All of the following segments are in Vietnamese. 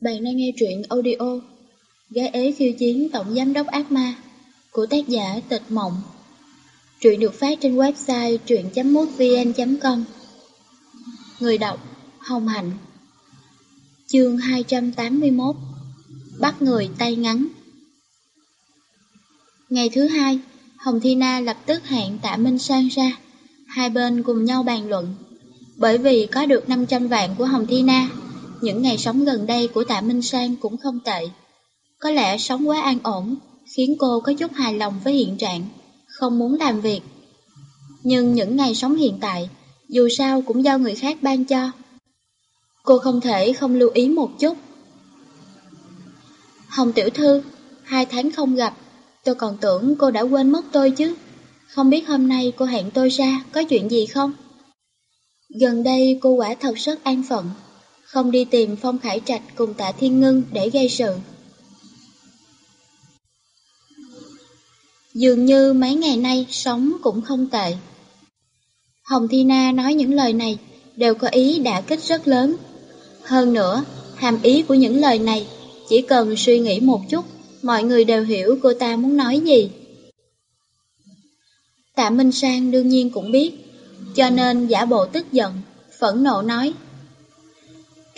Bạn đang nghe truyện audio Gái ế khiêu chiến tổng giám đốc ác ma của tác giả Tịch Mộng. Truyện được phát trên website truyện.mútvn.com Người đọc Hồng Hạnh. Chương 281 Bắt người tay ngắn. Ngày thứ hai, Hồng Thi Na lập tức hẹn Tạ Minh Sang ra, hai bên cùng nhau bàn luận. Bởi vì có được 500 vạn của Hồng Thi Na, những ngày sống gần đây của Tạ Minh Sang cũng không tệ. Có lẽ sống quá an ổn, khiến cô có chút hài lòng với hiện trạng, không muốn làm việc. Nhưng những ngày sống hiện tại, dù sao cũng do người khác ban cho. Cô không thể không lưu ý một chút. Hồng Tiểu Thư, hai tháng không gặp, tôi còn tưởng cô đã quên mất tôi chứ. Không biết hôm nay cô hẹn tôi ra có chuyện gì không? Gần đây cô quả thật rất an phận, không đi tìm Phong Khải Trạch cùng Tạ Thiên Ngân để gây sự. Dường như mấy ngày nay sống cũng không tệ. Hồng Thi Na nói những lời này đều có ý đã kích rất lớn. Hơn nữa, hàm ý của những lời này chỉ cần suy nghĩ một chút, mọi người đều hiểu cô ta muốn nói gì. Tạ Minh Sang đương nhiên cũng biết, cho nên giả bộ tức giận, phẫn nộ nói.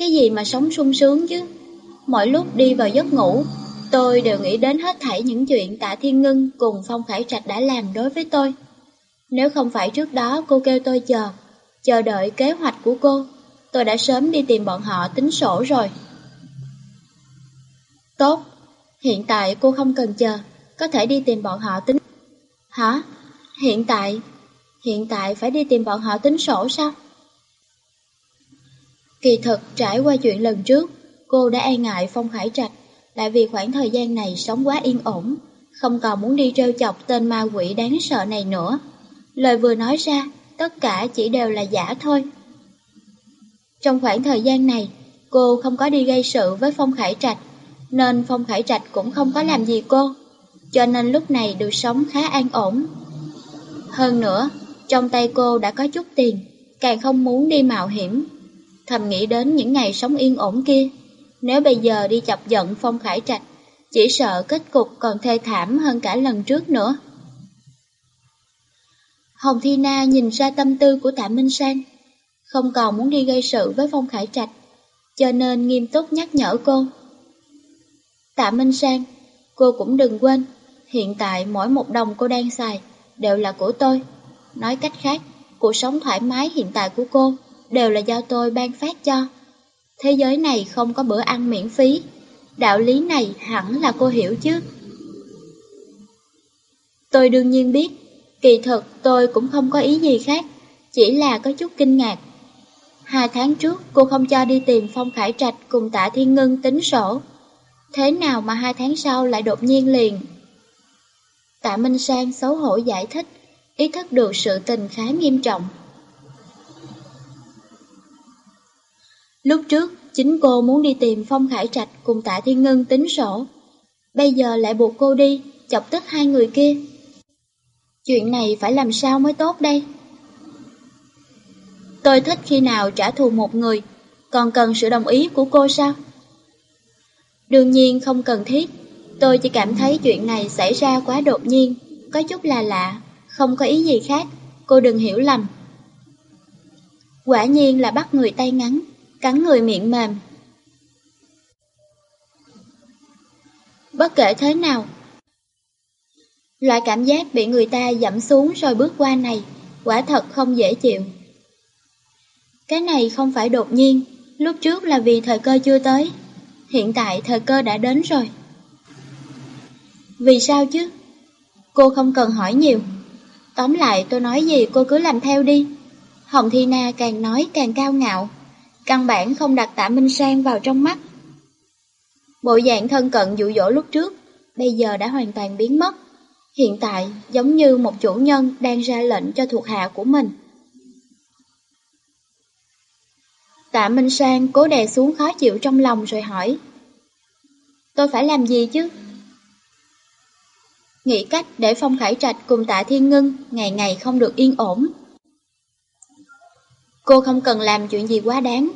Cái gì mà sống sung sướng chứ? Mỗi lúc đi vào giấc ngủ, tôi đều nghĩ đến hết thảy những chuyện Tạ Thiên Ngân cùng Phong Khải Trạch đã làm đối với tôi. Nếu không phải trước đó cô kêu tôi chờ, chờ đợi kế hoạch của cô, tôi đã sớm đi tìm bọn họ tính sổ rồi. Tốt, hiện tại cô không cần chờ, có thể đi tìm bọn họ tính... Hả? Hiện tại? Hiện tại phải đi tìm bọn họ tính sổ sao? Kỳ thực trải qua chuyện lần trước, cô đã e ngại Phong Khải Trạch, lại vì khoảng thời gian này sống quá yên ổn, không còn muốn đi trêu chọc tên ma quỷ đáng sợ này nữa. Lời vừa nói ra, tất cả chỉ đều là giả thôi. Trong khoảng thời gian này, cô không có đi gây sự với Phong Khải Trạch, nên Phong Khải Trạch cũng không có làm gì cô, cho nên lúc này được sống khá an ổn. Hơn nữa, trong tay cô đã có chút tiền, càng không muốn đi mạo hiểm, thầm nghĩ đến những ngày sống yên ổn kia. Nếu bây giờ đi chọc giận Phong Khải Trạch, chỉ sợ kết cục còn thê thảm hơn cả lần trước nữa. Hồng Thi Na nhìn ra tâm tư của Tạ Minh Sang, không còn muốn đi gây sự với Phong Khải Trạch, cho nên nghiêm túc nhắc nhở cô. Tạ Minh Sang, cô cũng đừng quên, hiện tại mỗi một đồng cô đang xài đều là của tôi. Nói cách khác, cuộc sống thoải mái hiện tại của cô đều là do tôi ban phát cho. Thế giới này không có bữa ăn miễn phí, đạo lý này hẳn là cô hiểu chứ. Tôi đương nhiên biết, kỳ thực tôi cũng không có ý gì khác, chỉ là có chút kinh ngạc. Hai tháng trước cô không cho đi tìm Phong Khải Trạch cùng tạ Thiên Ngân tính sổ. Thế nào mà hai tháng sau lại đột nhiên liền? Tạ Minh Sang xấu hổ giải thích, ý thức được sự tình khá nghiêm trọng. Lúc trước, chính cô muốn đi tìm Phong Khải Trạch cùng Tạ Thiên Ngân tính sổ. Bây giờ lại buộc cô đi, chọc tức hai người kia. Chuyện này phải làm sao mới tốt đây? Tôi thích khi nào trả thù một người, còn cần sự đồng ý của cô sao? Đương nhiên không cần thiết, tôi chỉ cảm thấy chuyện này xảy ra quá đột nhiên, có chút là lạ, không có ý gì khác, cô đừng hiểu lầm. Quả nhiên là bắt người tay ngắn, cắn người miệng mềm. Bất kể thế nào, loại cảm giác bị người ta dẫm xuống rồi bước qua này, quả thật không dễ chịu. Cái này không phải đột nhiên, lúc trước là vì thời cơ chưa tới, hiện tại thời cơ đã đến rồi. Vì sao chứ? Cô không cần hỏi nhiều. Tóm lại tôi nói gì cô cứ làm theo đi. Hồng Thi Na càng nói càng cao ngạo, căn bản không đặt tạ Minh Sang vào trong mắt. Bộ dạng thân cận dụ dỗ lúc trước, bây giờ đã hoàn toàn biến mất. Hiện tại giống như một chủ nhân đang ra lệnh cho thuộc hạ của mình. Tạ Minh Sang cố đè xuống khó chịu trong lòng rồi hỏi. Tôi phải làm gì chứ? Nghĩ cách để Phong Khải Trạch cùng Tạ Thiên Ngân ngày ngày không được yên ổn. Cô không cần làm chuyện gì quá đáng.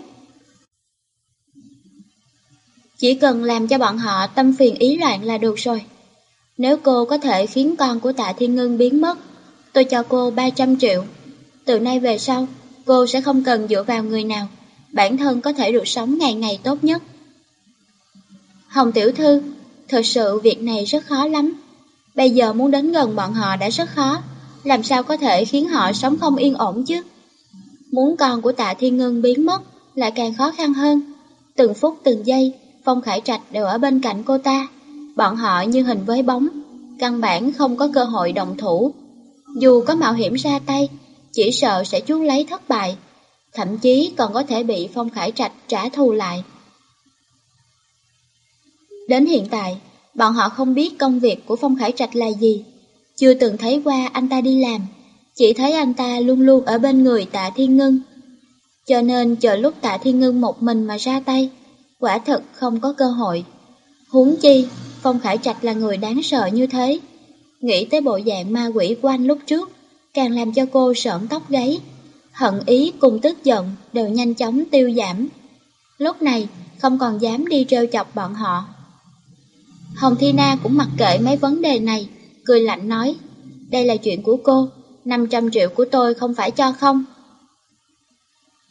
Chỉ cần làm cho bọn họ tâm phiền ý loạn là được rồi. Nếu cô có thể khiến con của tạ thiên ngân biến mất, tôi cho cô 300 triệu. Từ nay về sau, cô sẽ không cần dựa vào người nào, bản thân có thể được sống ngày ngày tốt nhất. Hồng Tiểu Thư, thật sự việc này rất khó lắm. Bây giờ muốn đến gần bọn họ đã rất khó, làm sao có thể khiến họ sống không yên ổn chứ? Muốn con của tạ thiên ngân biến mất lại càng khó khăn hơn. Từng phút từng giây, Phong Khải Trạch đều ở bên cạnh cô ta. Bọn họ như hình với bóng, căn bản không có cơ hội đồng thủ. Dù có mạo hiểm ra tay, chỉ sợ sẽ chuốc lấy thất bại, thậm chí còn có thể bị Phong Khải Trạch trả thù lại. Đến hiện tại, bọn họ không biết công việc của Phong Khải Trạch là gì, chưa từng thấy qua anh ta đi làm, chỉ thấy anh ta luôn luôn ở bên người tạ Thiên Ngân. Cho nên chờ lúc tạ Thiên Ngân một mình mà ra tay, quả thật không có cơ hội. Huống chi, Phong Khải Trạch là người đáng sợ như thế. Nghĩ tới bộ dạng ma quỷ của anh lúc trước, càng làm cho cô sợn tóc gáy. Hận ý cùng tức giận đều nhanh chóng tiêu giảm. Lúc này, không còn dám đi trêu chọc bọn họ. Hồng Thi Na cũng mặc kệ mấy vấn đề này, cười lạnh nói, đây là chuyện của cô, 500 triệu của tôi không phải cho không.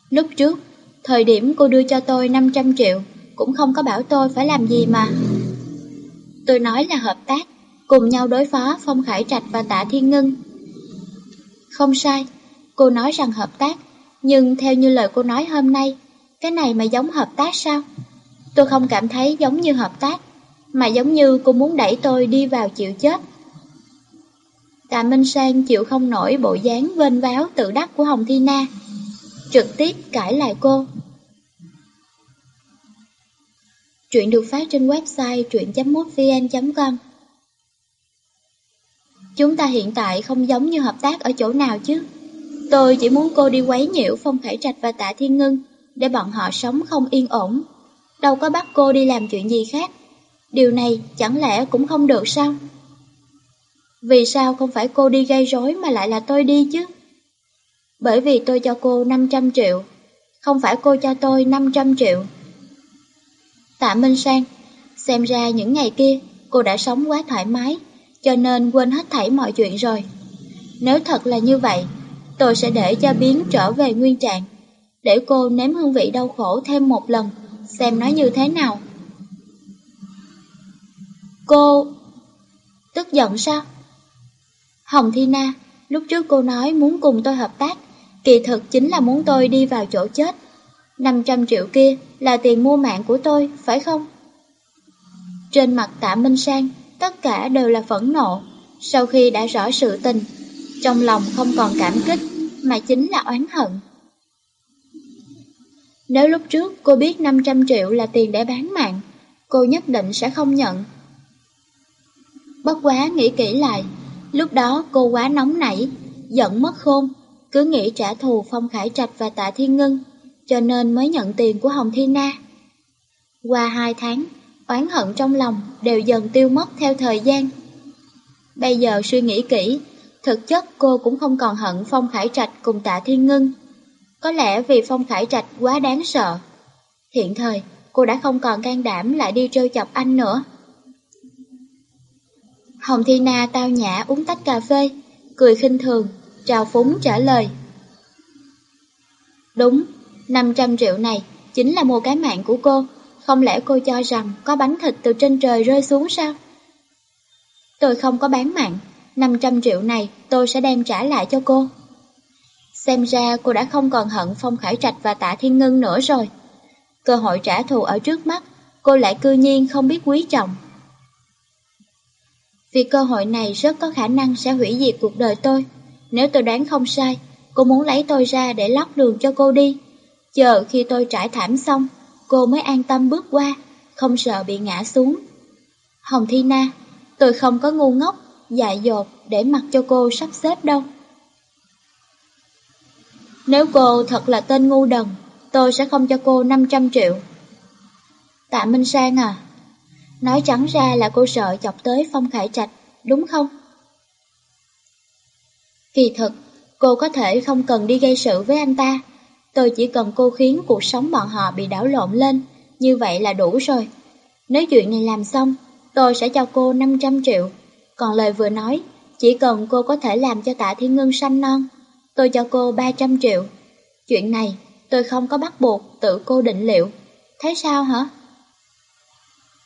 Lúc trước, thời điểm cô đưa cho tôi 500 triệu, cũng không có bảo tôi phải làm gì mà. Tôi nói là hợp tác, cùng nhau đối phó Phong Khải Trạch và Tạ Thiên Ngân. Không sai, cô nói rằng hợp tác, nhưng theo như lời cô nói hôm nay, cái này mà giống hợp tác sao? Tôi không cảm thấy giống như hợp tác, mà giống như cô muốn đẩy tôi đi vào chịu chết. Tạ Minh Sang chịu không nổi bộ dáng vênh váo tự đắc của Hồng Thi Na, trực tiếp cãi lại cô. Chuyện được phát trên website truyện.mútvn.com Chúng ta hiện tại không giống như hợp tác ở chỗ nào chứ. Tôi chỉ muốn cô đi quấy nhiễu Phong Khải Trạch và Tạ Thiên Ngân để bọn họ sống không yên ổn. Đâu có bắt cô đi làm chuyện gì khác. Điều này chẳng lẽ cũng không được sao? Vì sao không phải cô đi gây rối mà lại là tôi đi chứ? Bởi vì tôi cho cô 500 triệu, không phải cô cho tôi 500 triệu. Tạ Minh Sang, xem ra những ngày kia cô đã sống quá thoải mái, cho nên quên hết thảy mọi chuyện rồi. Nếu thật là như vậy, tôi sẽ để cho biến trở về nguyên trạng, để cô nếm hương vị đau khổ thêm một lần, xem nó như thế nào. Cô... Tức giận sao? Hồng Thi Na, lúc trước cô nói muốn cùng tôi hợp tác, kỳ thực chính là muốn tôi đi vào chỗ chết. 500 triệu kia là tiền mua mạng của tôi, phải không? Trên mặt tạ Minh Sang, tất cả đều là phẫn nộ. Sau khi đã rõ sự tình, trong lòng không còn cảm kích, mà chính là oán hận. Nếu lúc trước cô biết 500 triệu là tiền để bán mạng, cô nhất định sẽ không nhận. Bất quá nghĩ kỹ lại, lúc đó cô quá nóng nảy, giận mất khôn, cứ nghĩ trả thù Phong Khải Trạch và Tạ Thiên Ngân, cho nên mới nhận tiền của Hồng Thi Na. Qua hai tháng, oán hận trong lòng đều dần tiêu mất theo thời gian. Bây giờ suy nghĩ kỹ, thực chất cô cũng không còn hận Phong Khải Trạch cùng Tạ Thiên Ngân. Có lẽ vì Phong Khải Trạch quá đáng sợ. Hiện thời, cô đã không còn can đảm lại đi trêu chọc anh nữa. Hồng Thi Na tao nhã uống tách cà phê, cười khinh thường, trào phúng trả lời. Đúng, 500 triệu này chính là mua cái mạng của cô, không lẽ cô cho rằng có bánh thịt từ trên trời rơi xuống sao? Tôi không có bán mạng, 500 triệu này tôi sẽ đem trả lại cho cô. Xem ra cô đã không còn hận Phong Khải Trạch và Tạ Thiên Ngân nữa rồi. Cơ hội trả thù ở trước mắt, cô lại cư nhiên không biết quý trọng. Vì cơ hội này rất có khả năng sẽ hủy diệt cuộc đời tôi. Nếu tôi đoán không sai, cô muốn lấy tôi ra để lót đường cho cô đi. Chờ khi tôi trải thảm xong, cô mới an tâm bước qua, không sợ bị ngã xuống. Hồng Thi Na, tôi không có ngu ngốc, dại dột để mặc cho cô sắp xếp đâu. Nếu cô thật là tên ngu đần, tôi sẽ không cho cô 500 triệu. Tạ Minh Sang à, nói trắng ra là cô sợ chọc tới Phong Khải Trạch, đúng không? Kỳ thực, cô có thể không cần đi gây sự với anh ta. Tôi chỉ cần cô khiến cuộc sống bọn họ bị đảo lộn lên, như vậy là đủ rồi. Nếu chuyện này làm xong, tôi sẽ cho cô 500 triệu. Còn lời vừa nói, chỉ cần cô có thể làm cho tạ thiên ngân sanh non, tôi cho cô 300 triệu. Chuyện này, tôi không có bắt buộc, tự cô định liệu. Thế sao hả?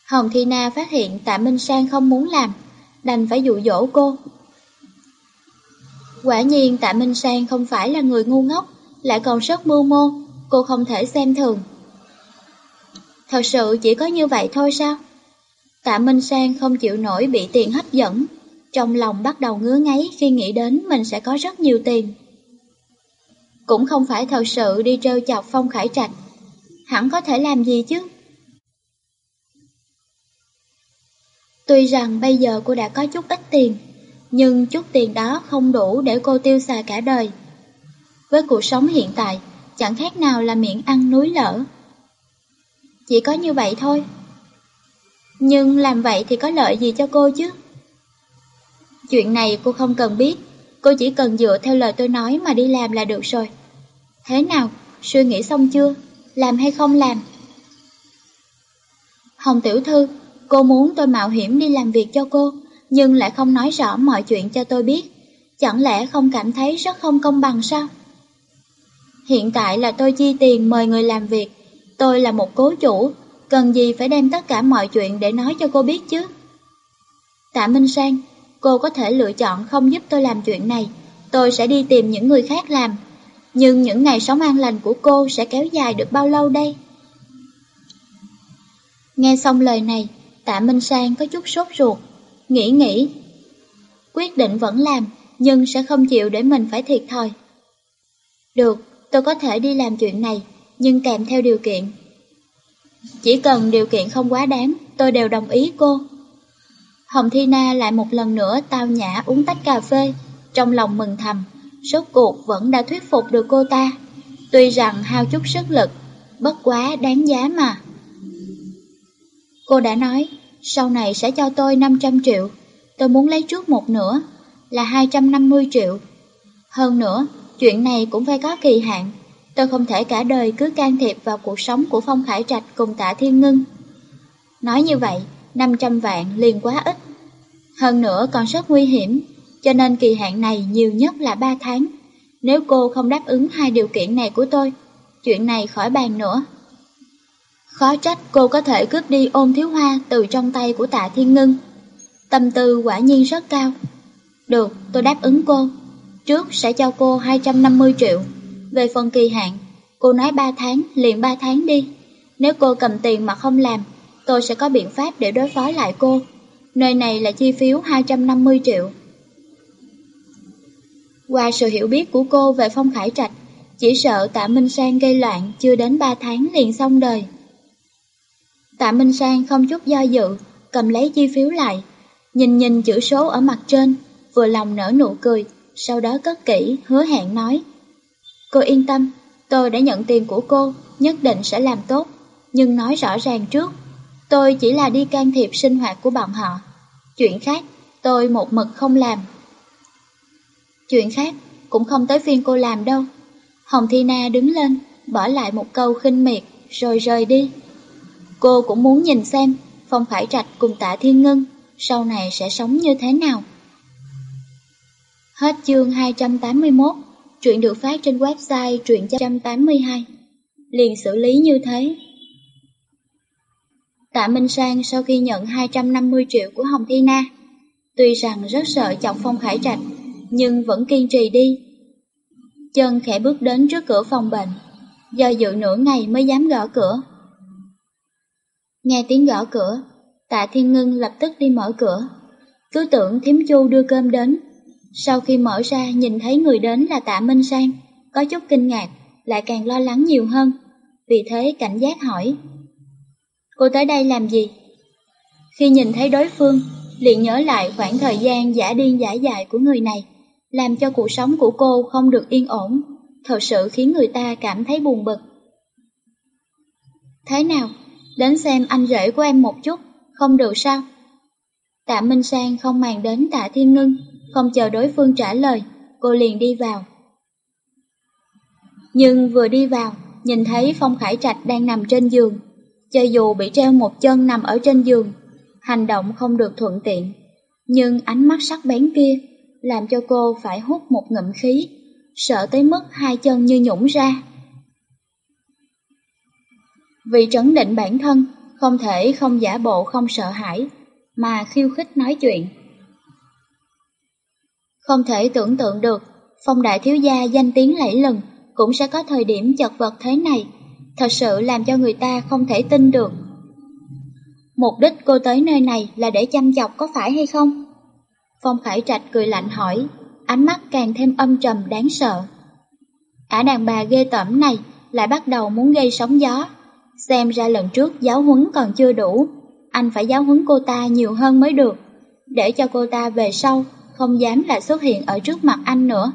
Hồng Thi Na phát hiện tạ Minh Sang không muốn làm, đành phải dụ dỗ cô. Quả nhiên tạ Minh Sang không phải là người ngu ngốc, lại còn rất mưu mô, cô không thể xem thường. Thật sự chỉ có như vậy thôi sao? Tạ Minh Sang không chịu nổi bị tiền hấp dẫn, trong lòng bắt đầu ngứa ngáy khi nghĩ đến mình sẽ có rất nhiều tiền. Cũng không phải thật sự đi trêu chọc Phong Khải Trạch, hẳn có thể làm gì chứ? Tuy rằng bây giờ cô đã có chút ít tiền, nhưng chút tiền đó không đủ để cô tiêu xài cả đời. Với cuộc sống hiện tại, chẳng khác nào là miệng ăn núi lở. Chỉ có như vậy thôi. Nhưng làm vậy thì có lợi gì cho cô chứ? Chuyện này cô không cần biết, cô chỉ cần dựa theo lời tôi nói mà đi làm là được rồi. Thế nào, suy nghĩ xong chưa? Làm hay không làm? Hồng Tiểu Thư, cô muốn tôi mạo hiểm đi làm việc cho cô, nhưng lại không nói rõ mọi chuyện cho tôi biết. Chẳng lẽ không cảm thấy rất không công bằng sao? Hiện tại là tôi chi tiền mời người làm việc, tôi là một cố chủ, cần gì phải đem tất cả mọi chuyện để nói cho cô biết chứ? Tạ Minh Sang, cô có thể lựa chọn không giúp tôi làm chuyện này, tôi sẽ đi tìm những người khác làm. Nhưng những ngày sống an lành của cô sẽ kéo dài được bao lâu đây? Nghe xong lời này, tạ Minh Sang có chút sốt ruột, nghĩ nghĩ. Quyết định vẫn làm, nhưng sẽ không chịu để mình phải thiệt thòi. Được, tôi có thể đi làm chuyện này, nhưng kèm theo điều kiện. Chỉ cần điều kiện không quá đáng, tôi đều đồng ý cô. Hồng Thi Na lại một lần nữa tao nhã uống tách cà phê, trong lòng mừng thầm, số cuộc vẫn đã thuyết phục được cô ta. Tuy rằng hao chút sức lực, bất quá đáng giá mà. Cô đã nói, sau này sẽ cho tôi 500 triệu, tôi muốn lấy trước một nửa, là 250 triệu. Hơn nữa, chuyện này cũng phải có kỳ hạn, tôi không thể cả đời cứ can thiệp vào cuộc sống của Phong Khải Trạch cùng tạ Thiên Ngân. Nói như vậy, 500 vạn liền quá ít. Hơn nữa còn rất nguy hiểm, cho nên kỳ hạn này nhiều nhất là 3 tháng. Nếu cô không đáp ứng hai điều kiện này của tôi, chuyện này khỏi bàn nữa. Khó trách cô có thể cướp đi ôm thiếu hoa từ trong tay của tạ thiên ngân. Tâm tư quả nhiên rất cao. Được, tôi đáp ứng cô. Trước sẽ cho cô 250 triệu. Về phần kỳ hạn, cô nói 3 tháng, liền 3 tháng đi. Nếu cô cầm tiền mà không làm, tôi sẽ có biện pháp để đối phó lại cô. Nơi này là chi phiếu 250 triệu. Qua sự hiểu biết của cô về Phong Khải Trạch, chỉ sợ Tạ Minh Sang gây loạn chưa đến 3 tháng liền xong đời. Tạ Minh Sang không chút do dự, cầm lấy chi phiếu lại, nhìn nhìn chữ số ở mặt trên, vừa lòng nở nụ cười, sau đó cất kỹ, hứa hẹn nói. Cô yên tâm, tôi đã nhận tiền của cô, nhất định sẽ làm tốt, nhưng nói rõ ràng trước, tôi chỉ là đi can thiệp sinh hoạt của bọn họ. Chuyện khác, tôi một mực không làm. Chuyện khác, cũng không tới phiên cô làm đâu. Hồng Thi Na đứng lên, bỏ lại một câu khinh miệt, rồi rời đi. Cô cũng muốn nhìn xem Phong Khải Trạch cùng tạ Thiên Ngân sau này sẽ sống như thế nào. Hết chương 281, truyện được phát trên website truyện182. Liền xử lý như thế. Tạ Minh Sang sau khi nhận 250 triệu của Hồng Thi Na, tuy rằng rất sợ chọc Phong Khải Trạch, nhưng vẫn kiên trì đi. Chân khẽ bước đến trước cửa phòng bệnh, do dự nửa ngày mới dám gõ cửa. Nghe tiếng gõ cửa, tạ thiên ngưng lập tức đi mở cửa. Cứ tưởng thiếm chu đưa cơm đến. Sau khi mở ra nhìn thấy người đến là tạ Minh Sang, có chút kinh ngạc, lại càng lo lắng nhiều hơn. Vì thế cảnh giác hỏi. Cô tới đây làm gì? Khi nhìn thấy đối phương, liền nhớ lại khoảng thời gian giả điên giả dại của người này, làm cho cuộc sống của cô không được yên ổn, thật sự khiến người ta cảm thấy buồn bực. Thế nào? Đến xem anh rể của em một chút, không được sao? Tạ Minh Sang không màng đến tạ Thiên Ngân, không chờ đối phương trả lời, cô liền đi vào. Nhưng vừa đi vào, nhìn thấy Phong Khải Trạch đang nằm trên giường. cho dù bị treo một chân nằm ở trên giường, hành động không được thuận tiện, nhưng ánh mắt sắc bén kia làm cho cô phải hút một ngụm khí, sợ tới mức hai chân như nhũng ra. Vì trấn định bản thân, không thể không giả bộ không sợ hãi, mà khiêu khích nói chuyện. Không thể tưởng tượng được, phong đại thiếu gia danh tiếng lẫy lừng cũng sẽ có thời điểm chật vật thế này, thật sự làm cho người ta không thể tin được. Mục đích cô tới nơi này là để chăm chọc có phải hay không? Phong Khải Trạch cười lạnh hỏi, ánh mắt càng thêm âm trầm đáng sợ. Ả đàn bà ghê tởm này lại bắt đầu muốn gây sóng gió. Xem ra lần trước giáo huấn còn chưa đủ, anh phải giáo huấn cô ta nhiều hơn mới được, để cho cô ta về sau không dám lại xuất hiện ở trước mặt anh nữa.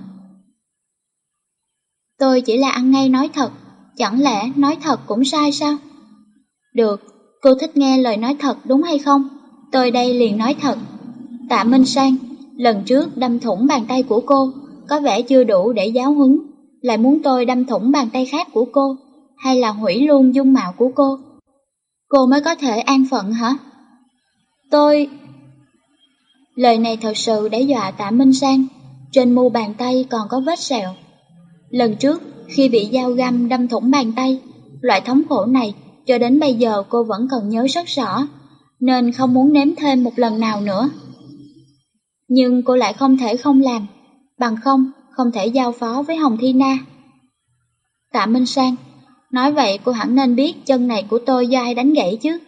Tôi chỉ là ăn ngay nói thật, chẳng lẽ nói thật cũng sai sao? Được, cô thích nghe lời nói thật đúng hay không? Tôi đây liền nói thật. Tạ Minh Sang, lần trước đâm thủng bàn tay của cô, có vẻ chưa đủ để giáo huấn, lại muốn tôi đâm thủng bàn tay khác của cô, hay là hủy luôn dung mạo của cô? Cô mới có thể an phận hả? Tôi... Lời này thật sự để dọa tạ Minh Sang, trên mu bàn tay còn có vết sẹo. Lần trước, khi bị dao găm đâm thủng bàn tay, loại thống khổ này cho đến bây giờ cô vẫn còn nhớ rất rõ, nên không muốn nếm thêm một lần nào nữa. Nhưng cô lại không thể không làm, bằng không, không thể giao phó với Hồng Thi Na. Tạ Minh Sang, nói vậy cô hẳn nên biết chân này của tôi do ai đánh gãy chứ,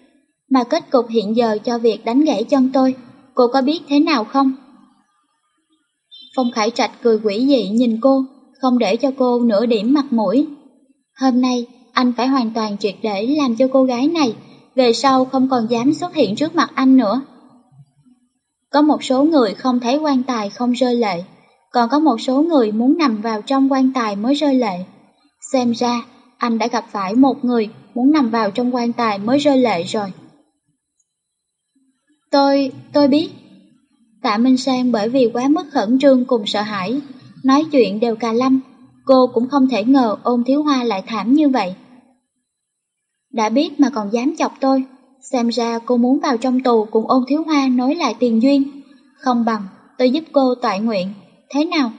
mà kết cục hiện giờ cho việc đánh gãy chân tôi, cô có biết thế nào không? Phong Khải Trạch cười quỷ dị nhìn cô, không để cho cô nửa điểm mặt mũi. Hôm nay, anh phải hoàn toàn triệt để làm cho cô gái này về sau không còn dám xuất hiện trước mặt anh nữa. Có một số người không thấy quan tài không rơi lệ, còn có một số người muốn nằm vào trong quan tài mới rơi lệ. Xem ra, anh đã gặp phải một người muốn nằm vào trong quan tài mới rơi lệ rồi. Tôi, tôi biết. Tạ Minh Sang bởi vì quá mức khẩn trương cùng sợ hãi, nói chuyện đều cà lâm, cô cũng không thể ngờ ôn thiếu hoa lại thảm như vậy. Đã biết mà còn dám chọc tôi, xem ra cô muốn vào trong tù cùng ôn thiếu hoa nối lại tiền duyên. Không bằng, tôi giúp cô tọa nguyện, thế nào?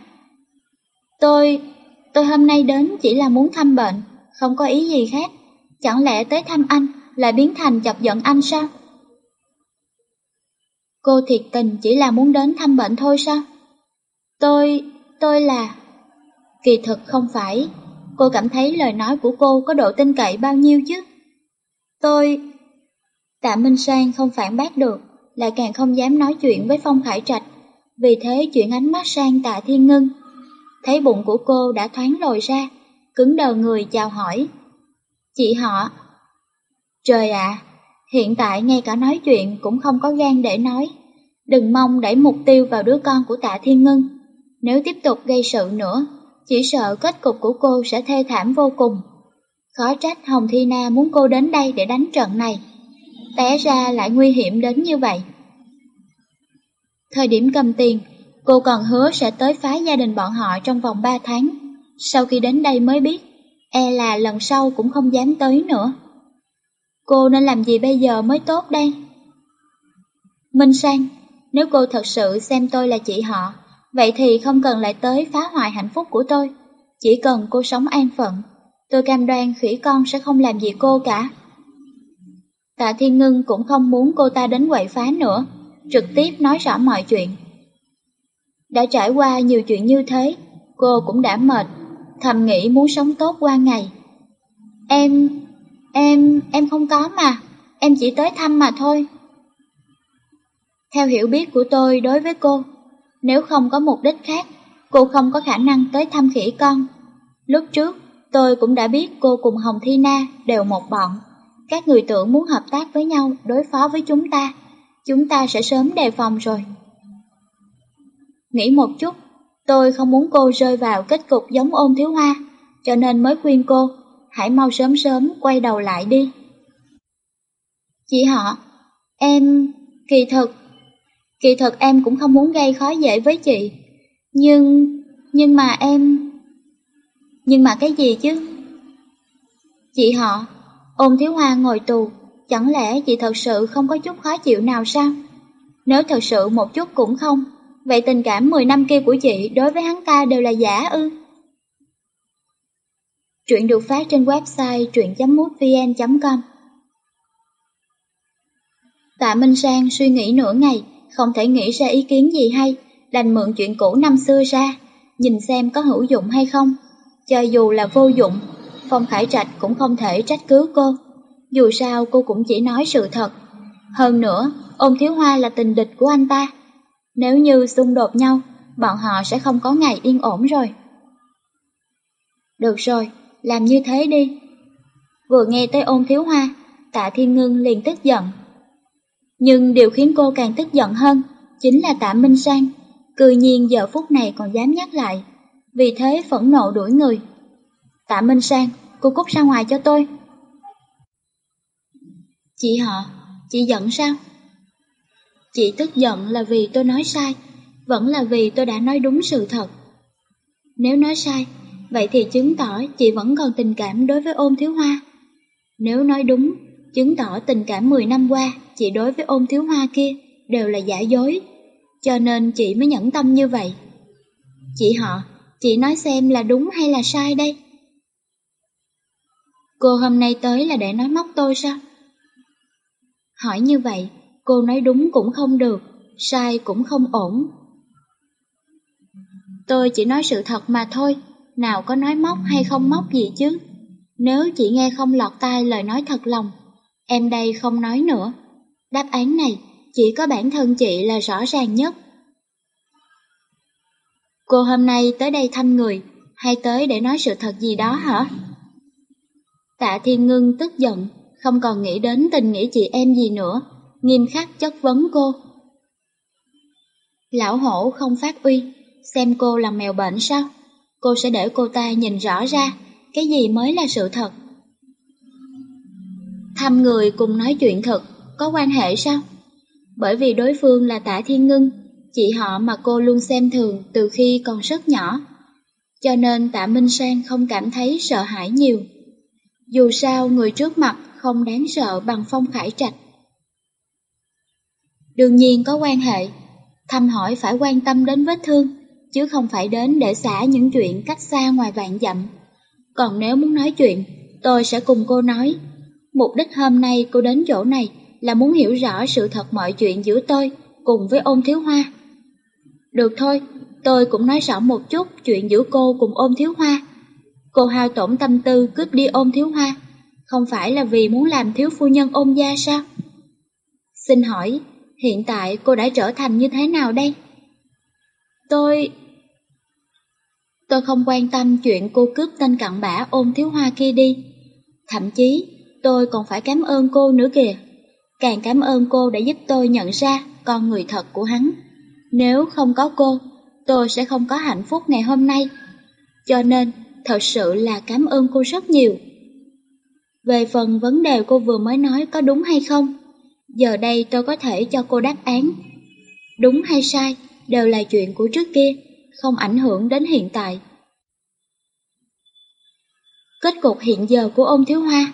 Tôi, tôi hôm nay đến chỉ là muốn thăm bệnh, không có ý gì khác. Chẳng lẽ tới thăm anh là biến thành chọc giận anh sao? Cô thiệt tình chỉ là muốn đến thăm bệnh thôi sao? Tôi, tôi là... Kỳ thực không phải, cô cảm thấy lời nói của cô có độ tin cậy bao nhiêu chứ? Tôi... Tạ Minh Sang không phản bác được, lại càng không dám nói chuyện với Phong Khải Trạch, vì thế chuyện ánh mắt sang Tạ Thiên Ngân. Thấy bụng của cô đã thoáng lồi ra, cứng đầu người chào hỏi. Chị họ... Trời ạ, hiện tại ngay cả nói chuyện cũng không có gan để nói. Đừng mong đẩy mục tiêu vào đứa con của Tạ Thiên Ngân. Nếu tiếp tục gây sự nữa, chỉ sợ kết cục của cô sẽ thê thảm vô cùng. Khó trách Hồng Thi Na muốn cô đến đây để đánh trận này. Té ra lại nguy hiểm đến như vậy. Thời điểm cầm tiền, cô còn hứa sẽ tới phá gia đình bọn họ trong vòng 3 tháng. Sau khi đến đây mới biết, e là lần sau cũng không dám tới nữa. Cô nên làm gì bây giờ mới tốt đây? Minh Sang, nếu cô thật sự xem tôi là chị họ, vậy thì không cần lại tới phá hoại hạnh phúc của tôi. Chỉ cần cô sống an phận, tôi cam đoan khỉ con sẽ không làm gì cô cả. Tạ Thiên Ngân cũng không muốn cô ta đến quậy phá nữa, trực tiếp nói rõ mọi chuyện. Đã trải qua nhiều chuyện như thế, cô cũng đã mệt, thầm nghĩ muốn sống tốt qua ngày. Em, em, em không có mà, em chỉ tới thăm mà thôi. Theo hiểu biết của tôi đối với cô, nếu không có mục đích khác, cô không có khả năng tới thăm khỉ con. Lúc trước, tôi cũng đã biết cô cùng Hồng Thi Na đều một bọn. Các người tưởng muốn hợp tác với nhau đối phó với chúng ta, chúng ta sẽ sớm đề phòng rồi. Nghĩ một chút, tôi không muốn cô rơi vào kết cục giống ôn thiếu hoa, cho nên mới khuyên cô, hãy mau sớm sớm quay đầu lại đi. Chị họ, em, kỳ thực, kỳ thực em cũng không muốn gây khó dễ với chị, nhưng, nhưng mà em... Nhưng mà cái gì chứ? Chị họ, Ôn thiếu hoa ngồi tù, chẳng lẽ chị thật sự không có chút khó chịu nào sao? Nếu thật sự một chút cũng không, vậy tình cảm 10 năm kia của chị đối với hắn ta đều là giả ư? chuyện được phát trên website truyện.mútvn.com Tạ Minh Sang suy nghĩ nửa ngày, không thể nghĩ ra ý kiến gì hay, đành mượn chuyện cũ năm xưa ra, nhìn xem có hữu dụng hay không. Cho dù là vô dụng, Phong Khải Trạch cũng không thể trách cứ cô. Dù sao cô cũng chỉ nói sự thật. Hơn nữa, ôn thiếu hoa là tình địch của anh ta. Nếu như xung đột nhau, bọn họ sẽ không có ngày yên ổn rồi. Được rồi, làm như thế đi. Vừa nghe tới ôn thiếu hoa, tạ thiên ngưng liền tức giận. Nhưng điều khiến cô càng tức giận hơn, chính là tạ Minh Sang, cười nhiên giờ phút này còn dám nhắc lại. Vì thế phẫn nộ đuổi người. Tạ Minh Sang, cô cút ra ngoài cho tôi. Chị họ, chị giận sao? Chị tức giận là vì tôi nói sai, vẫn là vì tôi đã nói đúng sự thật. Nếu nói sai, vậy thì chứng tỏ chị vẫn còn tình cảm đối với ôn thiếu hoa. Nếu nói đúng, chứng tỏ tình cảm 10 năm qua chị đối với ôn thiếu hoa kia đều là giả dối, cho nên chị mới nhẫn tâm như vậy. Chị họ, chị nói xem là đúng hay là sai đây? Cô hôm nay tới là để nói móc tôi sao? Hỏi như vậy, cô nói đúng cũng không được, sai cũng không ổn. Tôi chỉ nói sự thật mà thôi, nào có nói móc hay không móc gì chứ. Nếu chị nghe không lọt tai lời nói thật lòng, em đây không nói nữa. Đáp án này chỉ có bản thân chị là rõ ràng nhất. Cô hôm nay tới đây thăm người, hay tới để nói sự thật gì đó hả? Tạ Thiên Ngưng tức giận, không còn nghĩ đến tình nghĩa chị em gì nữa, nghiêm khắc chất vấn cô. Lão hổ không phát uy, xem cô là mèo bệnh sao? Cô sẽ để cô ta nhìn rõ ra cái gì mới là sự thật. Thăm người cùng nói chuyện thật, có quan hệ sao? Bởi vì đối phương là Tạ Thiên Ngưng, chị họ mà cô luôn xem thường từ khi còn rất nhỏ. Cho nên Tạ Minh Sang không cảm thấy sợ hãi nhiều. Dù sao người trước mặt không đáng sợ bằng phong khải trạch. Đương nhiên có quan hệ, thăm hỏi phải quan tâm đến vết thương, chứ không phải đến để xả những chuyện cách xa ngoài vạn dặm. Còn nếu muốn nói chuyện, tôi sẽ cùng cô nói. Mục đích hôm nay cô đến chỗ này là muốn hiểu rõ sự thật mọi chuyện giữa tôi cùng với ôn thiếu hoa. Được thôi, tôi cũng nói rõ một chút chuyện giữa cô cùng ôn thiếu hoa. Cô hao tổn tâm tư cướp đi ôn thiếu hoa, không phải là vì muốn làm thiếu phu nhân ôn gia sao? Xin hỏi, hiện tại cô đã trở thành như thế nào đây? Tôi... Tôi không quan tâm chuyện cô cướp tên cặn bã ôn thiếu hoa kia đi. Thậm chí, tôi còn phải cảm ơn cô nữa kìa. Càng cảm ơn cô đã giúp tôi nhận ra con người thật của hắn. Nếu không có cô, tôi sẽ không có hạnh phúc ngày hôm nay. Cho nên, thật sự là cảm ơn cô rất nhiều. Về phần vấn đề cô vừa mới nói có đúng hay không, giờ đây tôi có thể cho cô đáp án. Đúng hay sai đều là chuyện của trước kia, không ảnh hưởng đến hiện tại. Kết cục hiện giờ của ông Thiếu Hoa,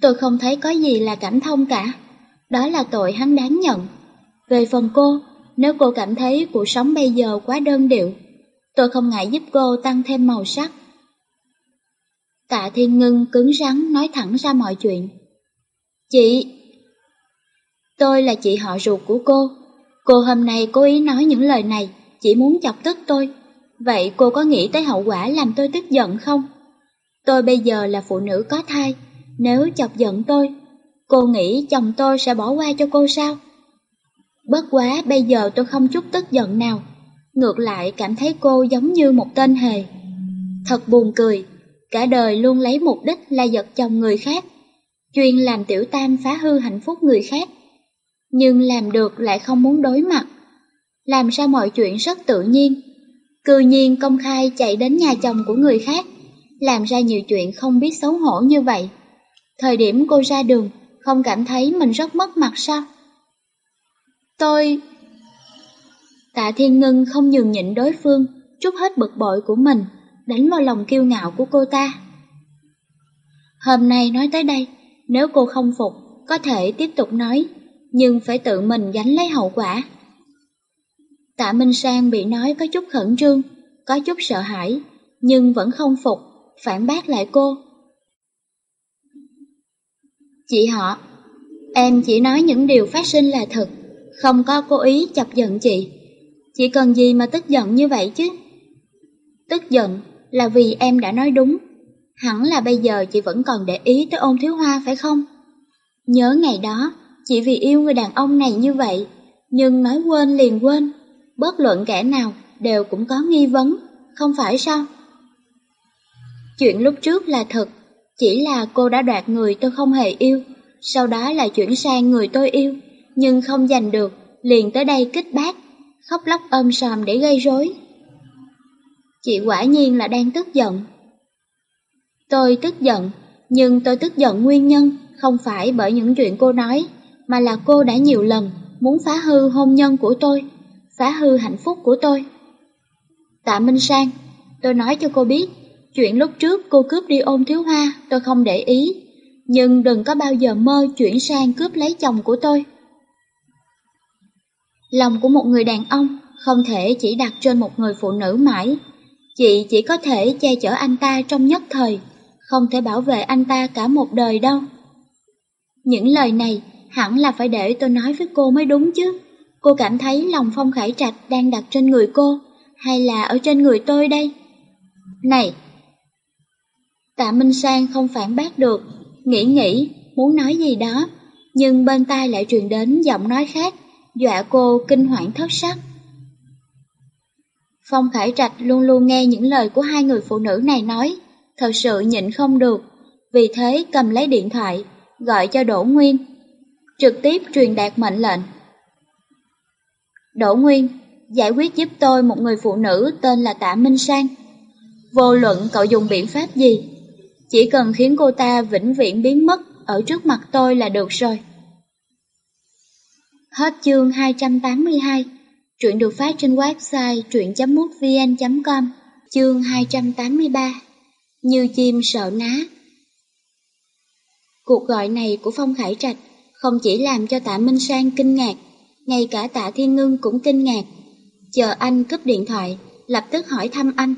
tôi không thấy có gì là cảm thông cả. Đó là tội hắn đáng nhận. Về phần cô, nếu cô cảm thấy cuộc sống bây giờ quá đơn điệu, tôi không ngại giúp cô tăng thêm màu sắc. Tạ Thiên Ngân cứng rắn nói thẳng ra mọi chuyện. Chị... Tôi là chị họ ruột của cô. Cô hôm nay cố ý nói những lời này, chỉ muốn chọc tức tôi. Vậy cô có nghĩ tới hậu quả làm tôi tức giận không? Tôi bây giờ là phụ nữ có thai, nếu chọc giận tôi, cô nghĩ chồng tôi sẽ bỏ qua cho cô sao? Bất quá bây giờ tôi không chút tức giận nào, ngược lại cảm thấy cô giống như một tên hề. Thật buồn cười, cả đời luôn lấy mục đích là giật chồng người khác, chuyên làm tiểu tam phá hư hạnh phúc người khác. Nhưng làm được lại không muốn đối mặt, làm sao mọi chuyện rất tự nhiên. Cư nhiên công khai chạy đến nhà chồng của người khác, làm ra nhiều chuyện không biết xấu hổ như vậy. Thời điểm cô ra đường, không cảm thấy mình rất mất mặt sao? Tôi... Tạ Thiên Ngân không nhường nhịn đối phương, trút hết bực bội của mình, đánh vào lòng kiêu ngạo của cô ta. Hôm nay nói tới đây, Nếu cô không phục, có thể tiếp tục nói, nhưng phải tự mình gánh lấy hậu quả. Tạ Minh Sang bị nói có chút khẩn trương, có chút sợ hãi, nhưng vẫn không phục, phản bác lại cô. Chị họ, em chỉ nói những điều phát sinh là thật, không có cố ý chọc giận chị. Chị cần gì mà tức giận như vậy chứ? Tức giận là vì em đã nói đúng. Hẳn là bây giờ chị vẫn còn để ý tới ôn thiếu hoa phải không? Nhớ ngày đó, chỉ vì yêu người đàn ông này như vậy, nhưng nói quên liền quên. Bất luận kẻ nào đều cũng có nghi vấn, không phải sao? Chuyện lúc trước là thật, chỉ là cô đã đoạt người tôi không hề yêu, sau đó lại chuyển sang người tôi yêu, nhưng không giành được, liền tới đây kích bác, khóc lóc ôm sòm để gây rối. Chị quả nhiên là đang tức giận. Tôi tức giận, nhưng tôi tức giận nguyên nhân không phải bởi những chuyện cô nói, mà là cô đã nhiều lần muốn phá hư hôn nhân của tôi, phá hư hạnh phúc của tôi. Tạ Minh Sang, tôi nói cho cô biết, chuyện lúc trước cô cướp đi ôn thiếu hoa tôi không để ý, nhưng đừng có bao giờ mơ chuyển sang cướp lấy chồng của tôi. Lòng của một người đàn ông không thể chỉ đặt trên một người phụ nữ mãi. Chị chỉ có thể che chở anh ta trong nhất thời, không thể bảo vệ anh ta cả một đời đâu. Những lời này hẳn là phải để tôi nói với cô mới đúng chứ. Cô cảm thấy lòng Phong Khải Trạch đang đặt trên người cô, hay là ở trên người tôi đây? Này! Tạ Minh Sang không phản bác được, nghĩ nghĩ, muốn nói gì đó, nhưng bên tai lại truyền đến giọng nói khác, dọa cô kinh hoảng thất sắc. Phong Khải Trạch luôn luôn nghe những lời của hai người phụ nữ này nói, thật sự nhịn không được, vì thế cầm lấy điện thoại, gọi cho Đỗ Nguyên, trực tiếp truyền đạt mệnh lệnh. Đỗ Nguyên, giải quyết giúp tôi một người phụ nữ tên là Tạ Minh Sang. Vô luận cậu dùng biện pháp gì, chỉ cần khiến cô ta vĩnh viễn biến mất ở trước mặt tôi là được rồi. Hết chương 282, truyện được phát trên website truyện.mútvn.com, chương 283, Như chim sợ ná. Cuộc gọi này của Phong Khải Trạch không chỉ làm cho tạ Minh Sang kinh ngạc, ngay cả tạ Thiên Ngưng cũng kinh ngạc. Chờ anh cúp điện thoại, lập tức hỏi thăm anh.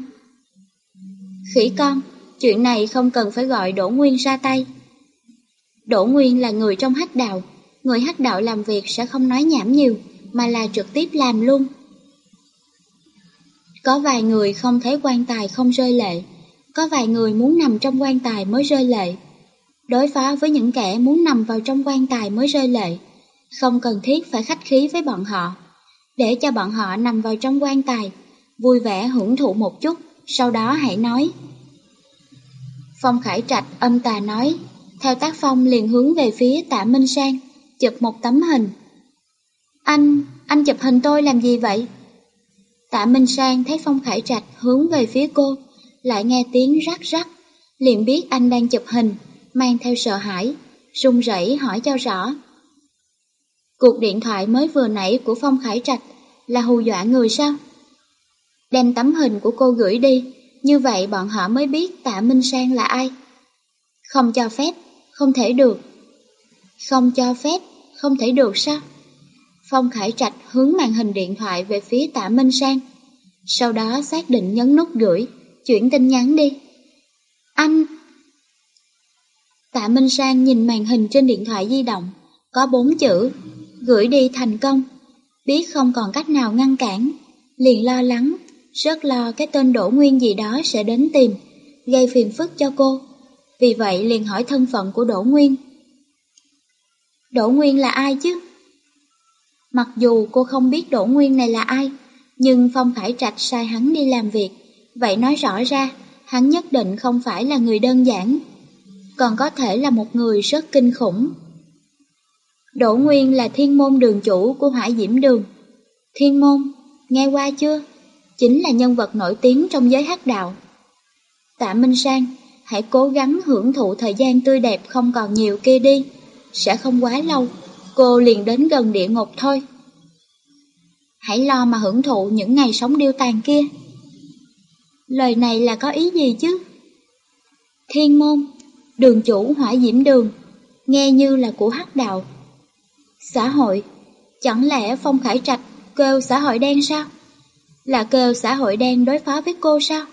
Khỉ con, chuyện này không cần phải gọi Đỗ Nguyên ra tay. Đỗ Nguyên là người trong hắc đạo, người hắc đạo làm việc sẽ không nói nhảm nhiều, mà là trực tiếp làm luôn. Có vài người không thấy quan tài không rơi lệ, có vài người muốn nằm trong quan tài mới rơi lệ. Đối phó với những kẻ muốn nằm vào trong quan tài mới rơi lệ, không cần thiết phải khách khí với bọn họ, để cho bọn họ nằm vào trong quan tài, vui vẻ hưởng thụ một chút, sau đó hãy nói. Phong Khải Trạch âm tà nói, theo tác phong liền hướng về phía tạ Minh Sang, chụp một tấm hình. Anh, anh chụp hình tôi làm gì vậy? Tạ Minh Sang thấy Phong Khải Trạch hướng về phía cô, lại nghe tiếng rắc rắc, liền biết anh đang chụp hình, mang theo sợ hãi, run rẩy hỏi cho rõ. Cuộc điện thoại mới vừa nãy của Phong Khải Trạch là hù dọa người sao? Đem tấm hình của cô gửi đi, như vậy bọn họ mới biết Tạ Minh Sang là ai. Không cho phép, không thể được. Không cho phép, không thể được sao? Phong Khải Trạch hướng màn hình điện thoại về phía Tạ Minh Sang. Sau đó xác định nhấn nút gửi, chuyển tin nhắn đi. Anh, Tạ Minh Sang nhìn màn hình trên điện thoại di động, có bốn chữ, gửi đi thành công. Biết không còn cách nào ngăn cản, liền lo lắng, rất lo cái tên Đỗ Nguyên gì đó sẽ đến tìm, gây phiền phức cho cô. Vì vậy liền hỏi thân phận của Đỗ Nguyên. Đỗ Nguyên là ai chứ? Mặc dù cô không biết Đỗ Nguyên này là ai, nhưng Phong Khải Trạch sai hắn đi làm việc, vậy nói rõ ra, hắn nhất định không phải là người đơn giản còn có thể là một người rất kinh khủng. Đỗ Nguyên là thiên môn đường chủ của Hải diễm đường. Thiên môn, nghe qua chưa? Chính là nhân vật nổi tiếng trong giới hắc đạo. Tạ Minh Sang, hãy cố gắng hưởng thụ thời gian tươi đẹp không còn nhiều kia đi. Sẽ không quá lâu, cô liền đến gần địa ngục thôi. Hãy lo mà hưởng thụ những ngày sống điêu tàn kia. Lời này là có ý gì chứ? Thiên môn, đường chủ hỏa diễm đường, nghe như là của hắc đạo. Xã hội, chẳng lẽ Phong Khải Trạch kêu xã hội đen sao? Là kêu xã hội đen đối phó với cô sao?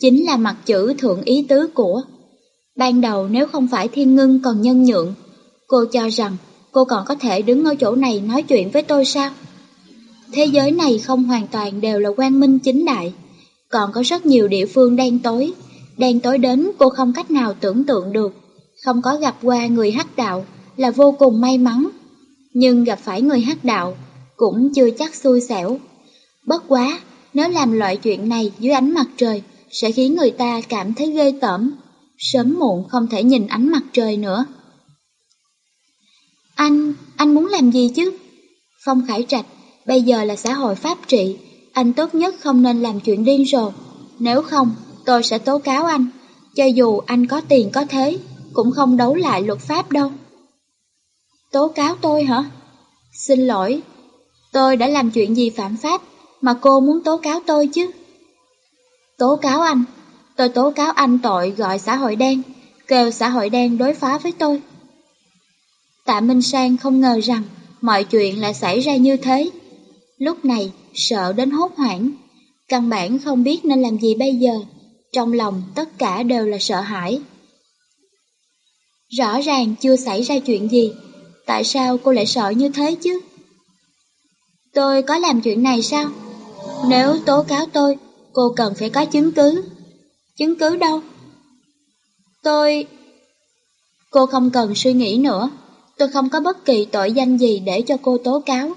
Chính là mặt chữ thượng ý tứ của. Ban đầu nếu không phải thiên ngưng còn nhân nhượng, cô cho rằng cô còn có thể đứng ở chỗ này nói chuyện với tôi sao? Thế giới này không hoàn toàn đều là quang minh chính đại, còn có rất nhiều địa phương đen tối, đen tối đến cô không cách nào tưởng tượng được, không có gặp qua người hắc đạo là vô cùng may mắn, nhưng gặp phải người hắc đạo cũng chưa chắc xui xẻo. Bất quá, nếu làm loại chuyện này dưới ánh mặt trời sẽ khiến người ta cảm thấy ghê tởm, sớm muộn không thể nhìn ánh mặt trời nữa. Anh, anh muốn làm gì chứ? Phong Khải Trạch, bây giờ là xã hội pháp trị, anh tốt nhất không nên làm chuyện điên rồ. Nếu không, tôi sẽ tố cáo anh, cho dù anh có tiền có thế, cũng không đấu lại luật pháp đâu. Tố cáo tôi hả? Xin lỗi, tôi đã làm chuyện gì phạm pháp mà cô muốn tố cáo tôi chứ? Tố cáo anh, tôi tố cáo anh tội gọi xã hội đen, kêu xã hội đen đối phá với tôi. Tạ Minh Sang không ngờ rằng mọi chuyện lại xảy ra như thế. Lúc này, sợ đến hốt hoảng, căn bản không biết nên làm gì bây giờ, trong lòng tất cả đều là sợ hãi. Rõ ràng chưa xảy ra chuyện gì, tại sao cô lại sợ như thế chứ? Tôi có làm chuyện này sao? Nếu tố cáo tôi, cô cần phải có chứng cứ. Chứng cứ đâu? Tôi... Cô không cần suy nghĩ nữa, tôi không có bất kỳ tội danh gì để cho cô tố cáo.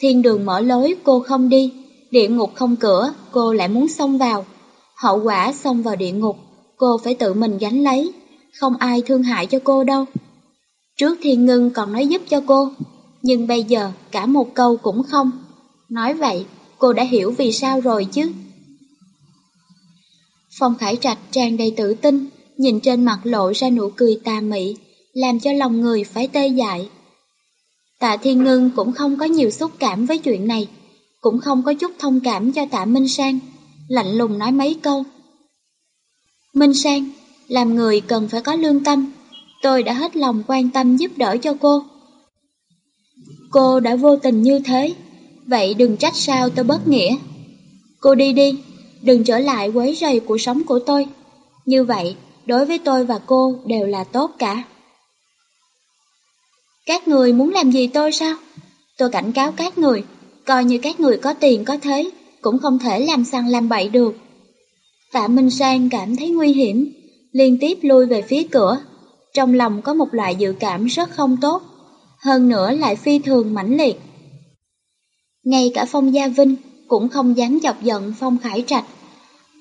Thiên đường mở lối cô không đi, địa ngục không cửa cô lại muốn xông vào. Hậu quả xông vào địa ngục, cô phải tự mình gánh lấy, không ai thương hại cho cô đâu. Trước thiên ngưng còn nói giúp cho cô, nhưng bây giờ cả một câu cũng không. Nói vậy, cô đã hiểu vì sao rồi chứ. Phong Khải Trạch tràn đầy tự tin, nhìn trên mặt lộ ra nụ cười tà mị, làm cho lòng người phải tê dại. Tạ Thiên Ngân cũng không có nhiều xúc cảm với chuyện này, cũng không có chút thông cảm cho Tạ Minh Sang, lạnh lùng nói mấy câu. Minh Sang, làm người cần phải có lương tâm, tôi đã hết lòng quan tâm giúp đỡ cho cô. Cô đã vô tình như thế, vậy đừng trách sao tôi bất nghĩa. Cô đi đi, đừng trở lại quấy rầy cuộc sống của tôi. Như vậy, đối với tôi và cô đều là tốt cả. Các người muốn làm gì tôi sao? Tôi cảnh cáo các người, coi như các người có tiền có thế, cũng không thể làm săn làm bậy được. Tạ Minh Sang cảm thấy nguy hiểm, liên tiếp lui về phía cửa. Trong lòng có một loại dự cảm rất không tốt, hơn nữa lại phi thường mãnh liệt. Ngay cả Phong Gia Vinh cũng không dám chọc giận Phong Khải Trạch.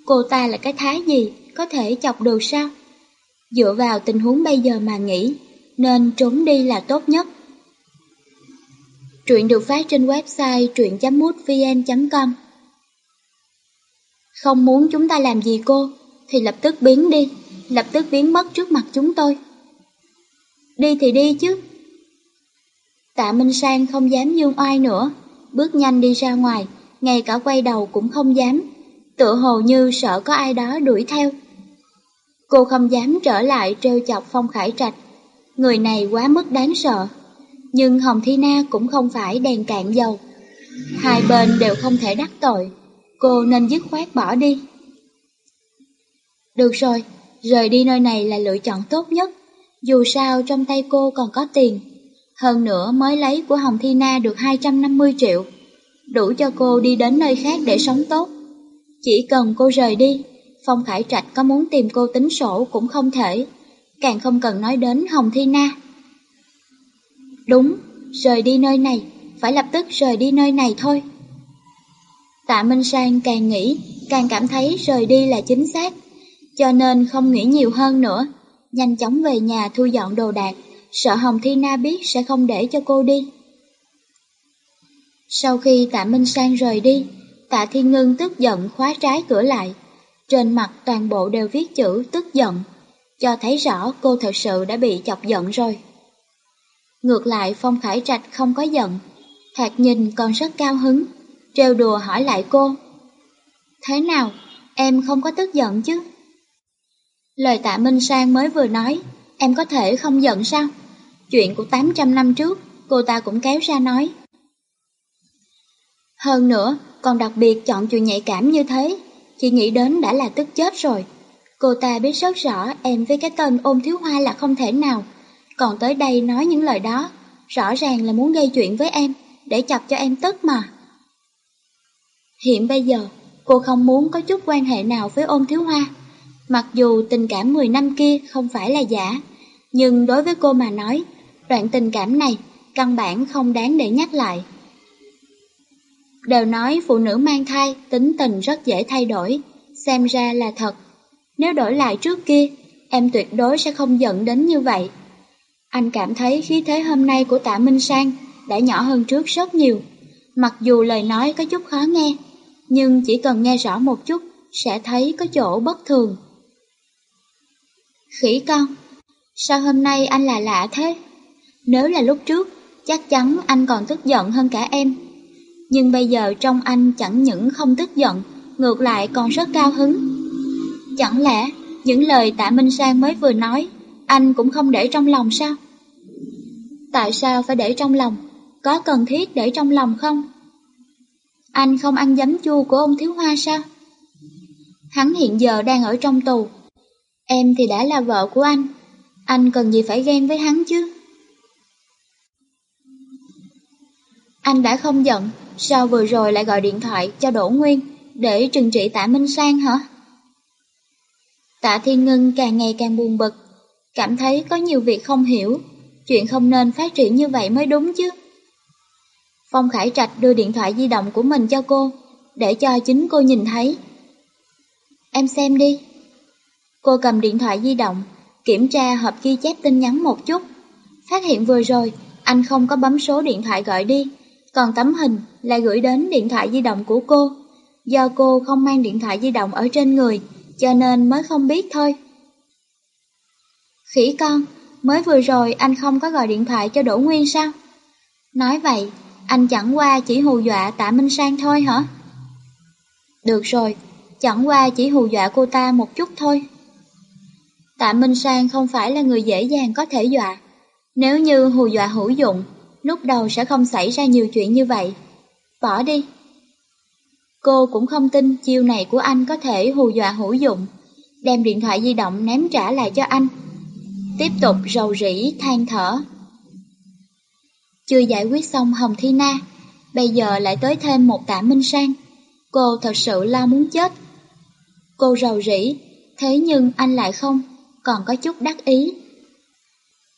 Cô ta là cái thái gì, có thể chọc được sao? Dựa vào tình huống bây giờ mà nghĩ, nên trốn đi là tốt nhất. Truyện được phát trên website truyện.mútvn.com Không muốn chúng ta làm gì cô, thì lập tức biến đi, lập tức biến mất trước mặt chúng tôi. Đi thì đi chứ. Tạ Minh Sang không dám dương oai nữa, bước nhanh đi ra ngoài, ngay cả quay đầu cũng không dám, tựa hồ như sợ có ai đó đuổi theo. Cô không dám trở lại trêu chọc Phong Khải Trạch, người này quá mức đáng sợ. Nhưng Hồng Thi Na cũng không phải đèn cạn dầu. Hai bên đều không thể đắc tội, cô nên dứt khoát bỏ đi. Được rồi, rời đi nơi này là lựa chọn tốt nhất, dù sao trong tay cô còn có tiền. Hơn nữa mới lấy của Hồng Thi Na được 250 triệu, đủ cho cô đi đến nơi khác để sống tốt. Chỉ cần cô rời đi, Phong Khải Trạch có muốn tìm cô tính sổ cũng không thể, càng không cần nói đến Hồng Thi Na. Đúng, rời đi nơi này, phải lập tức rời đi nơi này thôi. Tạ Minh Sang càng nghĩ, càng cảm thấy rời đi là chính xác, cho nên không nghĩ nhiều hơn nữa, nhanh chóng về nhà thu dọn đồ đạc, sợ Hồng Thi Na biết sẽ không để cho cô đi. Sau khi Tạ Minh Sang rời đi, Tạ Thiên Ngân tức giận khóa trái cửa lại, trên mặt toàn bộ đều viết chữ tức giận, cho thấy rõ cô thật sự đã bị chọc giận rồi. Ngược lại Phong Khải Trạch không có giận, thạc nhìn còn rất cao hứng, trêu đùa hỏi lại cô. Thế nào, em không có tức giận chứ? Lời tạ Minh Sang mới vừa nói, em có thể không giận sao? Chuyện của 800 năm trước, cô ta cũng kéo ra nói. Hơn nữa, còn đặc biệt chọn chuyện nhạy cảm như thế, chỉ nghĩ đến đã là tức chết rồi. Cô ta biết rất rõ em với cái tên ôn thiếu hoa là không thể nào, còn tới đây nói những lời đó, rõ ràng là muốn gây chuyện với em, để chọc cho em tức mà. Hiện bây giờ, cô không muốn có chút quan hệ nào với ôn thiếu hoa. Mặc dù tình cảm 10 năm kia không phải là giả, nhưng đối với cô mà nói, đoạn tình cảm này căn bản không đáng để nhắc lại. Đều nói phụ nữ mang thai tính tình rất dễ thay đổi, xem ra là thật. Nếu đổi lại trước kia, em tuyệt đối sẽ không giận đến như vậy. Anh cảm thấy khí thế hôm nay của tạ Minh Sang đã nhỏ hơn trước rất nhiều. Mặc dù lời nói có chút khó nghe, nhưng chỉ cần nghe rõ một chút sẽ thấy có chỗ bất thường. Khỉ con, sao hôm nay anh là lạ thế? Nếu là lúc trước, chắc chắn anh còn tức giận hơn cả em. Nhưng bây giờ trong anh chẳng những không tức giận, ngược lại còn rất cao hứng. Chẳng lẽ những lời tạ Minh Sang mới vừa nói, anh cũng không để trong lòng sao? Tại sao phải để trong lòng? Có cần thiết để trong lòng không? Anh không ăn giấm chua của ông Thiếu Hoa sao? Hắn hiện giờ đang ở trong tù. Em thì đã là vợ của anh. Anh cần gì phải ghen với hắn chứ? Anh đã không giận, sao vừa rồi lại gọi điện thoại cho Đỗ Nguyên để trừng trị tạ Minh Sang hả? Tạ Thiên Ngân càng ngày càng buồn bực, cảm thấy có nhiều việc không hiểu, chuyện không nên phát triển như vậy mới đúng chứ. Phong Khải Trạch đưa điện thoại di động của mình cho cô, để cho chính cô nhìn thấy. Em xem đi. Cô cầm điện thoại di động, kiểm tra hộp ghi chép tin nhắn một chút. Phát hiện vừa rồi, anh không có bấm số điện thoại gọi đi, còn tấm hình là gửi đến điện thoại di động của cô. Do cô không mang điện thoại di động ở trên người, cho nên mới không biết thôi. Khỉ con, mới vừa rồi anh không có gọi điện thoại cho Đỗ Nguyên sao? Nói vậy, anh chẳng qua chỉ hù dọa tạ Minh Sang thôi hả? Được rồi, chẳng qua chỉ hù dọa cô ta một chút thôi. Tạ Minh Sang không phải là người dễ dàng có thể dọa. Nếu như hù dọa hữu dụng, lúc đầu sẽ không xảy ra nhiều chuyện như vậy. Bỏ đi. Cô cũng không tin chiêu này của anh có thể hù dọa hữu dụng, đem điện thoại di động ném trả lại cho anh. Tiếp tục rầu rĩ, than thở. Chưa giải quyết xong Hồng Thi Na, bây giờ lại tới thêm một tạ Minh Sang. Cô thật sự lo muốn chết. Cô rầu rĩ, thế nhưng anh lại không, còn có chút đắc ý.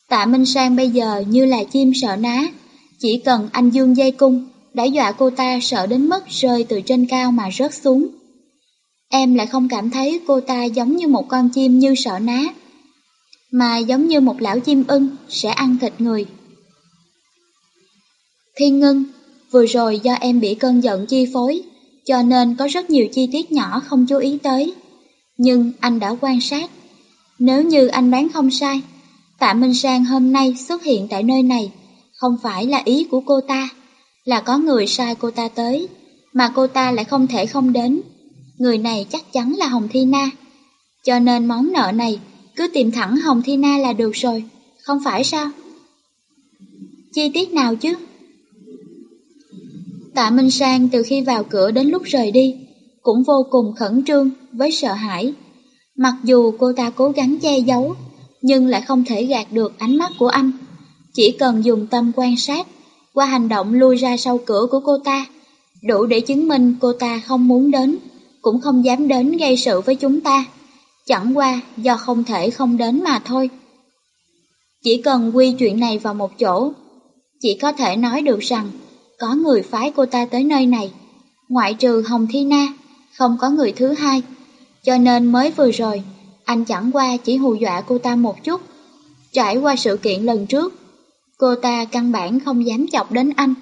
Tạ Minh Sang bây giờ như là chim sợ ná, chỉ cần anh dương dây cung, đã dọa cô ta sợ đến mức rơi từ trên cao mà rớt xuống. Em lại không cảm thấy cô ta giống như một con chim như sợ ná, mà giống như một lão chim ưng sẽ ăn thịt người. Thiên Ngân, vừa rồi do em bị cơn giận chi phối, cho nên có rất nhiều chi tiết nhỏ không chú ý tới. Nhưng anh đã quan sát. Nếu như anh đoán không sai, Tạ Minh Sang hôm nay xuất hiện tại nơi này không phải là ý của cô ta, là có người sai cô ta tới, mà cô ta lại không thể không đến. Người này chắc chắn là Hồng Thi Na. Cho nên món nợ này cứ tìm thẳng Hồng Thi Na là được rồi, không phải sao? Chi tiết nào chứ? Tạ Minh Sang từ khi vào cửa đến lúc rời đi, cũng vô cùng khẩn trương với sợ hãi. Mặc dù cô ta cố gắng che giấu, nhưng lại không thể gạt được ánh mắt của anh. Chỉ cần dùng tâm quan sát, qua hành động lui ra sau cửa của cô ta, đủ để chứng minh cô ta không muốn đến, cũng không dám đến gây sự với chúng ta. Chẳng qua do không thể không đến mà thôi. Chỉ cần quy chuyện này vào một chỗ, chỉ có thể nói được rằng có người phái cô ta tới nơi này. Ngoại trừ Hồng Thi Na, không có người thứ hai. Cho nên mới vừa rồi, anh chẳng qua chỉ hù dọa cô ta một chút. Trải qua sự kiện lần trước, cô ta căn bản không dám chọc đến anh.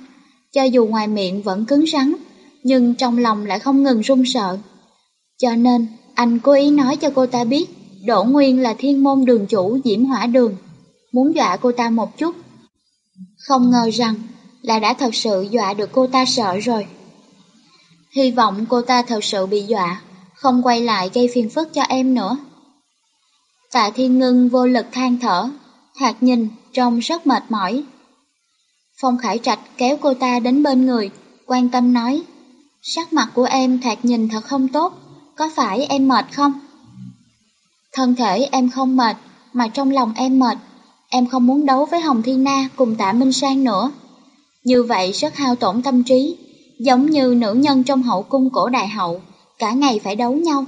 Cho dù ngoài miệng vẫn cứng rắn, nhưng trong lòng lại không ngừng run sợ. Cho nên, anh cố ý nói cho cô ta biết, Đỗ Nguyên là thiên môn đường chủ Diễm Hỏa Đường, muốn dọa cô ta một chút. Không ngờ rằng, là đã thật sự dọa được cô ta sợ rồi. Hy vọng cô ta thật sự bị dọa, không quay lại gây phiền phức cho em nữa. Tạ Thiên Ngân vô lực than thở, thoạt nhìn trông rất mệt mỏi. Phong Khải Trạch kéo cô ta đến bên người, quan tâm nói, sắc mặt của em thoạt nhìn thật không tốt, có phải em mệt không? Thân thể em không mệt, mà trong lòng em mệt, em không muốn đấu với Hồng Thiên Na cùng Tạ Minh Sang nữa. Như vậy rất hao tổn tâm trí, giống như nữ nhân trong hậu cung cổ đại hậu, cả ngày phải đấu nhau.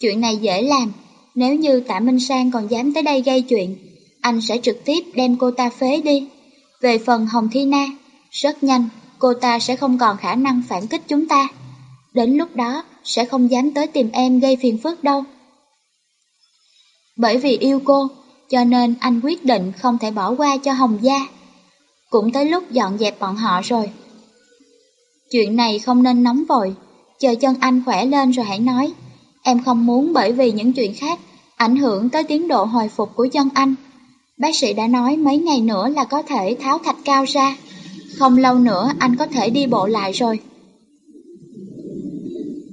Chuyện này dễ làm, nếu như Tạ Minh Sang còn dám tới đây gây chuyện, anh sẽ trực tiếp đem cô ta phế đi. Về phần Hồng Thi Na, rất nhanh, cô ta sẽ không còn khả năng phản kích chúng ta. Đến lúc đó, sẽ không dám tới tìm em gây phiền phức đâu. Bởi vì yêu cô, cho nên anh quyết định không thể bỏ qua cho Hồng Gia. Cũng tới lúc dọn dẹp bọn họ rồi. Chuyện này không nên nóng vội, chờ chân anh khỏe lên rồi hãy nói. Em không muốn bởi vì những chuyện khác ảnh hưởng tới tiến độ hồi phục của chân anh. Bác sĩ đã nói mấy ngày nữa là có thể tháo thạch cao ra. Không lâu nữa anh có thể đi bộ lại rồi.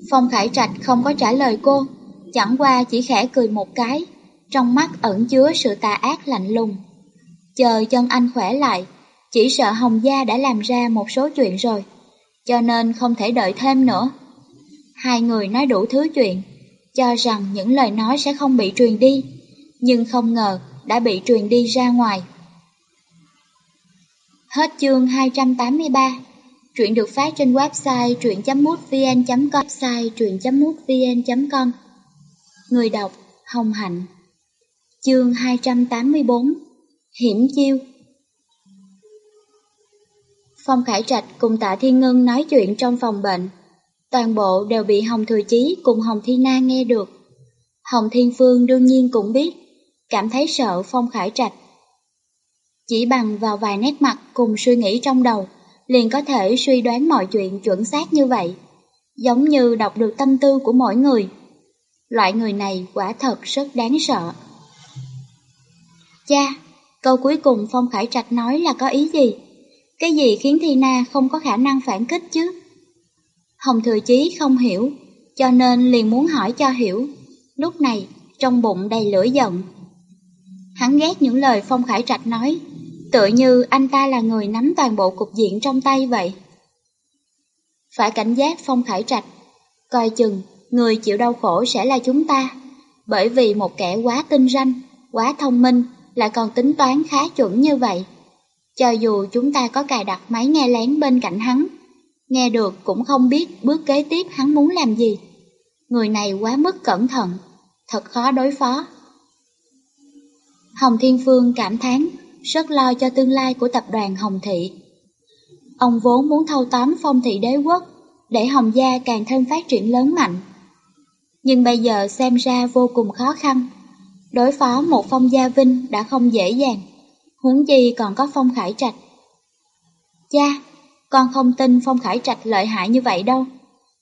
Phong Khải Trạch không có trả lời cô, chẳng qua chỉ khẽ cười một cái, trong mắt ẩn chứa sự tà ác lạnh lùng. Chờ chân anh khỏe lại, chỉ sợ Hồng Gia đã làm ra một số chuyện rồi, cho nên không thể đợi thêm nữa. Hai người nói đủ thứ chuyện, cho rằng những lời nói sẽ không bị truyền đi, nhưng không ngờ đã bị truyền đi ra ngoài. Hết chương 283 Truyện được phát trên website truyện.mútvn.com website truyện.mútvn.com Người đọc Hồng Hạnh Chương 284 Hiểm chiêu Phong Khải Trạch cùng Tạ Thiên Ngân nói chuyện trong phòng bệnh. Toàn bộ đều bị Hồng Thừa Chí cùng Hồng Thi Na nghe được. Hồng Thiên Phương đương nhiên cũng biết, cảm thấy sợ Phong Khải Trạch. Chỉ bằng vào vài nét mặt cùng suy nghĩ trong đầu, liền có thể suy đoán mọi chuyện chuẩn xác như vậy, giống như đọc được tâm tư của mỗi người. Loại người này quả thật rất đáng sợ. Cha, câu cuối cùng Phong Khải Trạch nói là có ý gì? Cái gì khiến Thi Na không có khả năng phản kích chứ? Hồng Thừa Chí không hiểu, cho nên liền muốn hỏi cho hiểu. Lúc này, trong bụng đầy lửa giận. Hắn ghét những lời Phong Khải Trạch nói, tựa như anh ta là người nắm toàn bộ cục diện trong tay vậy. Phải cảnh giác Phong Khải Trạch, coi chừng người chịu đau khổ sẽ là chúng ta, bởi vì một kẻ quá tinh ranh, quá thông minh, lại còn tính toán khá chuẩn như vậy. Cho dù chúng ta có cài đặt máy nghe lén bên cạnh hắn, nghe được cũng không biết bước kế tiếp hắn muốn làm gì. Người này quá mức cẩn thận, thật khó đối phó. Hồng Thiên Phương cảm thán, rất lo cho tương lai của tập đoàn Hồng Thị. Ông vốn muốn thâu tóm phong thị đế quốc, để Hồng Gia càng thêm phát triển lớn mạnh. Nhưng bây giờ xem ra vô cùng khó khăn. Đối phó một phong gia vinh đã không dễ dàng, huống chi còn có phong khải trạch. Cha, con không tin phong khải trạch lợi hại như vậy đâu.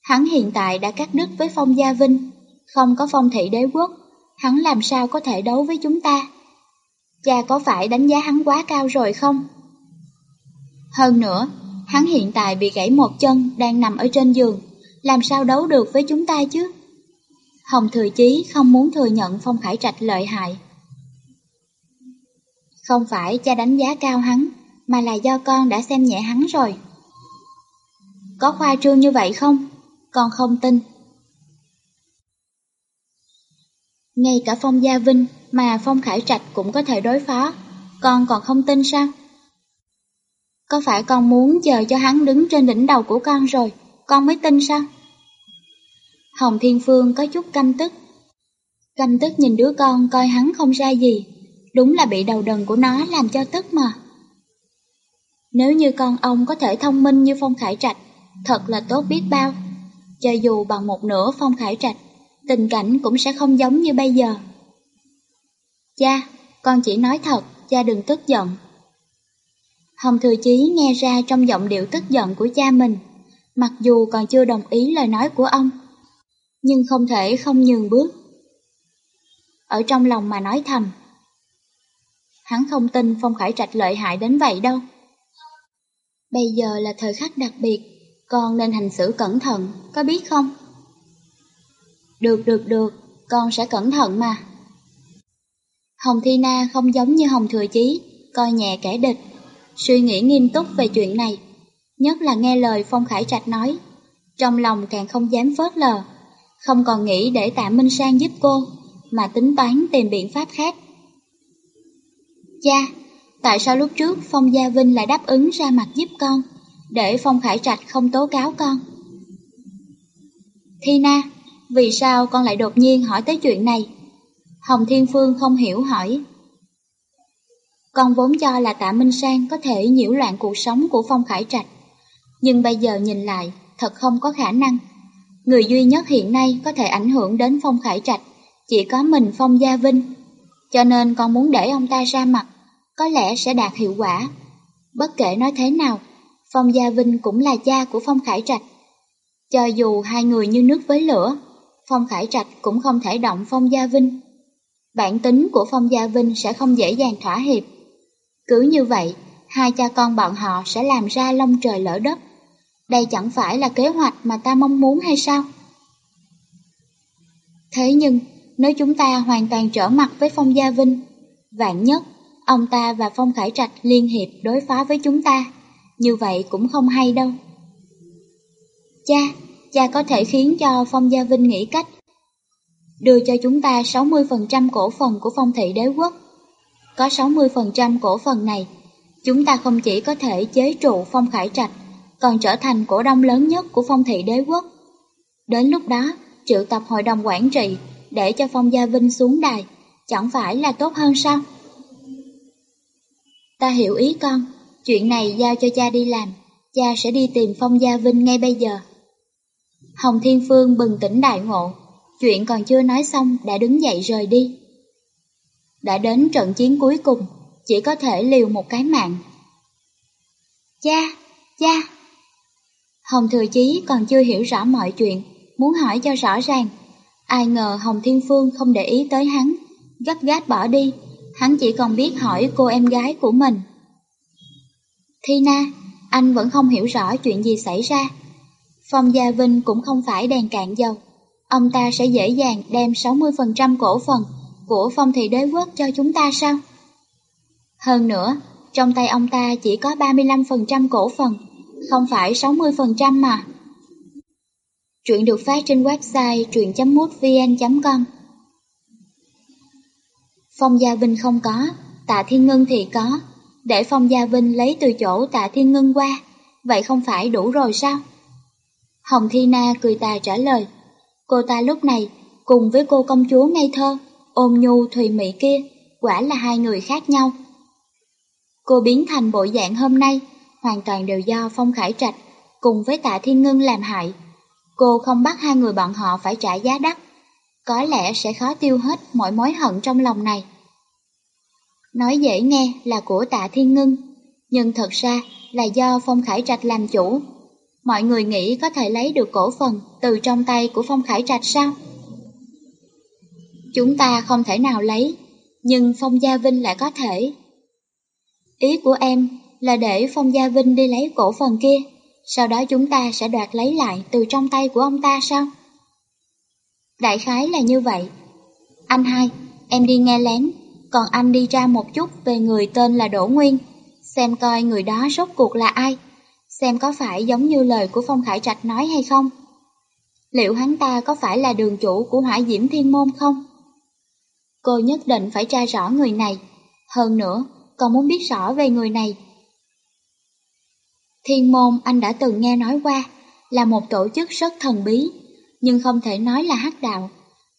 Hắn hiện tại đã cắt đứt với phong gia vinh, không có phong thị đế quốc, hắn làm sao có thể đấu với chúng ta? Cha có phải đánh giá hắn quá cao rồi không? Hơn nữa, hắn hiện tại bị gãy một chân đang nằm ở trên giường, làm sao đấu được với chúng ta chứ? Hồng Thừa Chí không muốn thừa nhận Phong Khải Trạch lợi hại. Không phải cha đánh giá cao hắn, mà là do con đã xem nhẹ hắn rồi. Có khoa trương như vậy không? Con không tin. Ngay cả Phong Gia Vinh mà Phong Khải Trạch cũng có thể đối phó, con còn không tin sao? Có phải con muốn chờ cho hắn đứng trên đỉnh đầu của con rồi, con mới tin sao? Hồng Thiên Phương có chút căm tức. Căm tức nhìn đứa con coi hắn không ra gì, đúng là bị đầu đần của nó làm cho tức mà. Nếu như con ông có thể thông minh như Phong Khải Trạch, thật là tốt biết bao. Cho dù bằng một nửa Phong Khải Trạch, tình cảnh cũng sẽ không giống như bây giờ. Cha, con chỉ nói thật, cha đừng tức giận. Hồng Thừa Chí nghe ra trong giọng điệu tức giận của cha mình, mặc dù còn chưa đồng ý lời nói của ông, nhưng không thể không nhường bước. Ở trong lòng mà nói thầm, hắn không tin Phong Khải Trạch lợi hại đến vậy đâu. Bây giờ là thời khắc đặc biệt, con nên hành xử cẩn thận, có biết không? Được được được, con sẽ cẩn thận mà. Hồng Thi Na không giống như Hồng Thừa Chí, coi nhẹ kẻ địch. Suy nghĩ nghiêm túc về chuyện này, nhất là nghe lời Phong Khải Trạch nói, trong lòng càng không dám phớt lờ, không còn nghĩ để Tạ Minh Sang giúp cô, mà tính toán tìm biện pháp khác. Cha, tại sao lúc trước Phong Gia Vinh lại đáp ứng ra mặt giúp con, để Phong Khải Trạch không tố cáo con? Thi Na, vì sao con lại đột nhiên hỏi tới chuyện này? Hồng Thiên Phương không hiểu hỏi. Con vốn cho là tạ Minh Sang có thể nhiễu loạn cuộc sống của Phong Khải Trạch. Nhưng bây giờ nhìn lại, thật không có khả năng. Người duy nhất hiện nay có thể ảnh hưởng đến Phong Khải Trạch, chỉ có mình Phong Gia Vinh. Cho nên con muốn để ông ta ra mặt, có lẽ sẽ đạt hiệu quả. Bất kể nói thế nào, Phong Gia Vinh cũng là cha của Phong Khải Trạch. Cho dù hai người như nước với lửa, Phong Khải Trạch cũng không thể động Phong Gia Vinh. Bản tính của Phong Gia Vinh sẽ không dễ dàng thỏa hiệp. Cứ như vậy, hai cha con bọn họ sẽ làm ra lông trời lỡ đất. Đây chẳng phải là kế hoạch mà ta mong muốn hay sao? Thế nhưng, nếu chúng ta hoàn toàn trở mặt với Phong Gia Vinh, vạn nhất, ông ta và Phong Khải Trạch liên hiệp đối phó với chúng ta, như vậy cũng không hay đâu. Cha, cha có thể khiến cho Phong Gia Vinh nghĩ cách đưa cho chúng ta 60% cổ phần của phong thị đế quốc. Có 60% cổ phần này, chúng ta không chỉ có thể chế trụ phong khải trạch, còn trở thành cổ đông lớn nhất của phong thị đế quốc. Đến lúc đó, triệu tập hội đồng quản trị để cho phong gia vinh xuống đài, chẳng phải là tốt hơn sao? Ta hiểu ý con, chuyện này giao cho cha đi làm, cha sẽ đi tìm phong gia vinh ngay bây giờ. Hồng Thiên Phương bừng tỉnh đại ngộ, Chuyện còn chưa nói xong đã đứng dậy rời đi. Đã đến trận chiến cuối cùng, chỉ có thể liều một cái mạng. Cha, cha! Hồng Thừa Chí còn chưa hiểu rõ mọi chuyện, muốn hỏi cho rõ ràng. Ai ngờ Hồng Thiên Phương không để ý tới hắn, gấp gáp bỏ đi, hắn chỉ còn biết hỏi cô em gái của mình. Thi Na, anh vẫn không hiểu rõ chuyện gì xảy ra. Phong Gia Vinh cũng không phải đèn cạn dầu ông ta sẽ dễ dàng đem 60% cổ phần của phong thị đế quốc cho chúng ta sao? Hơn nữa, trong tay ông ta chỉ có 35% cổ phần, không phải 60% mà. chuyện được phát trên website truyện.mútvn.com Phong Gia Vinh không có, Tạ Thiên Ngân thì có, để Phong Gia Vinh lấy từ chỗ Tạ Thiên Ngân qua, vậy không phải đủ rồi sao? Hồng Thi Na cười tà trả lời. Cô ta lúc này, cùng với cô công chúa ngây thơ, ôm nhu thùy mị kia, quả là hai người khác nhau. Cô biến thành bộ dạng hôm nay, hoàn toàn đều do Phong Khải Trạch cùng với Tạ Thiên Ngân làm hại. Cô không bắt hai người bọn họ phải trả giá đắt, có lẽ sẽ khó tiêu hết mọi mối hận trong lòng này. Nói dễ nghe là của Tạ Thiên Ngân, nhưng thật ra là do Phong Khải Trạch làm chủ. Mọi người nghĩ có thể lấy được cổ phần từ trong tay của Phong Khải Trạch sao? Chúng ta không thể nào lấy, nhưng Phong Gia Vinh lại có thể. Ý của em là để Phong Gia Vinh đi lấy cổ phần kia, sau đó chúng ta sẽ đoạt lấy lại từ trong tay của ông ta sao? Đại khái là như vậy. Anh hai, em đi nghe lén, còn anh đi ra một chút về người tên là Đỗ Nguyên, xem coi người đó rốt cuộc là ai xem có phải giống như lời của Phong Khải Trạch nói hay không? Liệu hắn ta có phải là đường chủ của hỏa diễm thiên môn không? Cô nhất định phải tra rõ người này, hơn nữa còn muốn biết rõ về người này. Thiên môn anh đã từng nghe nói qua là một tổ chức rất thần bí, nhưng không thể nói là hắc đạo,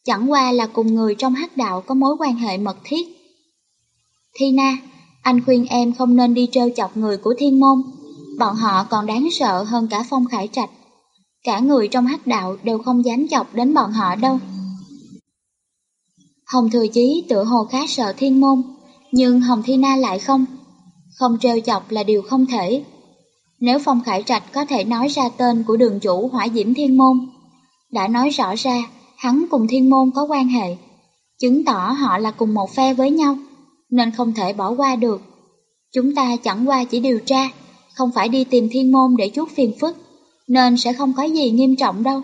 chẳng qua là cùng người trong hắc đạo có mối quan hệ mật thiết. Thi Na, anh khuyên em không nên đi trêu chọc người của thiên môn, bọn họ còn đáng sợ hơn cả Phong Khải Trạch. Cả người trong hắc đạo đều không dám chọc đến bọn họ đâu. Hồng Thừa Chí tự hồ khá sợ thiên môn, nhưng Hồng Thi Na lại không. Không treo chọc là điều không thể. Nếu Phong Khải Trạch có thể nói ra tên của đường chủ hỏa diễm thiên môn, đã nói rõ ra hắn cùng thiên môn có quan hệ, chứng tỏ họ là cùng một phe với nhau, nên không thể bỏ qua được. Chúng ta chẳng qua chỉ điều tra, không phải đi tìm thiên môn để chuốt phiền phức, nên sẽ không có gì nghiêm trọng đâu.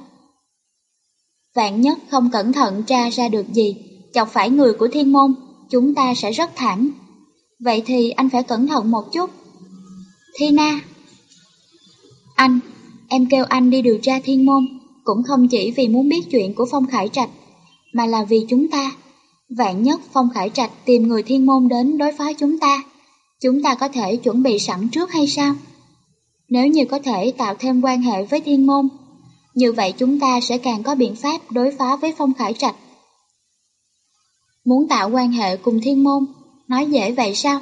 Vạn nhất không cẩn thận tra ra được gì, chọc phải người của thiên môn, chúng ta sẽ rất thảm. Vậy thì anh phải cẩn thận một chút. Thi Na Anh, em kêu anh đi điều tra thiên môn, cũng không chỉ vì muốn biết chuyện của Phong Khải Trạch, mà là vì chúng ta. Vạn nhất Phong Khải Trạch tìm người thiên môn đến đối phó chúng ta, chúng ta có thể chuẩn bị sẵn trước hay sao? Nếu như có thể tạo thêm quan hệ với thiên môn, như vậy chúng ta sẽ càng có biện pháp đối phó với Phong Khải Trạch. Muốn tạo quan hệ cùng thiên môn, nói dễ vậy sao?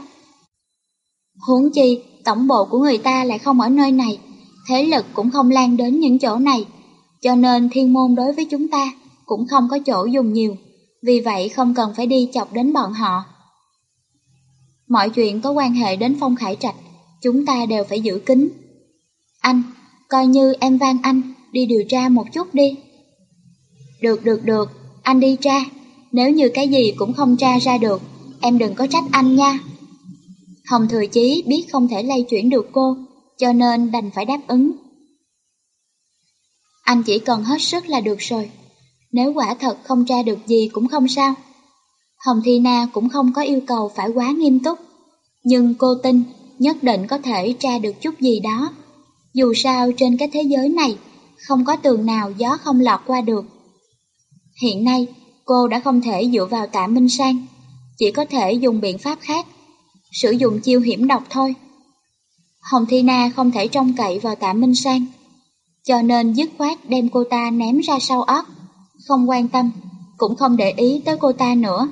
Huống chi, tổng bộ của người ta lại không ở nơi này, thế lực cũng không lan đến những chỗ này, cho nên thiên môn đối với chúng ta cũng không có chỗ dùng nhiều, vì vậy không cần phải đi chọc đến bọn họ. Mọi chuyện có quan hệ đến Phong Khải Trạch, chúng ta đều phải giữ kín. Anh, coi như em van anh, đi điều tra một chút đi. Được được được, anh đi tra, nếu như cái gì cũng không tra ra được, em đừng có trách anh nha. Hồng Thừa Chí biết không thể lay chuyển được cô, cho nên đành phải đáp ứng. Anh chỉ cần hết sức là được rồi, nếu quả thật không tra được gì cũng không sao. Hồng Thi Na cũng không có yêu cầu phải quá nghiêm túc, nhưng cô tin nhất định có thể tra được chút gì đó. Dù sao trên cái thế giới này, không có tường nào gió không lọt qua được. Hiện nay, cô đã không thể dựa vào tạ Minh Sang, chỉ có thể dùng biện pháp khác, sử dụng chiêu hiểm độc thôi. Hồng Thi Na không thể trông cậy vào tạ Minh Sang, cho nên dứt khoát đem cô ta ném ra sau óc, không quan tâm, cũng không để ý tới cô ta nữa.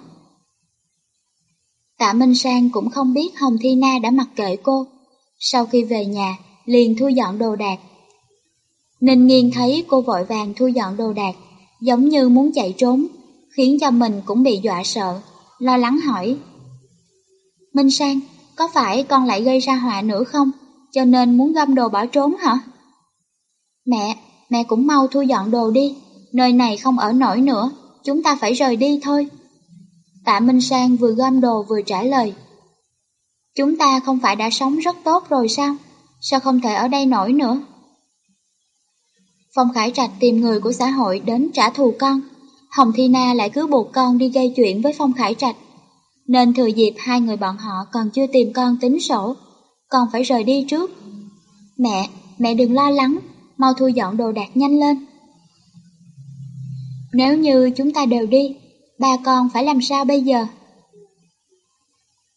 Tạ Minh Sang cũng không biết Hồng Thi Na đã mặc kệ cô, sau khi về nhà liền thu dọn đồ đạc. Ninh Nghiên thấy cô vội vàng thu dọn đồ đạc, giống như muốn chạy trốn, khiến cho mình cũng bị dọa sợ, lo lắng hỏi. Minh Sang, có phải con lại gây ra họa nữa không, cho nên muốn gom đồ bỏ trốn hả? Mẹ, mẹ cũng mau thu dọn đồ đi, nơi này không ở nổi nữa, chúng ta phải rời đi thôi. Tạ Minh Sang vừa gom đồ vừa trả lời. Chúng ta không phải đã sống rất tốt rồi sao? Sao không thể ở đây nổi nữa? Phong Khải Trạch tìm người của xã hội đến trả thù con. Hồng Thi Na lại cứ buộc con đi gây chuyện với Phong Khải Trạch. Nên thừa dịp hai người bọn họ còn chưa tìm con tính sổ, con phải rời đi trước. Mẹ, mẹ đừng lo lắng, mau thu dọn đồ đạc nhanh lên. Nếu như chúng ta đều đi, ba con phải làm sao bây giờ?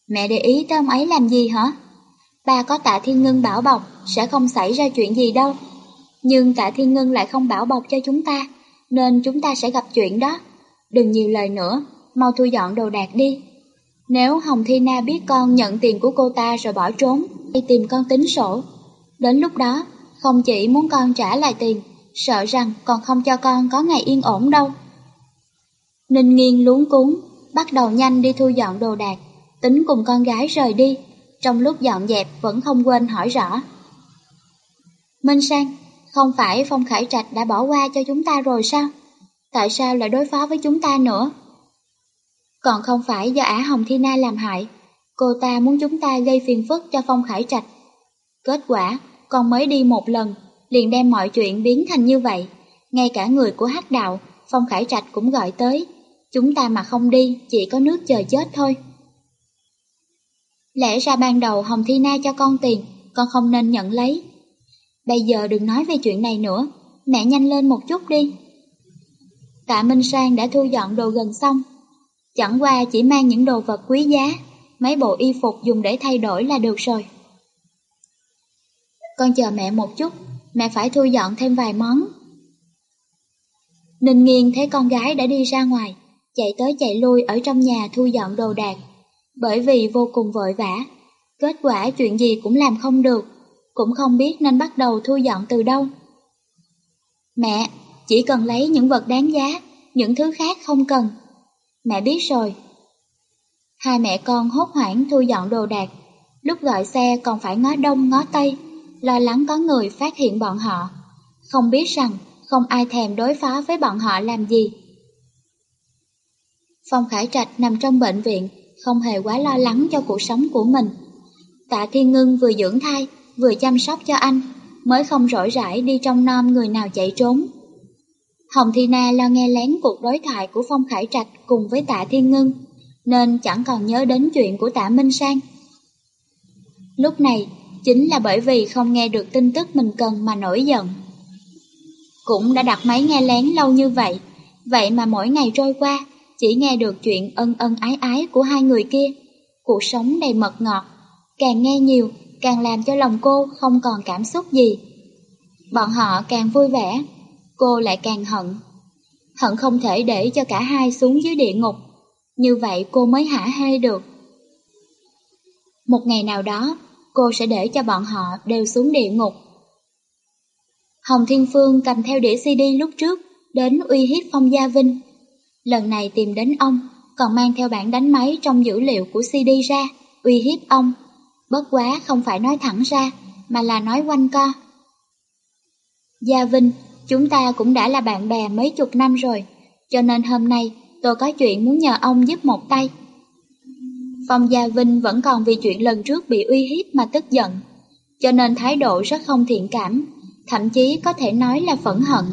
Mẹ để ý tới ông ấy làm gì hả? Ba có tạ thiên ngân bảo bọc, sẽ không xảy ra chuyện gì đâu. Nhưng tạ thiên ngân lại không bảo bọc cho chúng ta, nên chúng ta sẽ gặp chuyện đó. Đừng nhiều lời nữa, mau thu dọn đồ đạc đi. Nếu Hồng Thi Na biết con nhận tiền của cô ta rồi bỏ trốn, đi tìm con tính sổ. Đến lúc đó, không chỉ muốn con trả lại tiền, sợ rằng còn không cho con có ngày yên ổn đâu. Ninh nghiêng luống cuốn, bắt đầu nhanh đi thu dọn đồ đạc, tính cùng con gái rời đi, trong lúc dọn dẹp vẫn không quên hỏi rõ. Minh Sang, không phải Phong Khải Trạch đã bỏ qua cho chúng ta rồi sao? Tại sao lại đối phó với chúng ta nữa? Còn không phải do ả Hồng Thi Na làm hại, cô ta muốn chúng ta gây phiền phức cho Phong Khải Trạch. Kết quả, con mới đi một lần, liền đem mọi chuyện biến thành như vậy. Ngay cả người của hắc đạo, Phong Khải Trạch cũng gọi tới. Chúng ta mà không đi, chỉ có nước chờ chết thôi. Lẽ ra ban đầu Hồng Thi Na cho con tiền, con không nên nhận lấy. Bây giờ đừng nói về chuyện này nữa, mẹ nhanh lên một chút đi. Tạ Minh Sang đã thu dọn đồ gần xong, chẳng qua chỉ mang những đồ vật quý giá, mấy bộ y phục dùng để thay đổi là được rồi. Con chờ mẹ một chút, mẹ phải thu dọn thêm vài món. Ninh nghiêng thấy con gái đã đi ra ngoài, chạy tới chạy lui ở trong nhà thu dọn đồ đạc, bởi vì vô cùng vội vã. Kết quả chuyện gì cũng làm không được, cũng không biết nên bắt đầu thu dọn từ đâu. Mẹ, chỉ cần lấy những vật đáng giá, những thứ khác không cần. Mẹ biết rồi. Hai mẹ con hốt hoảng thu dọn đồ đạc, lúc gọi xe còn phải ngó đông ngó tây, lo lắng có người phát hiện bọn họ. Không biết rằng không ai thèm đối phó với bọn họ làm gì. Phong Khải Trạch nằm trong bệnh viện, không hề quá lo lắng cho cuộc sống của mình. Tạ Thiên Ngân vừa dưỡng thai, vừa chăm sóc cho anh, mới không rỗi rãi đi trong nom người nào chạy trốn. Hồng Thi Na lo nghe lén cuộc đối thoại của Phong Khải Trạch cùng với Tạ Thiên Ngân, nên chẳng còn nhớ đến chuyện của tạ Minh Sang. Lúc này, chính là bởi vì không nghe được tin tức mình cần mà nổi giận. Cũng đã đặt máy nghe lén lâu như vậy, vậy mà mỗi ngày trôi qua, chỉ nghe được chuyện ân ân ái ái của hai người kia. Cuộc sống đầy mật ngọt, càng nghe nhiều, càng làm cho lòng cô không còn cảm xúc gì. Bọn họ càng vui vẻ, cô lại càng hận. Hận không thể để cho cả hai xuống dưới địa ngục, như vậy cô mới hả hê được. Một ngày nào đó, cô sẽ để cho bọn họ đều xuống địa ngục. Hồng Thiên Phương cầm theo đĩa CD lúc trước, đến uy hiếp Phong Gia Vinh. Lần này tìm đến ông, còn mang theo bản đánh máy trong dữ liệu của CD ra, uy hiếp ông. Bất quá không phải nói thẳng ra, mà là nói quanh co. Gia Vinh, chúng ta cũng đã là bạn bè mấy chục năm rồi, cho nên hôm nay tôi có chuyện muốn nhờ ông giúp một tay. Phong Gia Vinh vẫn còn vì chuyện lần trước bị uy hiếp mà tức giận, cho nên thái độ rất không thiện cảm, thậm chí có thể nói là phẫn hận.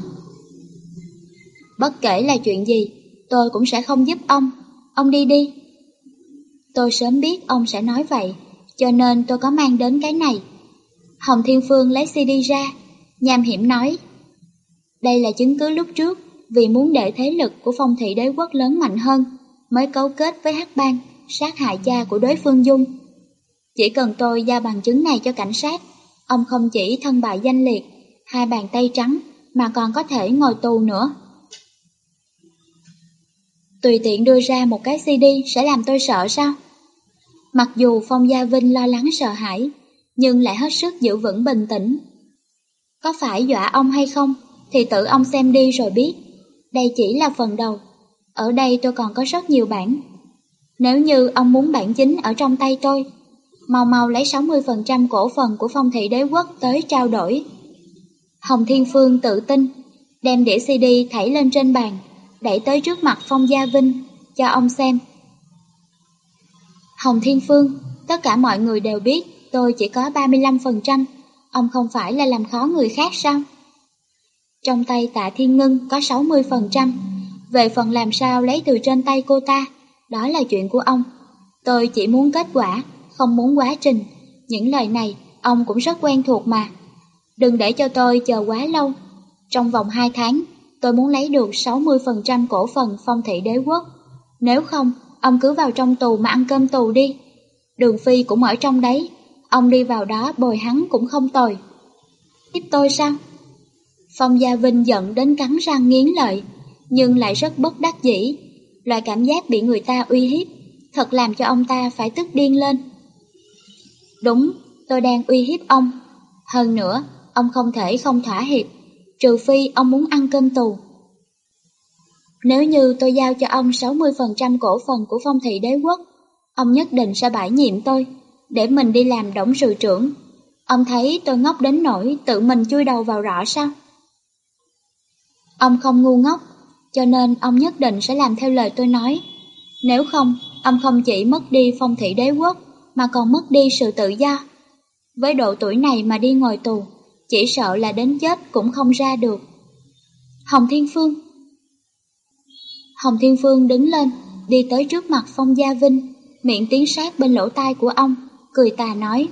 Bất kể là chuyện gì, tôi cũng sẽ không giúp ông, ông đi đi. Tôi sớm biết ông sẽ nói vậy, cho nên tôi có mang đến cái này. Hồng Thiên Phương lấy CD ra, nham hiểm nói. Đây là chứng cứ lúc trước, vì muốn để thế lực của phong thị đế quốc lớn mạnh hơn, mới cấu kết với hắc bang sát hại cha của đối phương Dung. Chỉ cần tôi giao bằng chứng này cho cảnh sát, ông không chỉ thân bại danh liệt, hai bàn tay trắng, mà còn có thể ngồi tù nữa. Tùy tiện đưa ra một cái CD sẽ làm tôi sợ sao? Mặc dù Phong Gia Vinh lo lắng sợ hãi, nhưng lại hết sức giữ vững bình tĩnh. Có phải dọa ông hay không, thì tự ông xem đi rồi biết. Đây chỉ là phần đầu. Ở đây tôi còn có rất nhiều bản. Nếu như ông muốn bản chính ở trong tay tôi, mau mau lấy 60% cổ phần của phong thị đế quốc tới trao đổi. Hồng Thiên Phương tự tin, đem đĩa CD thảy lên trên bàn, đẩy tới trước mặt Phong Gia Vinh, cho ông xem. Hồng Thiên Phương, tất cả mọi người đều biết tôi chỉ có 35%, ông không phải là làm khó người khác sao? Trong tay tạ Thiên Ngân có 60%, về phần làm sao lấy từ trên tay cô ta, đó là chuyện của ông. Tôi chỉ muốn kết quả, không muốn quá trình. Những lời này, ông cũng rất quen thuộc mà. Đừng để cho tôi chờ quá lâu. Trong vòng 2 tháng, tôi muốn lấy được 60% cổ phần phong thị đế quốc. Nếu không, ông cứ vào trong tù mà ăn cơm tù đi. Đường Phi cũng ở trong đấy, ông đi vào đó bồi hắn cũng không tồi. Tiếp tôi sao? Phong Gia Vinh giận đến cắn răng nghiến lợi, nhưng lại rất bất đắc dĩ. Loại cảm giác bị người ta uy hiếp, thật làm cho ông ta phải tức điên lên. Đúng, tôi đang uy hiếp ông. Hơn nữa, ông không thể không thỏa hiệp, trừ phi ông muốn ăn cơm tù. Nếu như tôi giao cho ông 60% cổ phần của phong thị đế quốc, ông nhất định sẽ bãi nhiệm tôi, để mình đi làm tổng sự trưởng. Ông thấy tôi ngốc đến nỗi tự mình chui đầu vào rõ sao? Ông không ngu ngốc, cho nên ông nhất định sẽ làm theo lời tôi nói. Nếu không, ông không chỉ mất đi phong thị đế quốc, mà còn mất đi sự tự do. Với độ tuổi này mà đi ngồi tù, chỉ sợ là đến chết cũng không ra được. Hồng Thiên Phương Hồng Thiên Phương đứng lên, đi tới trước mặt Phong Gia Vinh, miệng tiến sát bên lỗ tai của ông, cười tà nói.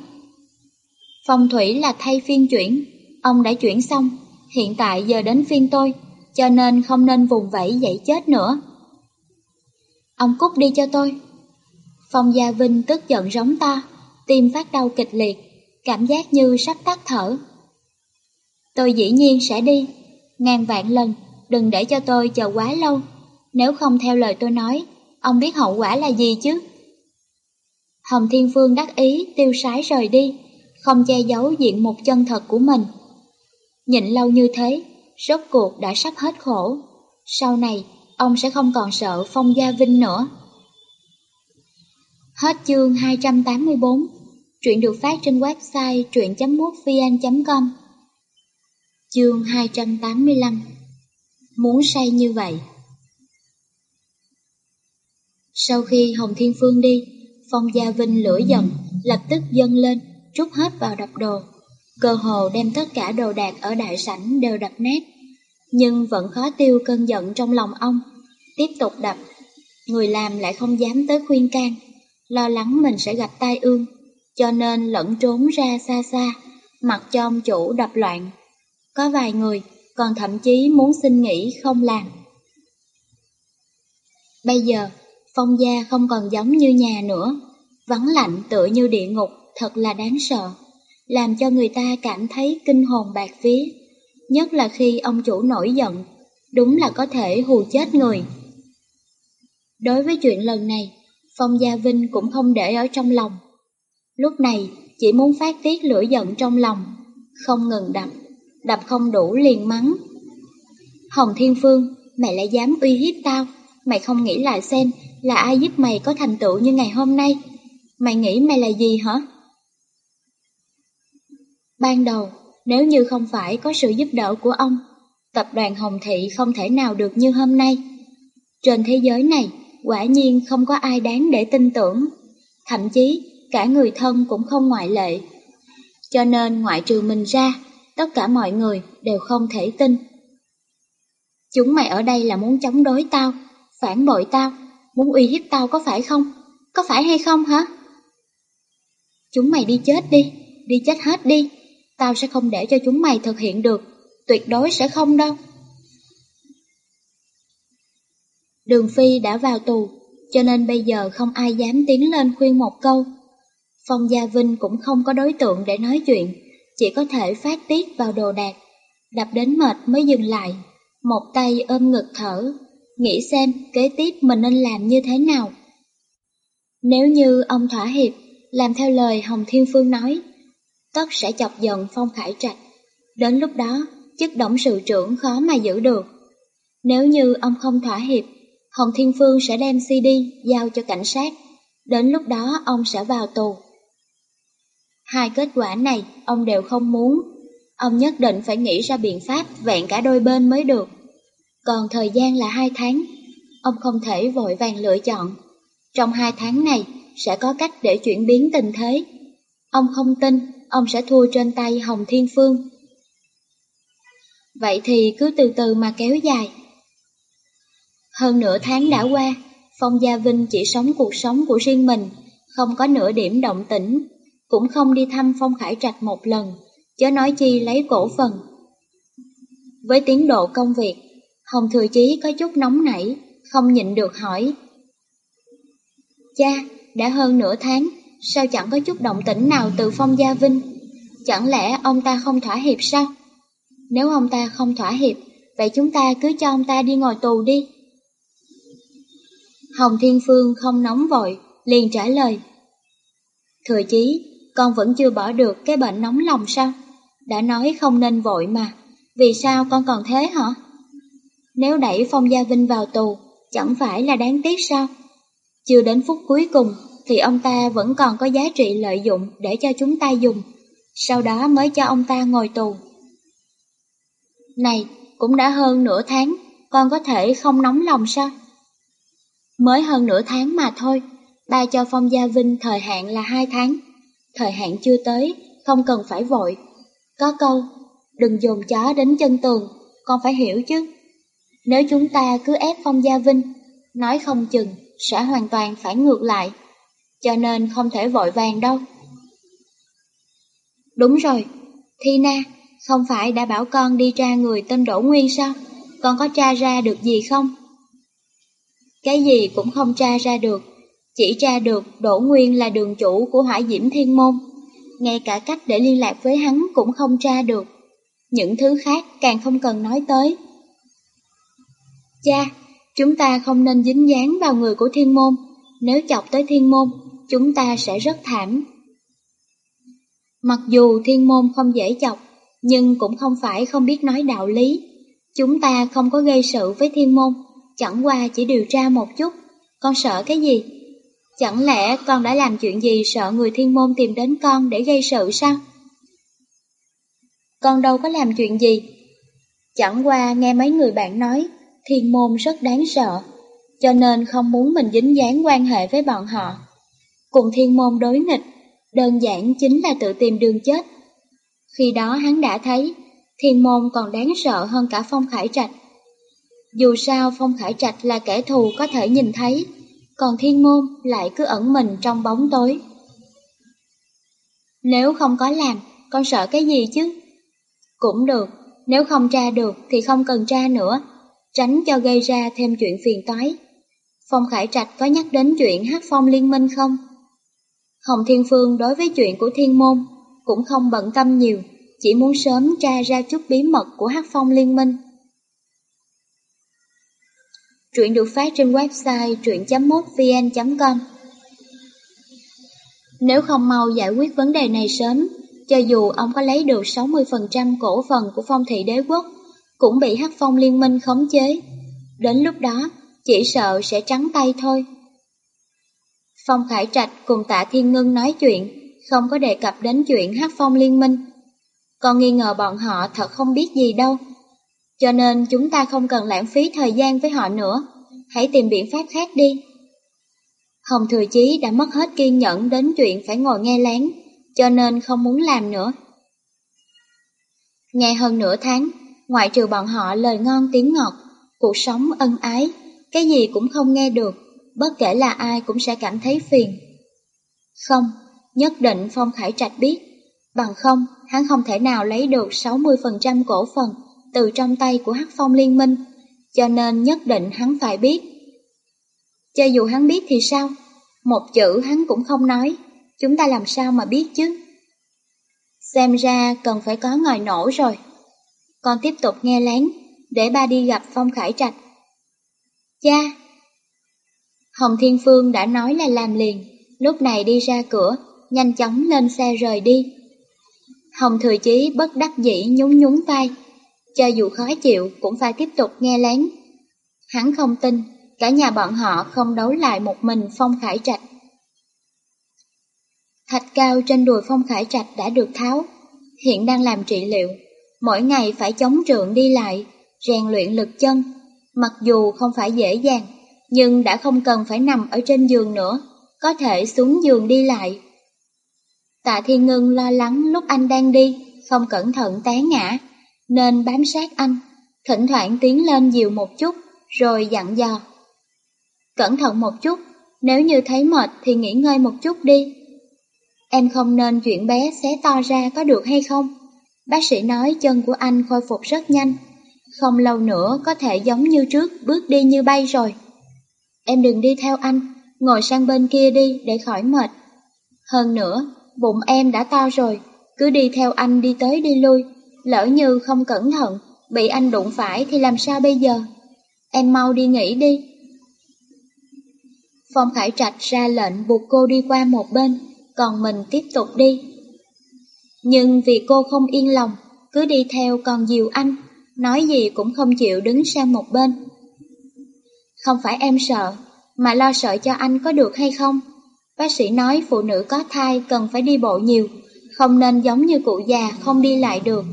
Phong thủy là thay phiên chuyển, ông đã chuyển xong, hiện tại giờ đến phiên tôi, cho nên không nên vùng vẫy dậy chết nữa. Ông cút đi cho tôi. Phong Gia Vinh tức giận rống to, tim phát đau kịch liệt, cảm giác như sắp tắt thở. Tôi dĩ nhiên sẽ đi, ngàn vạn lần, đừng để cho tôi chờ quá lâu. Nếu không theo lời tôi nói, ông biết hậu quả là gì chứ? Hồng Thiên Phương đắc ý tiêu sái rời đi, không che giấu diện một chân thật của mình. Nhịn lâu như thế, rốt cuộc đã sắp hết khổ. Sau này, ông sẽ không còn sợ Phong Gia Vinh nữa. Hết chương 284, truyện được phát trên website truyện.mútvn.com Chương 285 Muốn say như vậy Sau khi Hồng Thiên Phương đi, Phong Gia Vinh lửa giận, lập tức dâng lên, trút hết vào đập đồ. Cơ hồ đem tất cả đồ đạc ở đại sảnh đều đập nát, nhưng vẫn khó tiêu cơn giận trong lòng ông, tiếp tục đập. Người làm lại không dám tới khuyên can, lo lắng mình sẽ gặp tai ương, cho nên lẫn trốn ra xa xa, mặc cho ông chủ đập loạn. Có vài người còn thậm chí muốn xin nghỉ không làm. Bây giờ, phong gia không còn giống như nhà nữa, vắng lạnh tựa như địa ngục, thật là đáng sợ, làm cho người ta cảm thấy kinh hồn bạc vía, nhất là khi ông chủ nổi giận, đúng là có thể hù chết người. Đối với chuyện lần này, Phong Gia Vinh cũng không để ở trong lòng. Lúc này, chỉ muốn phát tiết lửa giận trong lòng, không ngừng đập, đập không đủ liền mắng. Hồng Thiên Phương, mày lại dám uy hiếp tao, mày không nghĩ lại xem là ai giúp mày có thành tựu như ngày hôm nay. Mày nghĩ mày là gì hả? Ban đầu, nếu như không phải có sự giúp đỡ của ông, tập đoàn Hồng Thị không thể nào được như hôm nay. Trên thế giới này, quả nhiên không có ai đáng để tin tưởng, thậm chí cả người thân cũng không ngoại lệ. Cho nên ngoại trừ mình ra, tất cả mọi người đều không thể tin. Chúng mày ở đây là muốn chống đối tao, phản bội tao, muốn uy hiếp tao có phải không? Có phải hay không hả? Chúng mày đi chết đi, đi chết hết đi, tao sẽ không để cho chúng mày thực hiện được, tuyệt đối sẽ không đâu. Đường Phi đã vào tù, cho nên bây giờ không ai dám tiến lên khuyên một câu. Phong Gia Vinh cũng không có đối tượng để nói chuyện, chỉ có thể phát tiết vào đồ đạc. Đập đến mệt mới dừng lại, một tay ôm ngực thở, nghĩ xem kế tiếp mình nên làm như thế nào. Nếu như ông thỏa hiệp, làm theo lời Hồng Thiên Phương nói, tất sẽ chọc giận Phong Khải Trạch. Đến lúc đó, chất động sự trưởng khó mà giữ được. Nếu như ông không thỏa hiệp, Hồng Thiên Phương sẽ đem CD giao cho cảnh sát. Đến lúc đó ông sẽ vào tù. Hai kết quả này ông đều không muốn. Ông nhất định phải nghĩ ra biện pháp vẹn cả đôi bên mới được. Còn thời gian là hai tháng, ông không thể vội vàng lựa chọn. Trong hai tháng này sẽ có cách để chuyển biến tình thế. Ông không tin ông sẽ thua trên tay Hồng Thiên Phương. Vậy thì cứ từ từ mà kéo dài. Hơn nửa tháng đã qua, Phong Gia Vinh chỉ sống cuộc sống của riêng mình, không có nửa điểm động tĩnh, cũng không đi thăm Phong Khải Trạch một lần, chớ nói chi lấy cổ phần. Với tiến độ công việc, Hồng Thừa Chí có chút nóng nảy, không nhịn được hỏi. Cha, đã hơn nửa tháng, sao chẳng có chút động tĩnh nào từ Phong Gia Vinh? Chẳng lẽ ông ta không thỏa hiệp sao? Nếu ông ta không thỏa hiệp, vậy chúng ta cứ cho ông ta đi ngồi tù đi. Hồng Thiên Phương không nóng vội, liền trả lời. Thừa chí, con vẫn chưa bỏ được cái bệnh nóng lòng sao? Đã nói không nên vội mà, vì sao con còn thế hả? Nếu đẩy Phong Gia Vinh vào tù, chẳng phải là đáng tiếc sao? Chưa đến phút cuối cùng, thì ông ta vẫn còn có giá trị lợi dụng để cho chúng ta dùng, sau đó mới cho ông ta ngồi tù. Này, cũng đã hơn nửa tháng, con có thể không nóng lòng sao? Mới hơn nửa tháng mà thôi, ba cho Phong Gia Vinh thời hạn là hai tháng. Thời hạn chưa tới, không cần phải vội. Có câu, đừng dồn chó đến chân tường, con phải hiểu chứ. Nếu chúng ta cứ ép Phong Gia Vinh, nói không chừng sẽ hoàn toàn phải ngược lại. Cho nên không thể vội vàng đâu. Đúng rồi, Thi Na, không phải đã bảo con đi tra người tên Đỗ Nguyên sao? Con có tra ra được gì không? Cái gì cũng không tra ra được, chỉ tra được Đỗ Nguyên là đường chủ của Hỏa Diễm Thiên Môn. Ngay cả cách để liên lạc với hắn cũng không tra được. Những thứ khác càng không cần nói tới. Cha, chúng ta không nên dính dáng vào người của thiên môn. Nếu chọc tới thiên môn, chúng ta sẽ rất thảm. Mặc dù thiên môn không dễ chọc, nhưng cũng không phải không biết nói đạo lý. Chúng ta không có gây sự với thiên môn, chẳng qua chỉ điều tra một chút, con sợ cái gì? Chẳng lẽ con đã làm chuyện gì sợ người thiên môn tìm đến con để gây sự sao? Con đâu có làm chuyện gì. Chẳng qua nghe mấy người bạn nói, thiên môn rất đáng sợ, cho nên không muốn mình dính dáng quan hệ với bọn họ. Cùng thiên môn đối nghịch, đơn giản chính là tự tìm đường chết. Khi đó hắn đã thấy, thiên môn còn đáng sợ hơn cả phong khải trạch. Dù sao Phong Khải Trạch là kẻ thù có thể nhìn thấy, còn thiên môn lại cứ ẩn mình trong bóng tối. Nếu không có làm, con sợ cái gì chứ? Cũng được, nếu không tra được thì không cần tra nữa, tránh cho gây ra thêm chuyện phiền toái. Phong Khải Trạch có nhắc đến chuyện hát phong liên minh không? Hồng Thiên Phương đối với chuyện của thiên môn cũng không bận tâm nhiều, chỉ muốn sớm tra ra chút bí mật của hát phong liên minh. Truyện được phát trên website truyện.mútvn.com Nếu không mau giải quyết vấn đề này sớm, cho dù ông có lấy được 60% cổ phần của phong thị đế quốc, cũng bị hắc phong liên minh khống chế. Đến lúc đó, chỉ sợ sẽ trắng tay thôi. Phong Khải Trạch cùng tạ Thiên Ngân nói chuyện, không có đề cập đến chuyện hắc phong liên minh. Còn nghi ngờ bọn họ thật không biết gì đâu. Cho nên chúng ta không cần lãng phí thời gian với họ nữa, hãy tìm biện pháp khác đi. Hồng Thừa Chí đã mất hết kiên nhẫn đến chuyện phải ngồi nghe lén, cho nên không muốn làm nữa. Nghe hơn nửa tháng, ngoại trừ bọn họ lời ngon tiếng ngọt, cuộc sống ân ái, cái gì cũng không nghe được, bất kể là ai cũng sẽ cảm thấy phiền. Không, nhất định Phong Khải Trạch biết, bằng không hắn không thể nào lấy được 60% cổ phần từ trong tay của Hắc Phong Liên Minh, cho nên nhất định hắn phải biết. Cho dù hắn biết thì sao, một chữ hắn cũng không nói, chúng ta làm sao mà biết chứ? Xem ra cần phải có ngòi nổ rồi. Con tiếp tục nghe lén, để ba đi gặp Phong Khải Trạch. Cha! Hồng Thiên Phương đã nói là làm liền, lúc này đi ra cửa, nhanh chóng lên xe rời đi. Hồng Thừa Chí bất đắc dĩ nhún nhún vai, cho dù khó chịu cũng phải tiếp tục nghe lén. Hắn không tin, cả nhà bọn họ không đấu lại một mình Phong Khải Trạch. Thạch cao trên đùi Phong Khải Trạch đã được tháo, hiện đang làm trị liệu, mỗi ngày phải chống trượng đi lại, rèn luyện lực chân, mặc dù không phải dễ dàng, nhưng đã không cần phải nằm ở trên giường nữa, có thể xuống giường đi lại. Tạ Thiên Ngân lo lắng lúc anh đang đi, không cẩn thận té ngã, nên bám sát anh, thỉnh thoảng tiến lên dịu một chút, rồi dặn dò. Cẩn thận một chút, nếu như thấy mệt thì nghỉ ngơi một chút đi. Em không nên chuyện bé xé to ra có được hay không? Bác sĩ nói chân của anh khôi phục rất nhanh, không lâu nữa có thể giống như trước bước đi như bay rồi. Em đừng đi theo anh, ngồi sang bên kia đi để khỏi mệt. Hơn nữa, bụng em đã to rồi, cứ đi theo anh đi tới đi lui, lỡ như không cẩn thận, bị anh đụng phải thì làm sao bây giờ? Em mau đi nghỉ đi. Phong Khải Trạch ra lệnh buộc cô đi qua một bên, còn mình tiếp tục đi. Nhưng vì cô không yên lòng, cứ đi theo còn dìu anh, nói gì cũng không chịu đứng sang một bên. Không phải em sợ, mà lo sợ cho anh có được hay không. Bác sĩ nói phụ nữ có thai cần phải đi bộ nhiều, không nên giống như cụ già không đi lại được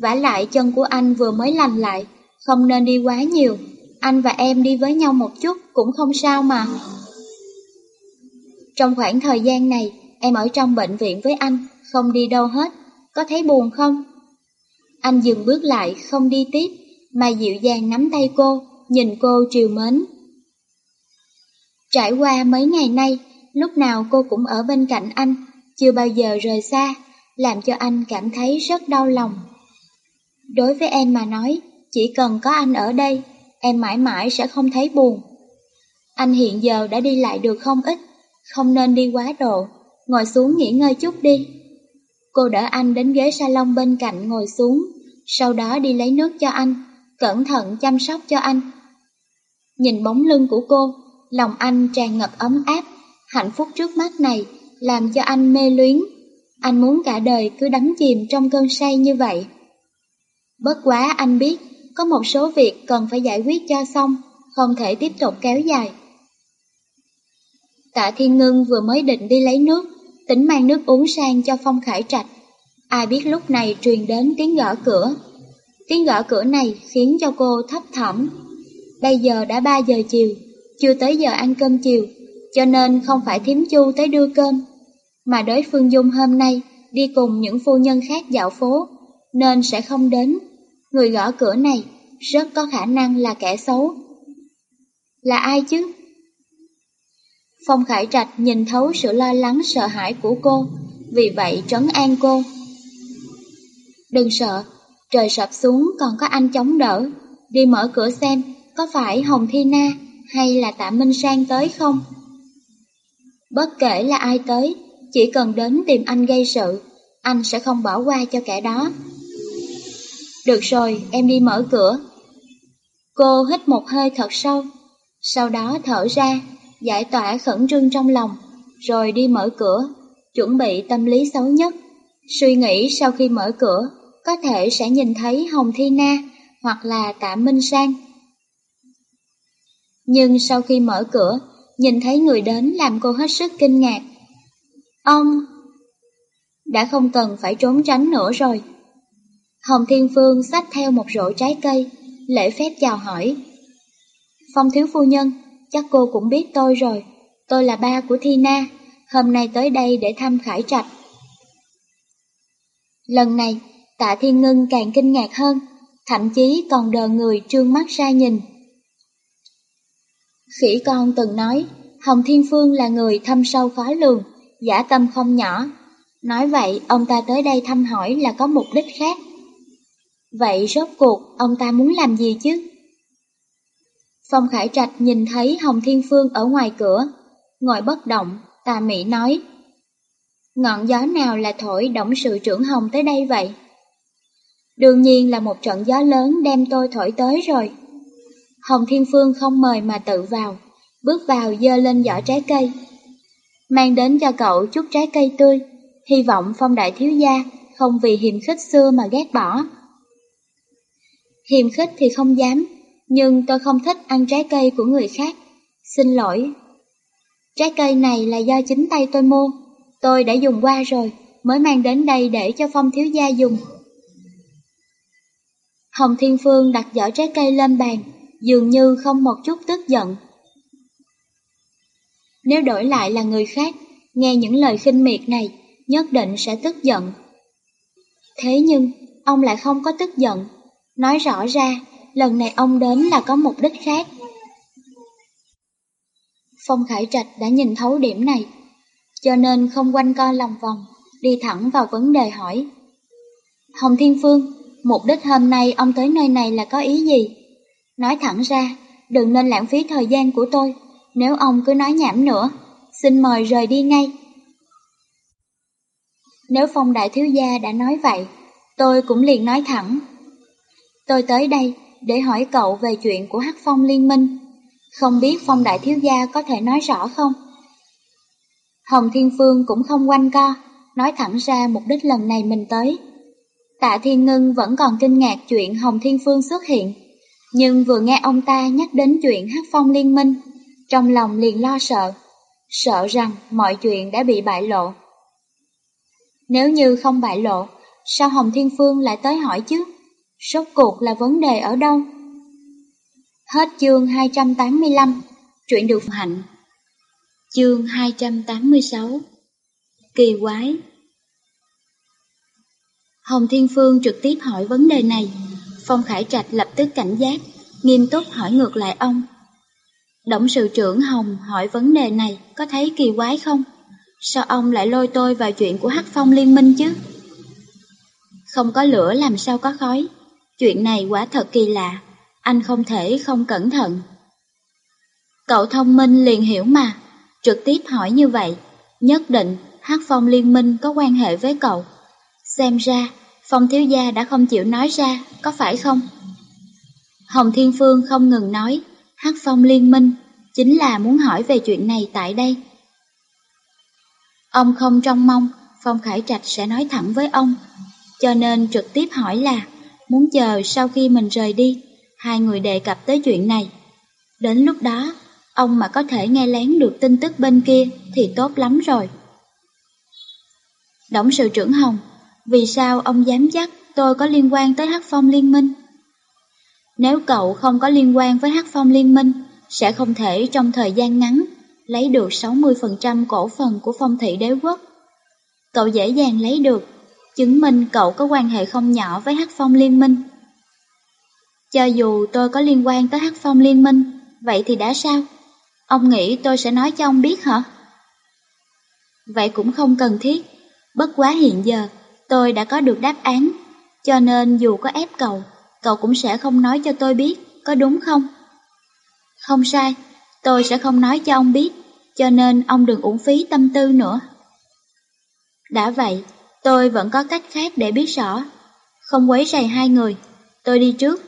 vả lại chân của anh vừa mới lành lại, không nên đi quá nhiều. Anh và em đi với nhau một chút cũng không sao mà. Trong khoảng thời gian này, em ở trong bệnh viện với anh, không đi đâu hết, có thấy buồn không? Anh dừng bước lại, không đi tiếp, mà dịu dàng nắm tay cô, nhìn cô triều mến. Trải qua mấy ngày nay, lúc nào cô cũng ở bên cạnh anh, chưa bao giờ rời xa, làm cho anh cảm thấy rất đau lòng. Đối với em mà nói, chỉ cần có anh ở đây, em mãi mãi sẽ không thấy buồn. Anh hiện giờ đã đi lại được không ít, không nên đi quá độ, ngồi xuống nghỉ ngơi chút đi. Cô đỡ anh đến ghế salon bên cạnh ngồi xuống, sau đó đi lấy nước cho anh, cẩn thận chăm sóc cho anh. Nhìn bóng lưng của cô, lòng anh tràn ngập ấm áp, hạnh phúc trước mắt này làm cho anh mê luyến. Anh muốn cả đời cứ đắm chìm trong cơn say như vậy. Bất quá anh biết, có một số việc cần phải giải quyết cho xong, không thể tiếp tục kéo dài. Tạ Thiên Ngân vừa mới định đi lấy nước, tính mang nước uống sang cho Phong Khải Trạch. Ai biết lúc này truyền đến tiếng gõ cửa. Tiếng gõ cửa này khiến cho cô thấp thỏm. Bây giờ đã 3 giờ chiều, chưa tới giờ ăn cơm chiều, cho nên không phải thím chu tới đưa cơm. Mà đối phương Dung hôm nay đi cùng những phu nhân khác dạo phố, nên sẽ không đến. Người gõ cửa này rất có khả năng là kẻ xấu. Là ai chứ? Phong Khải Trạch nhìn thấu sự lo lắng sợ hãi của cô, vì vậy trấn an cô. Đừng sợ, trời sập xuống còn có anh chống đỡ, đi mở cửa xem có phải Hồng Thi Na hay là Tạ Minh Sang tới không? Bất kể là ai tới, chỉ cần đến tìm anh gây sự, anh sẽ không bỏ qua cho kẻ đó. Được rồi, em đi mở cửa. Cô hít một hơi thật sâu, sau đó thở ra, giải tỏa khẩn trương trong lòng, rồi đi mở cửa, chuẩn bị tâm lý xấu nhất. Suy nghĩ sau khi mở cửa, có thể sẽ nhìn thấy Hồng Thi Na hoặc là Tạ Minh Sang. Nhưng sau khi mở cửa, nhìn thấy người đến làm cô hết sức kinh ngạc. Ông đã không cần phải trốn tránh nữa rồi. Hồng Thiên Phương xách theo một rổ trái cây, lễ phép chào hỏi. Phong thiếu phu nhân, chắc cô cũng biết tôi rồi, tôi là ba của Thi Na, hôm nay tới đây để thăm Khải Trạch. Lần này, tạ Thiên Ngân càng kinh ngạc hơn, thậm chí còn đờ người trương mắt ra nhìn. Khỉ con từng nói, Hồng Thiên Phương là người thâm sâu khó lường, giả tâm không nhỏ. Nói vậy, ông ta tới đây thăm hỏi là có mục đích khác. Vậy rốt cuộc, ông ta muốn làm gì chứ? Phong Khải Trạch nhìn thấy Hồng Thiên Phương ở ngoài cửa, ngồi bất động, tà mỹ nói. Ngọn gió nào là thổi động sự trưởng Hồng tới đây vậy? Đương nhiên là một trận gió lớn đem tôi thổi tới rồi. Hồng Thiên Phương không mời mà tự vào, bước vào dơ lên giỏ trái cây. Mang đến cho cậu chút trái cây tươi, hy vọng phong đại thiếu gia không vì hiềm khích xưa mà ghét bỏ. Hiềm khích thì không dám, nhưng tôi không thích ăn trái cây của người khác. Xin lỗi. Trái cây này là do chính tay tôi mua, tôi đã dùng qua rồi, mới mang đến đây để cho phong thiếu gia dùng. Hồng Thiên Phương đặt giỏ trái cây lên bàn, dường như không một chút tức giận. Nếu đổi lại là người khác, nghe những lời khinh miệt này, nhất định sẽ tức giận. Thế nhưng, ông lại không có tức giận, nói rõ ra, lần này ông đến là có mục đích khác. Phong Khải Trạch đã nhìn thấu điểm này, cho nên không quanh co lòng vòng, đi thẳng vào vấn đề hỏi. Hồng Thiên Phương, mục đích hôm nay ông tới nơi này là có ý gì? Nói thẳng ra, đừng nên lãng phí thời gian của tôi, nếu ông cứ nói nhảm nữa, xin mời rời đi ngay. Nếu phong đại thiếu gia đã nói vậy, tôi cũng liền nói thẳng. Tôi tới đây để hỏi cậu về chuyện của Hắc Phong Liên Minh. Không biết phong đại thiếu gia có thể nói rõ không? Hồng Thiên Phương cũng không quanh co, nói thẳng ra mục đích lần này mình tới. Tạ Thiên Ngân vẫn còn kinh ngạc chuyện Hồng Thiên Phương xuất hiện, nhưng vừa nghe ông ta nhắc đến chuyện Hắc Phong Liên Minh, trong lòng liền lo sợ, sợ rằng mọi chuyện đã bị bại lộ. Nếu như không bại lộ, sao Hồng Thiên Phương lại tới hỏi chứ? Rốt cuộc là vấn đề ở đâu? Hết chương 285, truyện được hạnh. Chương 286 Kỳ quái Hồng Thiên Phương trực tiếp hỏi vấn đề này, Phong Khải Trạch lập tức cảnh giác, nghiêm túc hỏi ngược lại ông. 董 sự trưởng Hồng hỏi vấn đề này có thấy kỳ quái không? Sao ông lại lôi tôi vào chuyện của Hắc Phong Liên Minh chứ? Không có lửa làm sao có khói, chuyện này quả thật kỳ lạ, anh không thể không cẩn thận. Cậu thông minh liền hiểu mà, trực tiếp hỏi như vậy, nhất định Hắc Phong Liên Minh có quan hệ với cậu. Xem ra, Phong Thiếu Gia đã không chịu nói ra, có phải không? Hồng Thiên Phương không ngừng nói, Hắc Phong Liên Minh chính là muốn hỏi về chuyện này tại đây. Ông không trông mong Phong Khải Trạch sẽ nói thẳng với ông, cho nên trực tiếp hỏi là muốn chờ sau khi mình rời đi, hai người đề cập tới chuyện này. Đến lúc đó, ông mà có thể nghe lén được tin tức bên kia thì tốt lắm rồi. 董 sự trưởng Hồng, vì sao ông dám chắc tôi có liên quan tới Hắc Phong Liên Minh? Nếu cậu không có liên quan với Hắc Phong Liên Minh, sẽ không thể trong thời gian ngắn lấy được 60% cổ phần của phong thị đế quốc. Cậu dễ dàng lấy được, chứng minh cậu có quan hệ không nhỏ với Hắc Phong Liên Minh. Cho dù tôi có liên quan tới Hắc Phong Liên Minh, vậy thì đã sao? Ông nghĩ tôi sẽ nói cho ông biết hả? Vậy cũng không cần thiết. Bất quá hiện giờ, tôi đã có được đáp án. Cho nên dù có ép cậu, cậu cũng sẽ không nói cho tôi biết, có đúng không? Không sai, tôi sẽ không nói cho ông biết, cho nên ông đừng uổng phí tâm tư nữa. Đã vậy, tôi vẫn có cách khác để biết rõ. Không quấy rầy hai người, tôi đi trước.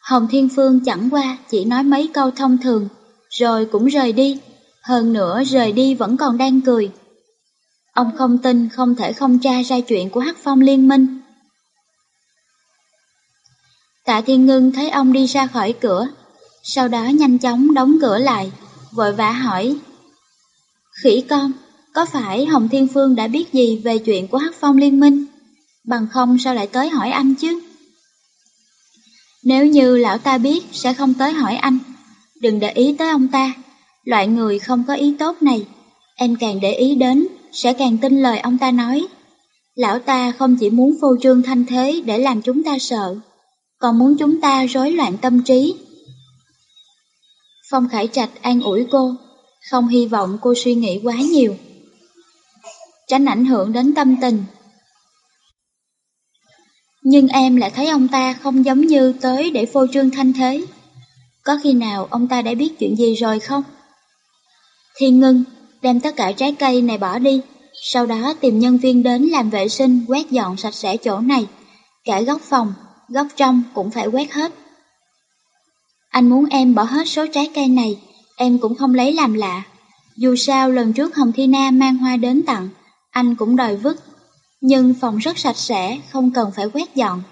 Hồng Thiên Phương chẳng qua chỉ nói mấy câu thông thường, rồi cũng rời đi. Hơn nữa rời đi vẫn còn đang cười. Ông không tin không thể không tra ra chuyện của Hắc Phong Liên Minh. Tạ Thiên Ngưng thấy ông đi ra khỏi cửa, sau đó nhanh chóng đóng cửa lại, vội vã hỏi. Khỉ con, có phải Hồng Thiên Phương đã biết gì về chuyện của Hắc Phong Liên Minh? Bằng không sao lại tới hỏi anh chứ? Nếu như lão ta biết sẽ không tới hỏi anh, đừng để ý tới ông ta. Loại người không có ý tốt này, em càng để ý đến, sẽ càng tin lời ông ta nói. Lão ta không chỉ muốn phô trương thanh thế để làm chúng ta sợ, còn muốn chúng ta rối loạn tâm trí. Phong Khải Trạch an ủi cô, không hy vọng cô suy nghĩ quá nhiều. Tránh ảnh hưởng đến tâm tình. Nhưng em lại thấy ông ta không giống như tới để phô trương thanh thế. Có khi nào ông ta đã biết chuyện gì rồi không? Thiên ngưng, đem tất cả trái cây này bỏ đi, sau đó tìm nhân viên đến làm vệ sinh quét dọn sạch sẽ chỗ này, cả góc phòng, góc trong cũng phải quét hết. Anh muốn em bỏ hết số trái cây này, em cũng không lấy làm lạ. Dù sao lần trước Hồng Thi Na mang hoa đến tặng, anh cũng đòi vứt. Nhưng phòng rất sạch sẽ, không cần phải quét dọn.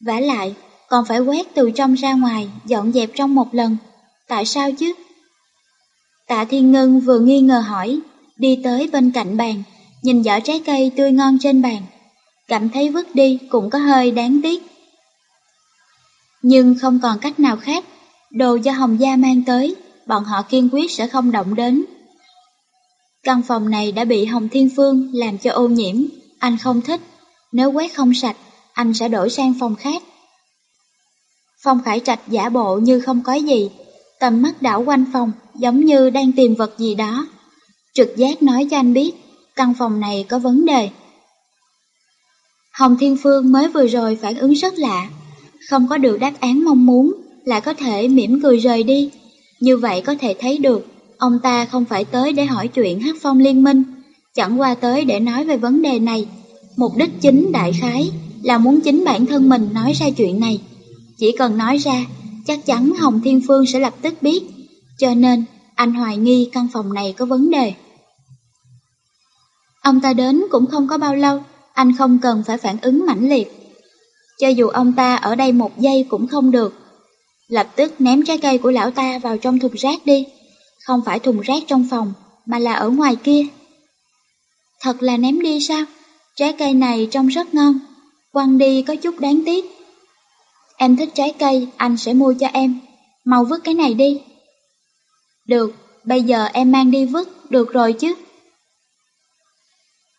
vả lại, còn phải quét từ trong ra ngoài, dọn dẹp trong một lần. Tại sao chứ? Tạ Thiên Ngân vừa nghi ngờ hỏi, đi tới bên cạnh bàn, nhìn giỏ trái cây tươi ngon trên bàn. Cảm thấy vứt đi cũng có hơi đáng tiếc. Nhưng không còn cách nào khác, đồ do Hồng Gia mang tới, bọn họ kiên quyết sẽ không động đến. Căn phòng này đã bị Hồng Thiên Phương làm cho ô nhiễm, anh không thích. Nếu quét không sạch, anh sẽ đổi sang phòng khác. Phong Khải Trạch giả bộ như không có gì, tầm mắt đảo quanh phòng giống như đang tìm vật gì đó. Trực giác nói cho anh biết, căn phòng này có vấn đề. Hồng Thiên Phương mới vừa rồi phản ứng rất lạ, không có được đáp án mong muốn, lại có thể mỉm cười rời đi. Như vậy có thể thấy được, ông ta không phải tới để hỏi chuyện hát phong liên minh, chẳng qua tới để nói về vấn đề này. Mục đích chính đại khái là muốn chính bản thân mình nói ra chuyện này. Chỉ cần nói ra, chắc chắn Hồng Thiên Phương sẽ lập tức biết. Cho nên, anh hoài nghi căn phòng này có vấn đề. Ông ta đến cũng không có bao lâu, anh không cần phải phản ứng mãnh liệt. Cho dù ông ta ở đây một giây cũng không được. Lập tức ném trái cây của lão ta vào trong thùng rác đi. Không phải thùng rác trong phòng, mà là ở ngoài kia. Thật là ném đi sao? Trái cây này trông rất ngon, quăng đi có chút đáng tiếc. Em thích trái cây, anh sẽ mua cho em. Mau vứt cái này đi. Được, bây giờ em mang đi vứt, được rồi chứ.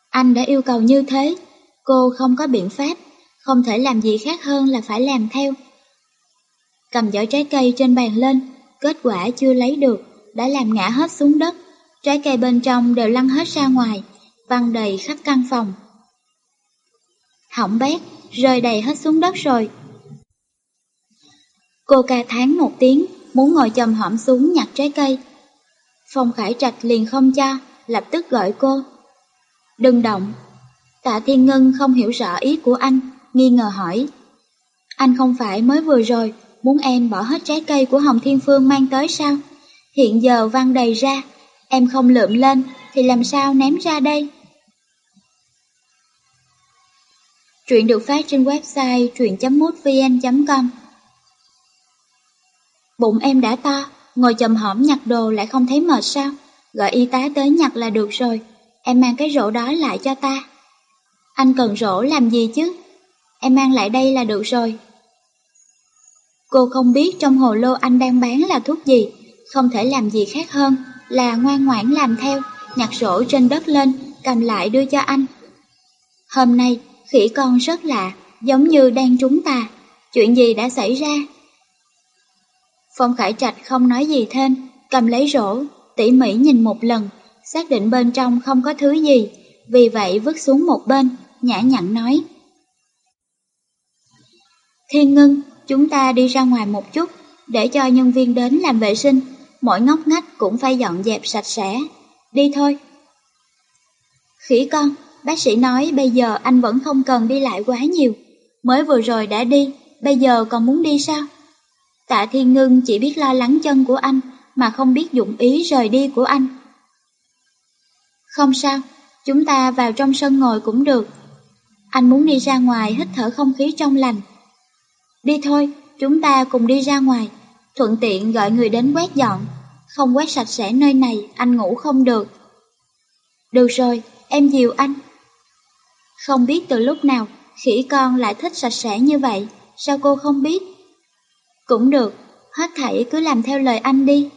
Anh đã yêu cầu như thế, cô không có biện pháp, không thể làm gì khác hơn là phải làm theo. Cầm giỏ trái cây trên bàn lên, kết quả chưa lấy được, đã làm ngã hết xuống đất. Trái cây bên trong đều lăn hết ra ngoài, văng đầy khắp căn phòng. Hỏng bét, rơi đầy hết xuống đất rồi. Cô ca tháng một tiếng, muốn ngồi chầm hõm xuống nhặt trái cây. Phong Khải Trạch liền không cho, lập tức gọi cô. Đừng động. Tạ Thiên Ngân không hiểu rõ ý của anh, nghi ngờ hỏi. Anh không phải mới vừa rồi muốn em bỏ hết trái cây của Hồng Thiên Phương mang tới sao? Hiện giờ văng đầy ra, em không lượm lên thì làm sao ném ra đây? Truyện được phát trên website truyện.mútvn.com Bụng em đã to, ngồi chầm hõm nhặt đồ lại không thấy mệt sao? Gọi y tá tới nhặt là được rồi, em mang cái rổ đó lại cho ta. Anh cần rổ làm gì chứ? Em mang lại đây là được rồi. Cô không biết trong hồ lô anh đang bán là thuốc gì, không thể làm gì khác hơn là ngoan ngoãn làm theo, nhặt rổ trên đất lên, cầm lại đưa cho anh. Hôm nay, khỉ con rất lạ, giống như đang trúng tà. Chuyện gì đã xảy ra? Phong Khải Trạch không nói gì thêm, cầm lấy rổ, tỉ mỉ nhìn một lần, xác định bên trong không có thứ gì, vì vậy vứt xuống một bên, nhã nhặn nói. Thiên ngưng, chúng ta đi ra ngoài một chút, để cho nhân viên đến làm vệ sinh, mỗi ngóc ngách cũng phải dọn dẹp sạch sẽ. Đi thôi. Khỉ con, bác sĩ nói bây giờ anh vẫn không cần đi lại quá nhiều. Mới vừa rồi đã đi, bây giờ còn muốn đi sao? Tạ Thiên Ngưng chỉ biết lo lắng chân của anh, mà không biết dụng ý rời đi của anh. Không sao, chúng ta vào trong sân ngồi cũng được. Anh muốn đi ra ngoài hít thở không khí trong lành. Đi thôi, chúng ta cùng đi ra ngoài, thuận tiện gọi người đến quét dọn. Không quét sạch sẽ nơi này, anh ngủ không được. Được rồi, em dìu anh. Không biết từ lúc nào, khỉ con lại thích sạch sẽ như vậy, sao cô không biết? Cũng được, hết thảy cứ làm theo lời anh đi.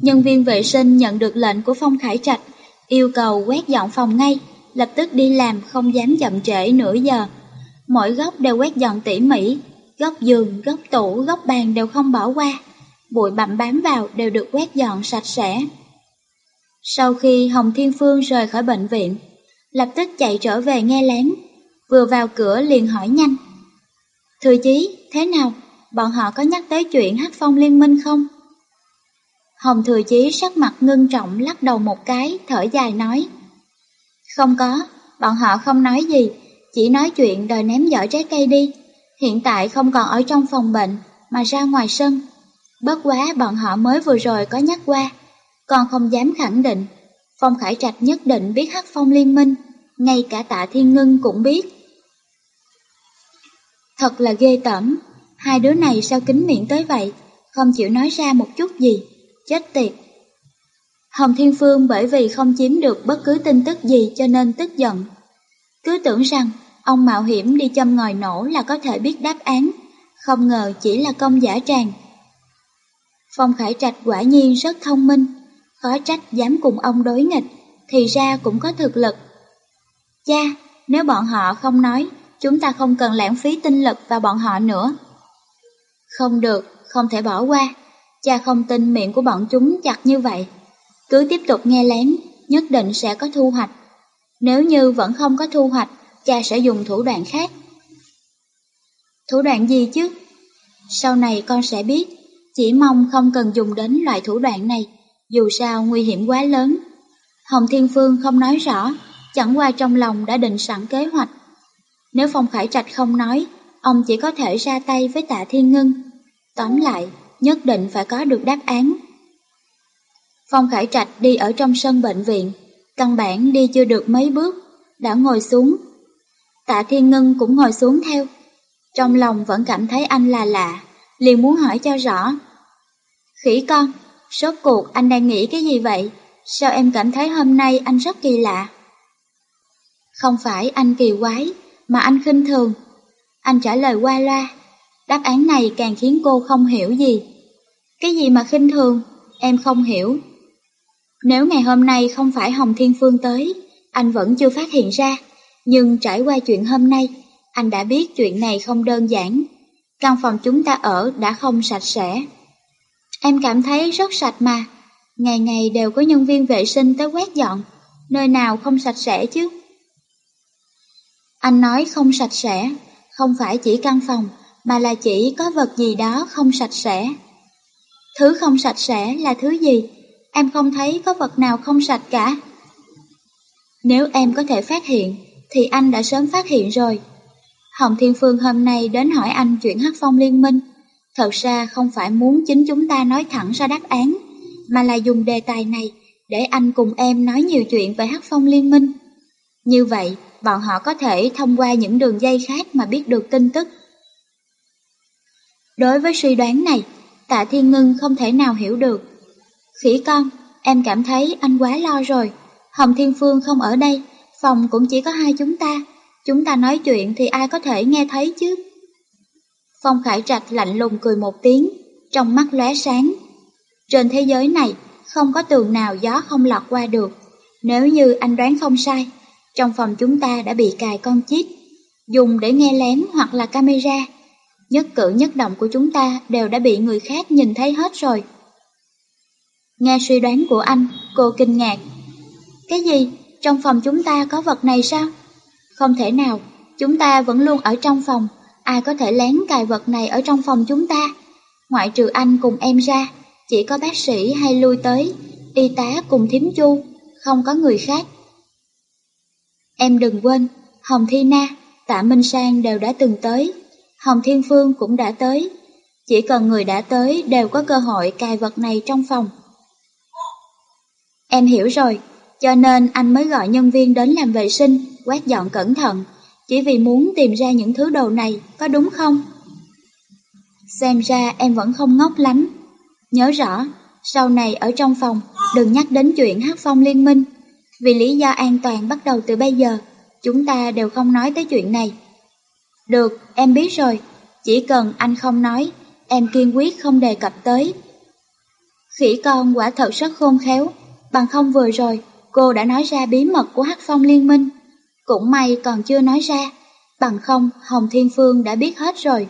Nhân viên vệ sinh nhận được lệnh của Phong Khải Trạch, yêu cầu quét dọn phòng ngay, lập tức đi làm không dám chậm trễ nửa giờ. Mỗi góc đều quét dọn tỉ mỉ, góc giường, góc tủ, góc bàn đều không bỏ qua. Bụi bặm bám vào đều được quét dọn sạch sẽ. Sau khi Hồng Thiên Phương rời khỏi bệnh viện, lập tức chạy trở về nghe lén, vừa vào cửa liền hỏi nhanh. Thư chí, thế nào? Bọn họ có nhắc tới chuyện hát phong liên minh không? Hồng Thừa Chí sắc mặt ngưng trọng lắc đầu một cái, thở dài nói. Không có, bọn họ không nói gì, chỉ nói chuyện đòi ném giỏ trái cây đi. Hiện tại không còn ở trong phòng bệnh, mà ra ngoài sân. Bất quá bọn họ mới vừa rồi có nhắc qua, còn không dám khẳng định. Phong Khải Trạch nhất định biết hắc phong liên minh, ngay cả tạ thiên ngưng cũng biết. Thật là ghê tởm, hai đứa này sao kín miệng tới vậy, không chịu nói ra một chút gì, chết tiệt. Hồng Thiên Phương bởi vì không chiếm được bất cứ tin tức gì cho nên tức giận. Cứ tưởng rằng ông mạo hiểm đi châm ngòi nổ là có thể biết đáp án, không ngờ chỉ là công giả tràng. Phong Khải Trạch quả nhiên rất thông minh, khó trách dám cùng ông đối nghịch, thì ra cũng có thực lực. Cha, nếu bọn họ không nói, chúng ta không cần lãng phí tinh lực vào bọn họ nữa. Không được, không thể bỏ qua. Cha không tin miệng của bọn chúng chặt như vậy. Cứ tiếp tục nghe lén, nhất định sẽ có thu hoạch. Nếu như vẫn không có thu hoạch, cha sẽ dùng thủ đoạn khác. Thủ đoạn gì chứ? Sau này con sẽ biết, chỉ mong không cần dùng đến loại thủ đoạn này, dù sao nguy hiểm quá lớn. Hồng Thiên Phương không nói rõ, chẳng qua trong lòng đã định sẵn kế hoạch. Nếu Phong Khải Trạch không nói, ông chỉ có thể ra tay với tạ Thiên Ngân. Tóm lại, nhất định phải có được đáp án. Phong Khải Trạch đi ở trong sân bệnh viện, căn bản đi chưa được mấy bước, đã ngồi xuống. Tạ Thiên Ngân cũng ngồi xuống theo. Trong lòng vẫn cảm thấy anh là lạ, liền muốn hỏi cho rõ. Khỉ con, sốt cuộc anh đang nghĩ cái gì vậy? Sao em cảm thấy hôm nay anh rất kỳ lạ? Không phải anh kỳ quái, mà anh khinh thường. Anh trả lời qua loa, đáp án này càng khiến cô không hiểu gì. Cái gì mà khinh thường, em không hiểu. Nếu ngày hôm nay không phải Hồng Thiên Phương tới, anh vẫn chưa phát hiện ra, nhưng trải qua chuyện hôm nay, anh đã biết chuyện này không đơn giản. Căn phòng chúng ta ở đã không sạch sẽ. Em cảm thấy rất sạch mà, ngày ngày đều có nhân viên vệ sinh tới quét dọn, nơi nào không sạch sẽ chứ. Anh nói không sạch sẽ, không phải chỉ căn phòng, mà là chỉ có vật gì đó không sạch sẽ. Thứ không sạch sẽ là thứ gì? Em không thấy có vật nào không sạch cả. Nếu em có thể phát hiện, thì anh đã sớm phát hiện rồi. Hồng Thiên Phương hôm nay đến hỏi anh chuyện Hắc Phong Liên Minh. Thật ra không phải muốn chính chúng ta nói thẳng ra đáp án, mà là dùng đề tài này để anh cùng em nói nhiều chuyện về Hắc Phong Liên Minh. Như vậy, bọn họ có thể thông qua những đường dây khác mà biết được tin tức. Đối với suy đoán này, tạ thiên ngưng không thể nào hiểu được. Khỉ con, em cảm thấy anh quá lo rồi. Hồng Thiên Phương không ở đây, phòng cũng chỉ có hai chúng ta. Chúng ta nói chuyện thì ai có thể nghe thấy chứ? Phong Khải Trạch lạnh lùng cười một tiếng, trong mắt lóe sáng. Trên thế giới này, không có tường nào gió không lọt qua được. Nếu như anh đoán không sai, trong phòng chúng ta đã bị cài con chip, dùng để nghe lén hoặc là camera. Nhất cử nhất động của chúng ta đều đã bị người khác nhìn thấy hết rồi. Nghe suy đoán của anh, cô kinh ngạc. Cái gì? Trong phòng chúng ta có vật này sao? Không thể nào, chúng ta vẫn luôn ở trong phòng, ai có thể lén cài vật này ở trong phòng chúng ta? Ngoại trừ anh cùng em ra, chỉ có bác sĩ hay lui tới, y tá cùng thím chu, không có người khác. Em đừng quên, Hồng Thi Na, Tạ Minh Sang đều đã từng tới, Hồng Thiên Phương cũng đã tới. Chỉ cần người đã tới đều có cơ hội cài vật này trong phòng. Em hiểu rồi, cho nên anh mới gọi nhân viên đến làm vệ sinh, quét dọn cẩn thận, chỉ vì muốn tìm ra những thứ đồ này, có đúng không? Xem ra em vẫn không ngốc lắm. Nhớ rõ, sau này ở trong phòng, đừng nhắc đến chuyện hát phong liên minh. Vì lý do an toàn bắt đầu từ bây giờ, chúng ta đều không nói tới chuyện này. Được, em biết rồi, chỉ cần anh không nói, em kiên quyết không đề cập tới. Khỉ con quả thật rất khôn khéo, bằng không vừa rồi, cô đã nói ra bí mật của Hắc Phong Liên Minh. Cũng may còn chưa nói ra, bằng không Hồng Thiên Phương đã biết hết rồi.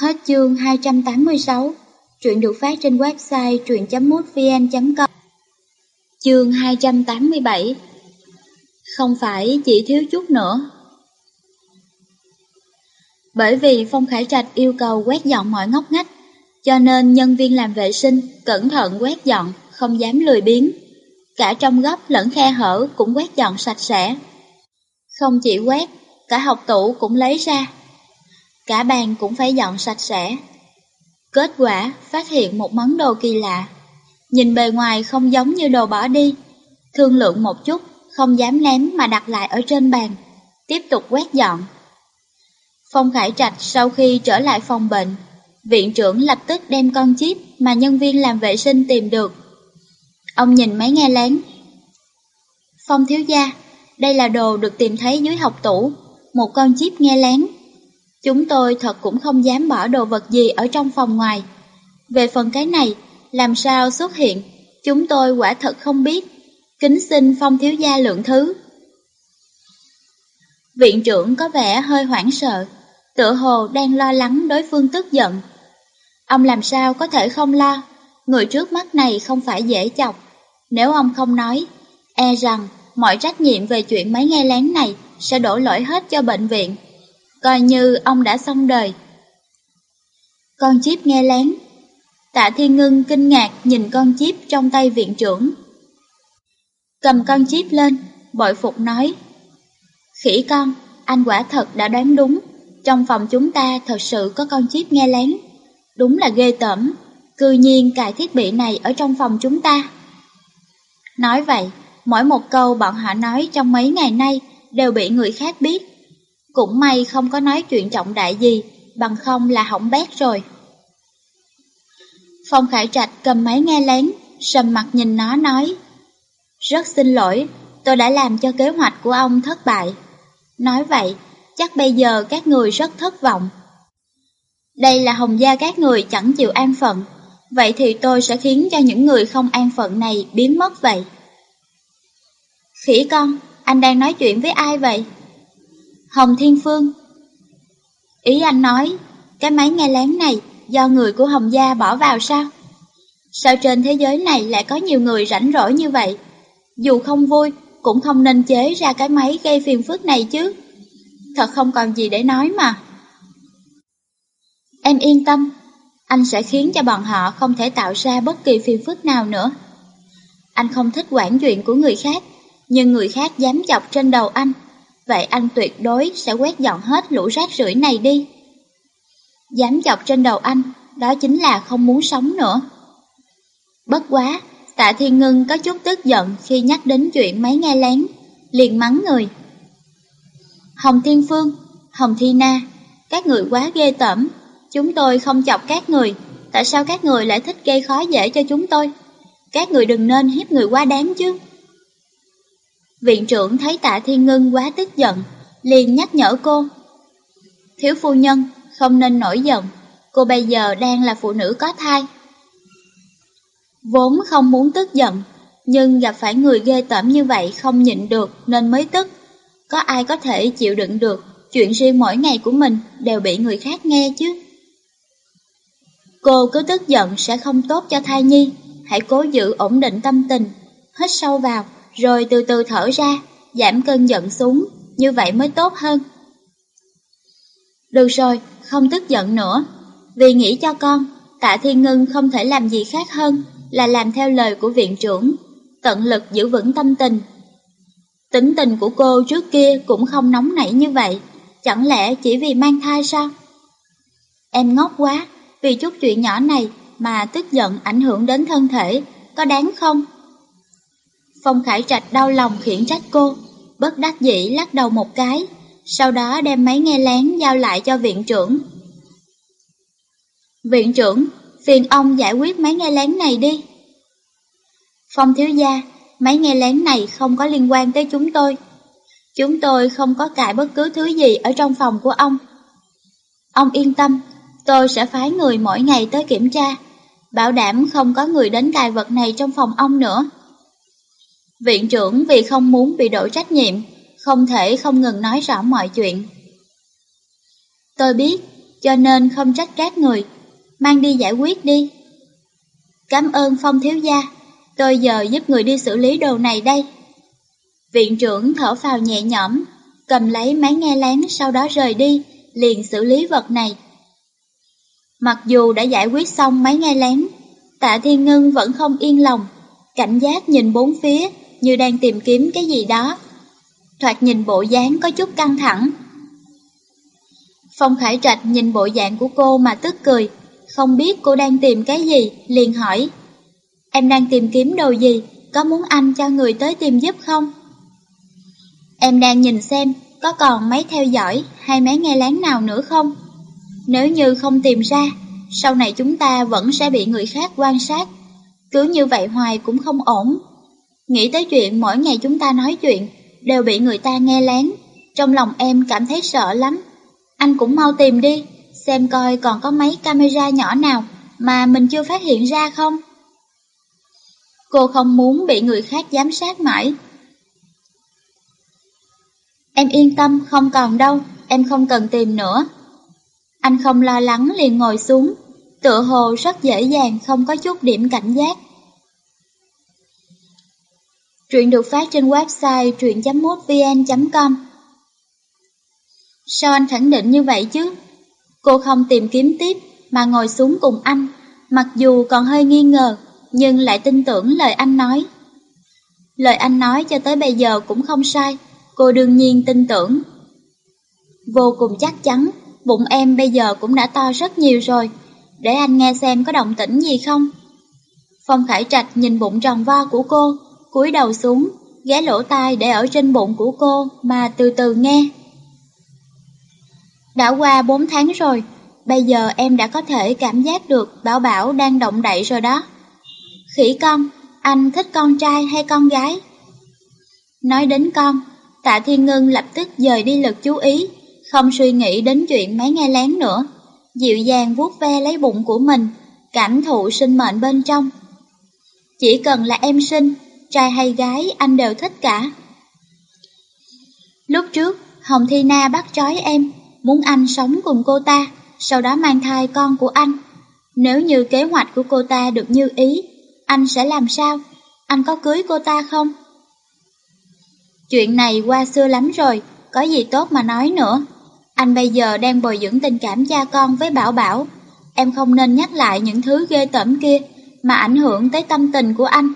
Hết chương 286, truyện được phát trên website truyện.mútvn.com Chương 287 Không phải chỉ thiếu chút nữa Bởi vì Phong Khải Trạch yêu cầu quét dọn mọi ngóc ngách, cho nên nhân viên làm vệ sinh cẩn thận quét dọn, không dám lười biếng. Cả trong góc lẫn khe hở cũng quét dọn sạch sẽ. Không chỉ quét, cả học tủ cũng lấy ra. Cả bàn cũng phải dọn sạch sẽ. Kết quả phát hiện một món đồ kỳ lạ. Nhìn bề ngoài không giống như đồ bỏ đi. Thương lượng một chút, không dám ném mà đặt lại ở trên bàn. Tiếp tục quét dọn. Phong Khải Trạch sau khi trở lại phòng bệnh, viện trưởng lập tức đem con chip mà nhân viên làm vệ sinh tìm được. Ông nhìn máy nghe lén. Phong thiếu gia, đây là đồ được tìm thấy dưới học tủ, một con chip nghe lén. Chúng tôi thật cũng không dám bỏ đồ vật gì ở trong phòng ngoài. Về phần cái này, làm sao xuất hiện, chúng tôi quả thật không biết. Kính xin phong thiếu gia lượng thứ. Viện trưởng có vẻ hơi hoảng sợ, tựa hồ đang lo lắng đối phương tức giận. Ông làm sao có thể không lo, người trước mắt này không phải dễ chọc. Nếu ông không nói, e rằng mọi trách nhiệm về chuyện máy nghe lén này sẽ đổ lỗi hết cho bệnh viện. Coi như ông đã xong đời. Con chip nghe lén. Tạ Thiên Ngân kinh ngạc nhìn con chip trong tay viện trưởng. Cầm con chip lên, bội phục nói. Khỉ con, anh quả thật đã đoán đúng. Trong phòng chúng ta thật sự có con chip nghe lén. Đúng là ghê tởm, cư nhiên cài thiết bị này ở trong phòng chúng ta. Nói vậy, mỗi một câu bọn họ nói trong mấy ngày nay đều bị người khác biết. Cũng may không có nói chuyện trọng đại gì, bằng không là hỏng bét rồi. Phong Khải Trạch cầm máy nghe lén, sầm mặt nhìn nó nói. Rất xin lỗi, tôi đã làm cho kế hoạch của ông thất bại. Nói vậy, chắc bây giờ các người rất thất vọng. Đây là hồng gia các người chẳng chịu an phận, vậy thì tôi sẽ khiến cho những người không an phận này biến mất vậy. Khỉ con, anh đang nói chuyện với ai vậy? Hồng Thiên Phương. Ý anh nói, cái máy nghe lén này do người của Hồng Gia bỏ vào sao? Sao trên thế giới này lại có nhiều người rảnh rỗi như vậy? Dù không vui, cũng không nên chế ra cái máy gây phiền phức này chứ. Thật không còn gì để nói mà. Em yên tâm, anh sẽ khiến cho bọn họ không thể tạo ra bất kỳ phiền phức nào nữa. Anh không thích quản chuyện của người khác, nhưng người khác dám chọc trên đầu anh, vậy anh tuyệt đối sẽ quét dọn hết lũ rác rưởi này đi. Dám chọc trên đầu anh, đó chính là không muốn sống nữa. Bất quá, tạ thiên ngưng có chút tức giận khi nhắc đến chuyện máy nghe lén, liền mắng người. Hồng Thiên Phương, Hồng Thi Na, các người quá ghê tởm, chúng tôi không chọc các người, tại sao các người lại thích gây khó dễ cho chúng tôi? Các người đừng nên hiếp người quá đáng chứ. Viện trưởng thấy tạ thiên ngưng quá tức giận, liền nhắc nhở cô. Thiếu phu nhân, không nên nổi giận, cô bây giờ đang là phụ nữ có thai. Vốn không muốn tức giận, nhưng gặp phải người ghê tởm như vậy không nhịn được nên mới tức. Có ai có thể chịu đựng được chuyện riêng mỗi ngày của mình đều bị người khác nghe chứ? Cô cứ tức giận sẽ không tốt cho thai nhi, hãy cố giữ ổn định tâm tình, hít sâu vào, rồi từ từ thở ra, giảm cơn giận xuống, như vậy mới tốt hơn. Được rồi, không tức giận nữa, vì nghĩ cho con, tạ thiên ngân không thể làm gì khác hơn là làm theo lời của viện trưởng, tận lực giữ vững tâm tình. Tính tình của cô trước kia cũng không nóng nảy như vậy, chẳng lẽ chỉ vì mang thai sao? Em ngốc quá, vì chút chuyện nhỏ này mà tức giận ảnh hưởng đến thân thể, có đáng không? Phong Khải Trạch đau lòng khiển trách cô, bất đắc dĩ lắc đầu một cái, sau đó đem máy nghe lén giao lại cho viện trưởng. Viện trưởng, phiền ông giải quyết máy nghe lén này đi. Phong thiếu gia, máy nghe lén này không có liên quan tới chúng tôi. Chúng tôi không có cài bất cứ thứ gì ở trong phòng của ông. Ông yên tâm, tôi sẽ phái người mỗi ngày tới kiểm tra, bảo đảm không có người đến cài vật này trong phòng ông nữa. Viện trưởng vì không muốn bị đổ trách nhiệm, không thể không ngừng nói rõ mọi chuyện. Tôi biết, cho nên không trách các người, mang đi giải quyết đi. Cảm ơn Phong thiếu gia, tôi giờ giúp người đi xử lý đồ này đây. Viện trưởng thở phào nhẹ nhõm, cầm lấy máy nghe lén sau đó rời đi, liền xử lý vật này. Mặc dù đã giải quyết xong mấy ngay lén, tạ thiên ngân vẫn không yên lòng, cảnh giác nhìn bốn phía như đang tìm kiếm cái gì đó. Thoạt nhìn bộ dáng có chút căng thẳng. Phong Khải Trạch nhìn bộ dạng của cô mà tức cười, không biết cô đang tìm cái gì, liền hỏi. Em đang tìm kiếm đồ gì, có muốn anh cho người tới tìm giúp không? Em đang nhìn xem có còn máy theo dõi hay máy nghe lén nào nữa không? Nếu như không tìm ra, sau này chúng ta vẫn sẽ bị người khác quan sát. Cứ như vậy hoài cũng không ổn. Nghĩ tới chuyện mỗi ngày chúng ta nói chuyện đều bị người ta nghe lén, trong lòng em cảm thấy sợ lắm. Anh cũng mau tìm đi, xem coi còn có mấy camera nhỏ nào mà mình chưa phát hiện ra không. Cô không muốn bị người khác giám sát mãi. Em yên tâm, không còn đâu, em không cần tìm nữa. Anh không lo lắng liền ngồi xuống, tựa hồ rất dễ dàng không có chút điểm cảnh giác. Truyện được phát trên website truyện.mútvn.com Sao anh khẳng định như vậy chứ? Cô không tìm kiếm tiếp mà ngồi xuống cùng anh, mặc dù còn hơi nghi ngờ, nhưng lại tin tưởng lời anh nói. Lời anh nói cho tới bây giờ cũng không sai, cô đương nhiên tin tưởng. Vô cùng chắc chắn, bụng em bây giờ cũng đã to rất nhiều rồi, để anh nghe xem có động tĩnh gì không. Phong Khải Trạch nhìn bụng tròn vo của cô, cúi đầu xuống, ghé lỗ tai để ở trên bụng của cô mà từ từ nghe. Đã qua 4 tháng rồi, bây giờ em đã có thể cảm giác được Bảo Bảo đang động đậy rồi đó. Khỉ con, anh thích con trai hay con gái? Nói đến con, tạ thiên ngân lập tức dời đi lực chú ý, không suy nghĩ đến chuyện máy nghe lén nữa. Dịu dàng vuốt ve lấy bụng của mình, cảm thụ sinh mệnh bên trong. Chỉ cần là em sinh, trai hay gái anh đều thích cả. Lúc trước, Hồng Thi Na bắt trói em, muốn anh sống cùng cô ta, sau đó mang thai con của anh. Nếu như kế hoạch của cô ta được như ý, anh sẽ làm sao? Anh có cưới cô ta không? Chuyện này qua xưa lắm rồi, có gì tốt mà nói nữa. Anh bây giờ đang bồi dưỡng tình cảm cha con với Bảo Bảo. Em không nên nhắc lại những thứ ghê tởm kia mà ảnh hưởng tới tâm tình của anh.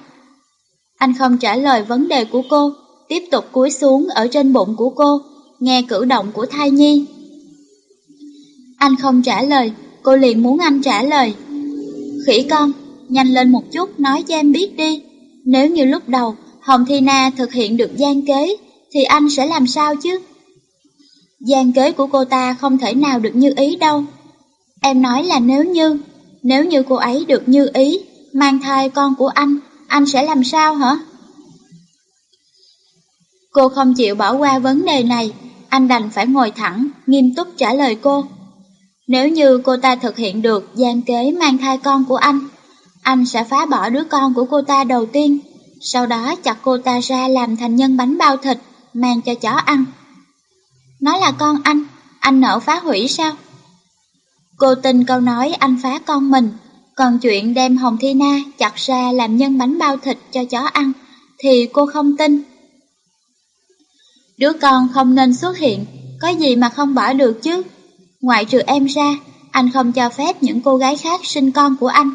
Anh không trả lời vấn đề của cô, tiếp tục cúi xuống ở trên bụng của cô, nghe cử động của thai nhi. Anh không trả lời, cô liền muốn anh trả lời. Khỉ con, nhanh lên một chút nói cho em biết đi. Nếu như lúc đầu Hồng Thi Na thực hiện được gian kế, thì anh sẽ làm sao chứ? Gian kế của cô ta không thể nào được như ý đâu. Em nói là nếu như, nếu như cô ấy được như ý, mang thai con của anh, anh sẽ làm sao hả? Cô không chịu bỏ qua vấn đề này, anh đành phải ngồi thẳng, nghiêm túc trả lời cô. Nếu như cô ta thực hiện được gian kế mang thai con của anh, anh sẽ phá bỏ đứa con của cô ta đầu tiên, sau đó chặt cô ta ra làm thành nhân bánh bao thịt, mang cho chó ăn. Nó là con anh, anh nỡ phá hủy sao? Cô tin câu nói anh phá con mình, còn chuyện đem Hồng Thi Na chặt ra làm nhân bánh bao thịt cho chó ăn, thì cô không tin. Đứa con không nên xuất hiện, có gì mà không bỏ được chứ. Ngoại trừ em ra, anh không cho phép những cô gái khác sinh con của anh.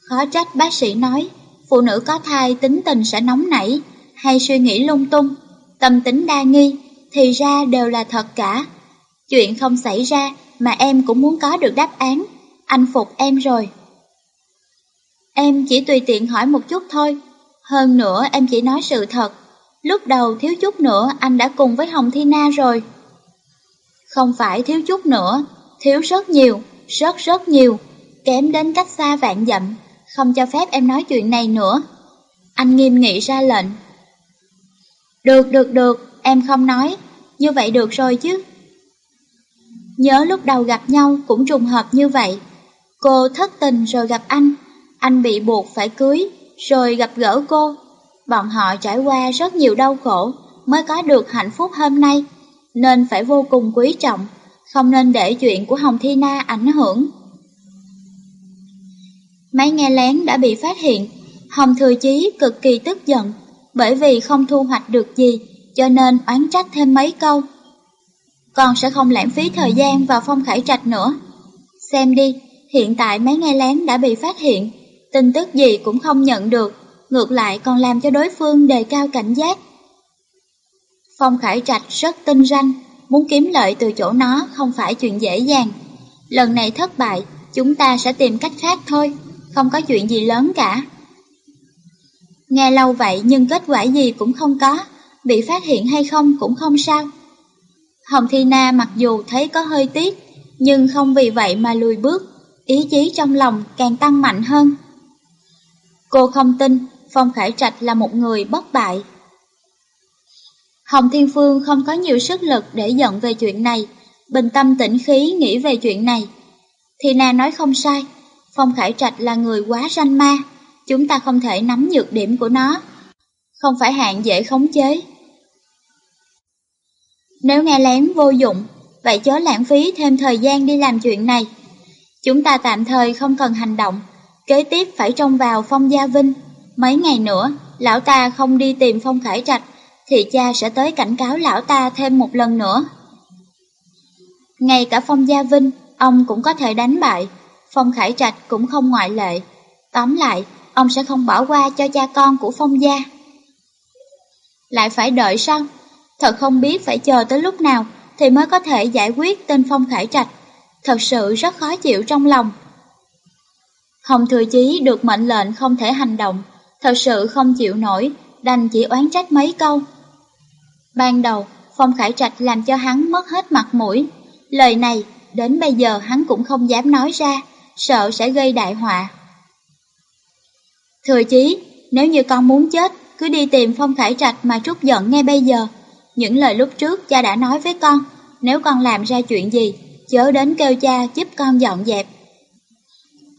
Khó trách bác sĩ nói, phụ nữ có thai tính tình sẽ nóng nảy, hay suy nghĩ lung tung, tâm tính đa nghi, thì ra đều là thật cả. Chuyện không xảy ra mà em cũng muốn có được đáp án, anh phục em rồi. Em chỉ tùy tiện hỏi một chút thôi, hơn nữa em chỉ nói sự thật. Lúc đầu thiếu chút nữa anh đã cùng với Hồng Thi Na rồi. Không phải thiếu chút nữa, thiếu rất nhiều, rất rất nhiều, kém đến cách xa vạn dặm, không cho phép em nói chuyện này nữa. Anh nghiêm nghị ra lệnh. Được, được, được, em không nói, như vậy được rồi chứ. Nhớ lúc đầu gặp nhau cũng trùng hợp như vậy. Cô thất tình rồi gặp anh, anh bị buộc phải cưới, rồi gặp gỡ cô. Bọn họ trải qua rất nhiều đau khổ mới có được hạnh phúc hôm nay, nên phải vô cùng quý trọng, không nên để chuyện của Hồng Thi Na ảnh hưởng. Máy nghe lén đã bị phát hiện, Hồng Thừa Chí cực kỳ tức giận, bởi vì không thu hoạch được gì, cho nên oán trách thêm mấy câu. Con sẽ không lãng phí thời gian vào phong khải trạch nữa. Xem đi, hiện tại mấy nghe lén đã bị phát hiện, tin tức gì cũng không nhận được, ngược lại còn làm cho đối phương đề cao cảnh giác. Phong Khải Trạch rất tinh ranh, muốn kiếm lợi từ chỗ nó không phải chuyện dễ dàng. Lần này thất bại, chúng ta sẽ tìm cách khác thôi, không có chuyện gì lớn cả. Nghe lâu vậy nhưng kết quả gì cũng không có, bị phát hiện hay không cũng không sao. Hồng Thi Na mặc dù thấy có hơi tiếc, nhưng không vì vậy mà lùi bước, ý chí trong lòng càng tăng mạnh hơn. Cô không tin Phong Khải Trạch là một người bất bại. Hồng Thiên Phương không có nhiều sức lực để giận về chuyện này, bình tâm tĩnh khí nghĩ về chuyện này. Thì Na nói không sai, Phong Khải Trạch là người quá ranh ma, chúng ta không thể nắm nhược điểm của nó, không phải hạng dễ khống chế. Nếu nghe lén vô dụng, vậy chớ lãng phí thêm thời gian đi làm chuyện này. Chúng ta tạm thời không cần hành động, kế tiếp phải trông vào Phong Gia Vinh. Mấy ngày nữa, lão ta không đi tìm Phong Khải Trạch, thì cha sẽ tới cảnh cáo lão ta thêm một lần nữa. Ngay cả Phong Gia Vinh, ông cũng có thể đánh bại, Phong Khải Trạch cũng không ngoại lệ. Tóm lại, ông sẽ không bỏ qua cho cha con của Phong Gia. Lại phải đợi sao? Thật không biết phải chờ tới lúc nào thì mới có thể giải quyết tên Phong Khải Trạch. Thật sự rất khó chịu trong lòng. Hồng Thừa Chí được mệnh lệnh không thể hành động, thật sự không chịu nổi, đành chỉ oán trách mấy câu. Ban đầu, Phong Khải Trạch làm cho hắn mất hết mặt mũi. Lời này, đến bây giờ hắn cũng không dám nói ra, sợ sẽ gây đại họa. Thừa Chí, nếu như con muốn chết, cứ đi tìm Phong Khải Trạch mà trút giận ngay bây giờ. Những lời lúc trước cha đã nói với con, nếu con làm ra chuyện gì, chớ đến kêu cha giúp con dọn dẹp.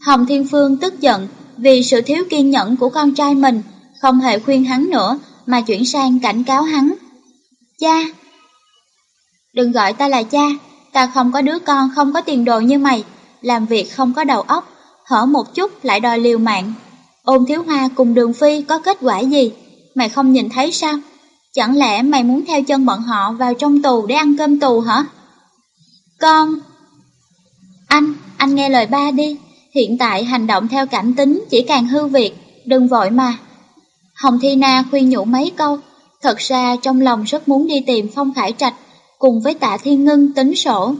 Hồng Thiên Phương tức giận vì sự thiếu kiên nhẫn của con trai mình, không hề khuyên hắn nữa mà chuyển sang cảnh cáo hắn. Cha! Đừng gọi ta là cha, ta không có đứa con không có tiền đồ như mày, làm việc không có đầu óc, hở một chút lại đòi liều mạng. Ôn thiếu hoa cùng đường phi có kết quả gì? Mày không nhìn thấy sao? Chẳng lẽ mày muốn theo chân bọn họ vào trong tù để ăn cơm tù hả? Con! Anh, anh nghe lời ba đi. Hiện tại hành động theo cảm tính chỉ càng hư việc, đừng vội mà. Hồng Thi Na khuyên nhủ mấy câu, thật ra trong lòng rất muốn đi tìm Phong Khải Trạch cùng với tạ Thiên Ngân tính sổ.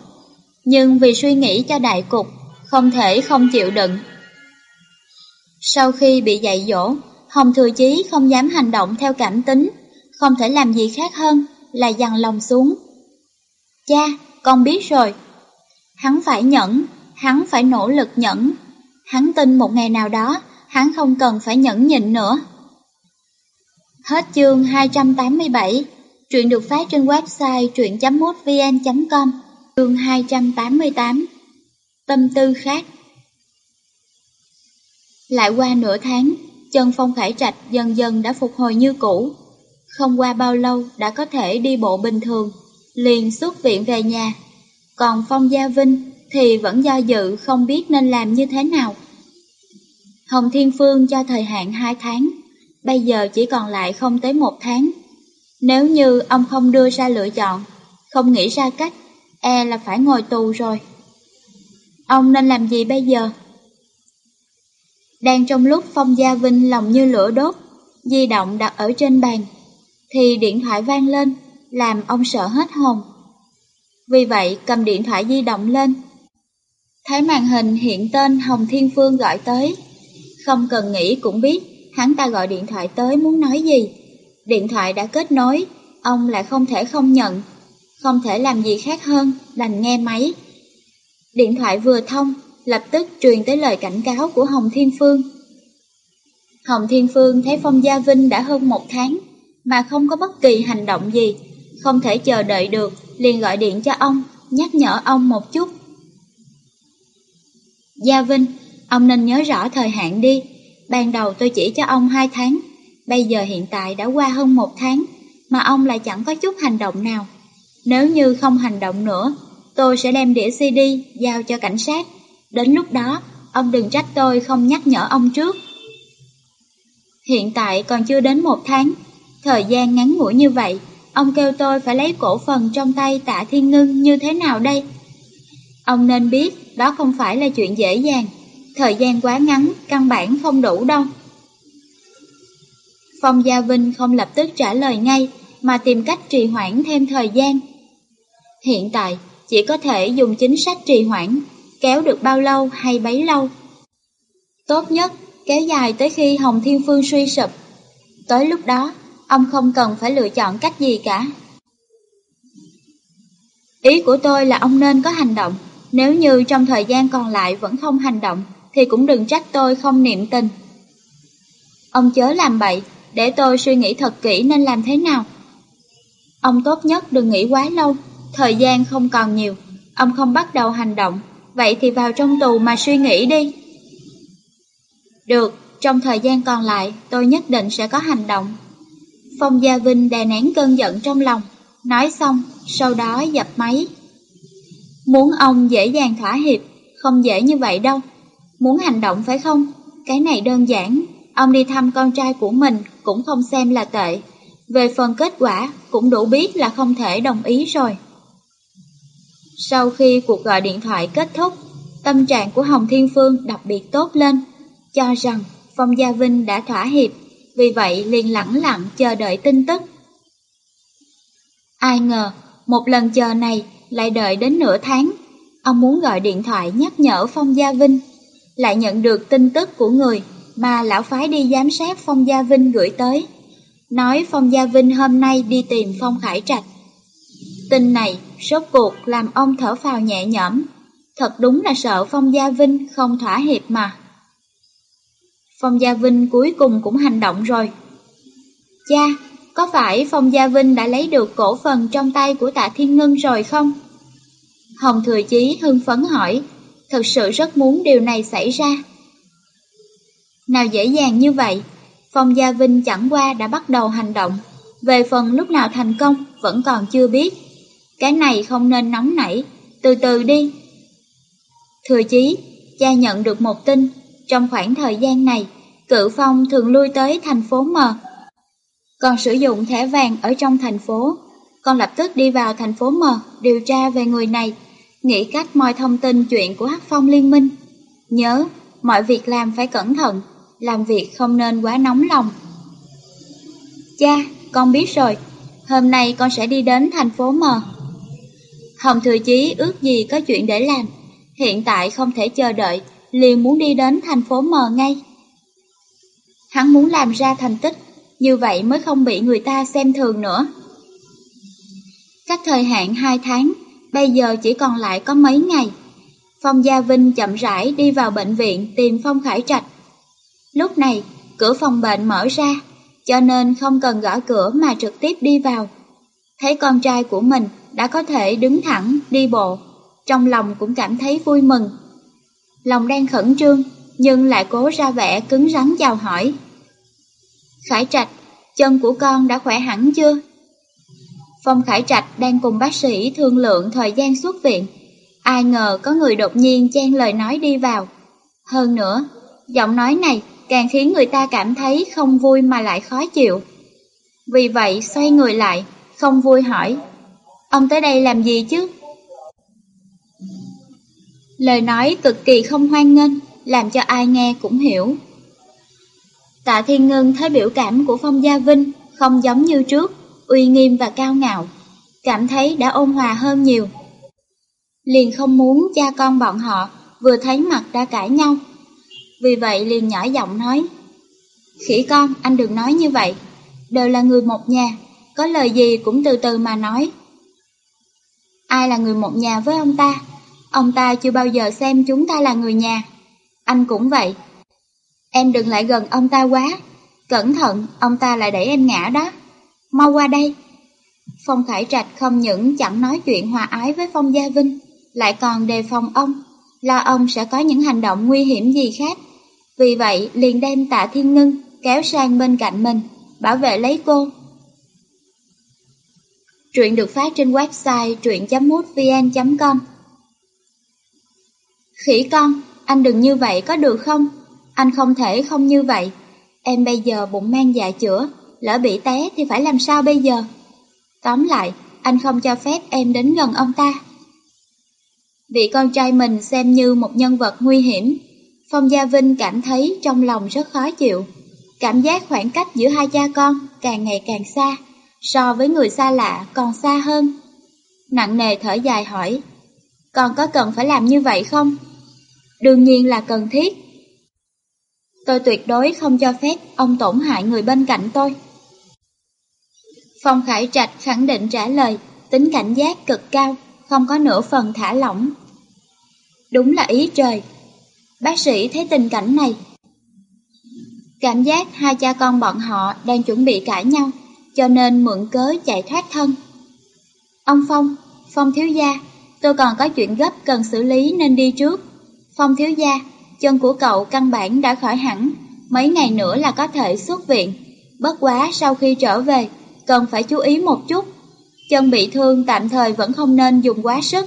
Nhưng vì suy nghĩ cho đại cục, không thể không chịu đựng. Sau khi bị dạy dỗ, Hồng Thừa Chí không dám hành động theo cảm tính, không thể làm gì khác hơn là dằn lòng xuống. Cha, con biết rồi. Hắn phải nhẫn, hắn phải nỗ lực nhẫn. Hắn tin một ngày nào đó, hắn không cần phải nhẫn nhịn nữa. Hết chương 287, truyện được phát trên website truyện.mútvn.com, chương 288, tâm tư khác. Lại qua nửa tháng, chân phong khải trạch dần dần đã phục hồi như cũ. Không qua bao lâu đã có thể đi bộ bình thường, liền xuất viện về nhà. Còn Phong Gia Vinh thì vẫn do dự không biết nên làm như thế nào. Hồng Thiên Phương cho thời hạn 2 tháng, bây giờ chỉ còn lại không tới một tháng. Nếu như ông không đưa ra lựa chọn, không nghĩ ra cách, e là phải ngồi tù rồi. Ông nên làm gì bây giờ? Đang trong lúc Phong Gia Vinh lòng như lửa đốt, di động đặt ở trên bàn, thì điện thoại vang lên, làm ông sợ hết hồn. Vì vậy cầm điện thoại di động lên. Thấy màn hình hiện tên Hồng Thiên Phương gọi tới. Không cần nghĩ cũng biết hắn ta gọi điện thoại tới muốn nói gì. Điện thoại đã kết nối, ông lại không thể không nhận. Không thể làm gì khác hơn, đành nghe máy. Điện thoại vừa thông, lập tức truyền tới lời cảnh cáo của Hồng Thiên Phương. Hồng Thiên Phương thấy Phong Gia Vinh đã hơn một tháng, mà không có bất kỳ hành động gì, không thể chờ đợi được, liền gọi điện cho ông, nhắc nhở ông một chút. Gia Vinh, ông nên nhớ rõ thời hạn đi, ban đầu tôi chỉ cho ông hai tháng, bây giờ hiện tại đã qua hơn một tháng, mà ông lại chẳng có chút hành động nào. Nếu như không hành động nữa, tôi sẽ đem đĩa CD giao cho cảnh sát. Đến lúc đó, ông đừng trách tôi không nhắc nhở ông trước. Hiện tại còn chưa đến một tháng, thời gian ngắn ngủi như vậy, ông kêu tôi phải lấy cổ phần trong tay tạ thiên ngưng như thế nào đây? Ông nên biết đó không phải là chuyện dễ dàng, thời gian quá ngắn, căn bản không đủ đâu. Phong Gia Vinh không lập tức trả lời ngay, mà tìm cách trì hoãn thêm thời gian. Hiện tại, chỉ có thể dùng chính sách trì hoãn, kéo được bao lâu hay bấy lâu. Tốt nhất, kéo dài tới khi Hồng Thiên Phương suy sụp. Tới lúc đó, ông không cần phải lựa chọn cách gì cả. Ý của tôi là ông nên có hành động, nếu như trong thời gian còn lại vẫn không hành động, thì cũng đừng trách tôi không niệm tình. Ông chớ làm bậy, để tôi suy nghĩ thật kỹ nên làm thế nào. Ông tốt nhất đừng nghĩ quá lâu, thời gian không còn nhiều, ông không bắt đầu hành động, vậy thì vào trong tù mà suy nghĩ đi. Được, trong thời gian còn lại tôi nhất định sẽ có hành động. Phong Gia Vinh đè nén cơn giận trong lòng, nói xong, sau đó dập máy. Muốn ông dễ dàng thỏa hiệp, không dễ như vậy đâu. Muốn hành động phải không? Cái này đơn giản, ông đi thăm con trai của mình cũng không xem là tệ. Về phần kết quả cũng đủ biết là không thể đồng ý rồi. Sau khi cuộc gọi điện thoại kết thúc, tâm trạng của Hồng Thiên Phương đặc biệt tốt lên, cho rằng Phong Gia Vinh đã thỏa hiệp, vì vậy liền lẳng lặng chờ đợi tin tức. Ai ngờ, một lần chờ này lại đợi đến nửa tháng, ông muốn gọi điện thoại nhắc nhở Phong Gia Vinh, lại nhận được tin tức của người mà lão phái đi giám sát Phong Gia Vinh gửi tới, nói Phong Gia Vinh hôm nay đi tìm Phong Khải Trạch. Tin này sốt cuộc làm ông thở phào nhẹ nhõm, thật đúng là sợ Phong Gia Vinh không thỏa hiệp mà. Phong Gia Vinh cuối cùng cũng hành động rồi. Cha, có phải Phong Gia Vinh đã lấy được cổ phần trong tay của tạ Thiên Ngân rồi không? Hồng Thừa Chí hưng phấn hỏi, thật sự rất muốn điều này xảy ra. Nào dễ dàng như vậy, Phong Gia Vinh chẳng qua đã bắt đầu hành động, về phần lúc nào thành công vẫn còn chưa biết. Cái này không nên nóng nảy, từ từ đi. Thừa Chí, cha nhận được một tin, trong khoảng thời gian này, Cự Phong thường lui tới thành phố M. Còn sử dụng thẻ vàng ở trong thành phố, con lập tức đi vào thành phố M điều tra về người này, nghĩ cách moi thông tin chuyện của Hắc Phong Liên minh. Nhớ, mọi việc làm phải cẩn thận, làm việc không nên quá nóng lòng. Cha, con biết rồi, hôm nay con sẽ đi đến thành phố M. Hồng Thừa Chí ước gì có chuyện để làm, hiện tại không thể chờ đợi, liền muốn đi đến thành phố M ngay. Hắn muốn làm ra thành tích, như vậy mới không bị người ta xem thường nữa. Cách thời hạn 2 tháng, bây giờ chỉ còn lại có mấy ngày. Phong Gia Vinh chậm rãi đi vào bệnh viện tìm Phong Khải Trạch. Lúc này, cửa phòng bệnh mở ra, cho nên không cần gõ cửa mà trực tiếp đi vào. Thấy con trai của mình đã có thể đứng thẳng, đi bộ, trong lòng cũng cảm thấy vui mừng. Lòng đang khẩn trương, nhưng lại cố ra vẻ cứng rắn chào hỏi. Khải Trạch, chân của con đã khỏe hẳn chưa? Phong Khải Trạch đang cùng bác sĩ thương lượng thời gian xuất viện. Ai ngờ có người đột nhiên chen lời nói đi vào. Hơn nữa, giọng nói này càng khiến người ta cảm thấy không vui mà lại khó chịu. Vì vậy xoay người lại, không vui hỏi, ông tới đây làm gì chứ? Lời nói cực kỳ không hoan nghênh, làm cho ai nghe cũng hiểu. Tạ Thiên Ngân thấy biểu cảm của Phong Gia Vinh không giống như trước, uy nghiêm và cao ngạo, cảm thấy đã ôn hòa hơn nhiều. Liền không muốn cha con bọn họ vừa thấy mặt đã cãi nhau. Vì vậy liền nhỏ giọng nói, Khỉ con, anh đừng nói như vậy, đều là người một nhà, có lời gì cũng từ từ mà nói. Ai là người một nhà với ông ta? Ông ta chưa bao giờ xem chúng ta là người nhà. Anh cũng vậy. Em đừng lại gần ông ta quá. Cẩn thận, ông ta lại đẩy em ngã đó. Mau qua đây. Phong Khải Trạch không những chẳng nói chuyện hòa ái với Phong Gia Vinh, lại còn đề phòng ông, lo ông sẽ có những hành động nguy hiểm gì khác. Vì vậy, liền đem tạ thiên ngưng kéo sang bên cạnh mình, bảo vệ lấy cô. Truyện được phát trên website truyện.mútvn.com Khỉ con, anh đừng như vậy có được không? Anh không thể không như vậy. Em bây giờ bụng mang dạ chữa, lỡ bị té thì phải làm sao bây giờ? Tóm lại, anh không cho phép em đến gần ông ta. Vị con trai mình xem như một nhân vật nguy hiểm. Phong Gia Vinh cảm thấy trong lòng rất khó chịu. Cảm giác khoảng cách giữa hai cha con càng ngày càng xa, so với người xa lạ còn xa hơn. Nặng nề thở dài hỏi, còn có cần phải làm như vậy không? Đương nhiên là cần thiết. Tôi tuyệt đối không cho phép ông tổn hại người bên cạnh tôi. Phong Khải Trạch khẳng định trả lời, tính cảnh giác cực cao, không có nửa phần thả lỏng. Đúng là ý trời. Bác sĩ thấy tình cảnh này. Cảm giác hai cha con bọn họ đang chuẩn bị cãi nhau, cho nên mượn cớ chạy thoát thân. Ông Phong, Phong thiếu gia, tôi còn có chuyện gấp cần xử lý nên đi trước. Phong thiếu gia, chân của cậu căn bản đã khỏi hẳn, mấy ngày nữa là có thể xuất viện. Bất quá sau khi trở về, cần phải chú ý một chút. Chân bị thương tạm thời vẫn không nên dùng quá sức.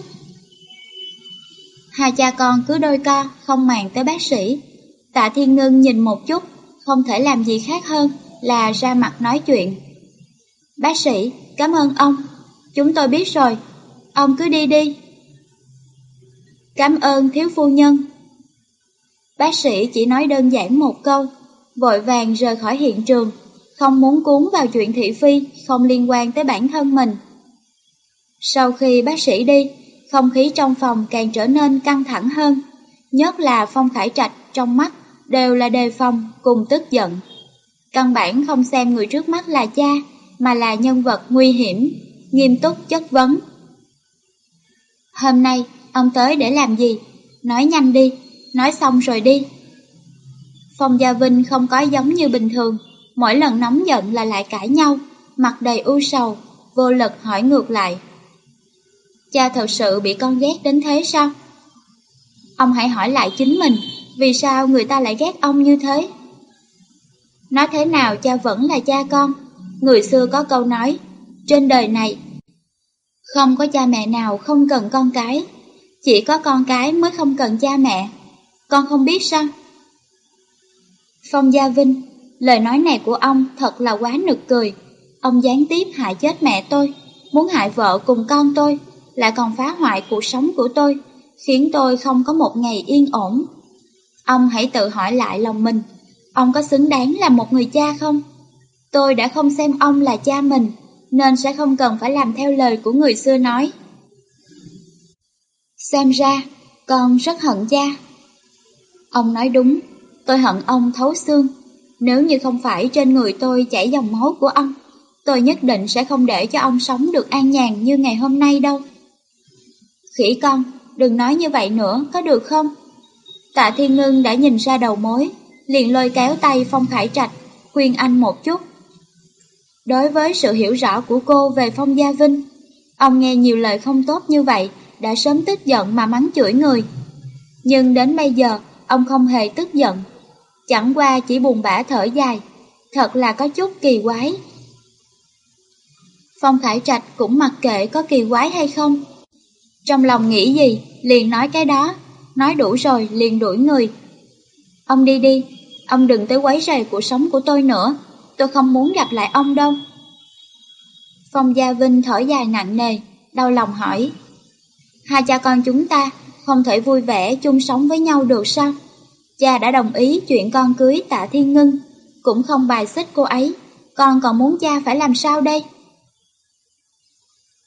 Hai cha con cứ đôi co, không màng tới bác sĩ. Tạ Thiên Ngân nhìn một chút, không thể làm gì khác hơn là ra mặt nói chuyện. Bác sĩ, cảm ơn ông. Chúng tôi biết rồi. Ông cứ đi đi. Cảm ơn thiếu phu nhân. Bác sĩ chỉ nói đơn giản một câu, vội vàng rời khỏi hiện trường, không muốn cuốn vào chuyện thị phi không liên quan tới bản thân mình. Sau khi bác sĩ đi, không khí trong phòng càng trở nên căng thẳng hơn, nhất là Phong Khải Trạch trong mắt đều là đề phòng cùng tức giận. Căn bản không xem người trước mắt là cha, mà là nhân vật nguy hiểm, nghiêm túc chất vấn. Hôm nay, ông tới để làm gì? Nói nhanh đi, nói xong rồi đi. Phong Gia Vinh không có giống như bình thường, mỗi lần nóng giận là lại cãi nhau, mặt đầy u sầu, vô lực hỏi ngược lại. Cha thật sự bị con ghét đến thế sao? Ông hãy hỏi lại chính mình, vì sao người ta lại ghét ông như thế? Nói thế nào cha vẫn là cha con, người xưa có câu nói, trên đời này, không có cha mẹ nào không cần con cái, chỉ có con cái mới không cần cha mẹ. Con không biết sao? Phong Gia Vinh, lời nói này của ông thật là quá nực cười. Ông gián tiếp hại chết mẹ tôi, muốn hại vợ cùng con tôi, lại còn phá hoại cuộc sống của tôi, khiến tôi không có một ngày yên ổn. Ông hãy tự hỏi lại lòng mình, ông có xứng đáng là một người cha không? Tôi đã không xem ông là cha mình, nên sẽ không cần phải làm theo lời của người xưa nói. Xem ra, con rất hận cha. Ông nói đúng, tôi hận ông thấu xương. Nếu như không phải trên người tôi chảy dòng máu của ông, tôi nhất định sẽ không để cho ông sống được an nhàn như ngày hôm nay đâu. Khỉ con, đừng nói như vậy nữa, có được không? Tạ Thiên Ngân đã nhìn ra đầu mối, liền lôi kéo tay Phong Khải Trạch, khuyên anh một chút. Đối với sự hiểu rõ của cô về Phong Gia Vinh, ông nghe nhiều lời không tốt như vậy, đã sớm tức giận mà mắng chửi người. Nhưng đến bây giờ, ông không hề tức giận. Chẳng qua chỉ buồn bã thở dài, thật là có chút kỳ quái. Phong Khải Trạch cũng mặc kệ có kỳ quái hay không. Trong lòng nghĩ gì, liền nói cái đó, nói đủ rồi liền đuổi người. Ông đi đi, ông đừng tới quấy rầy cuộc sống của tôi nữa, tôi không muốn gặp lại ông đâu. Phong Gia Vinh thở dài nặng nề, đau lòng hỏi. Hai cha con chúng ta không thể vui vẻ chung sống với nhau được sao? Cha đã đồng ý chuyện con cưới tạ thiên ngưng, cũng không bài xích cô ấy, con còn muốn cha phải làm sao đây?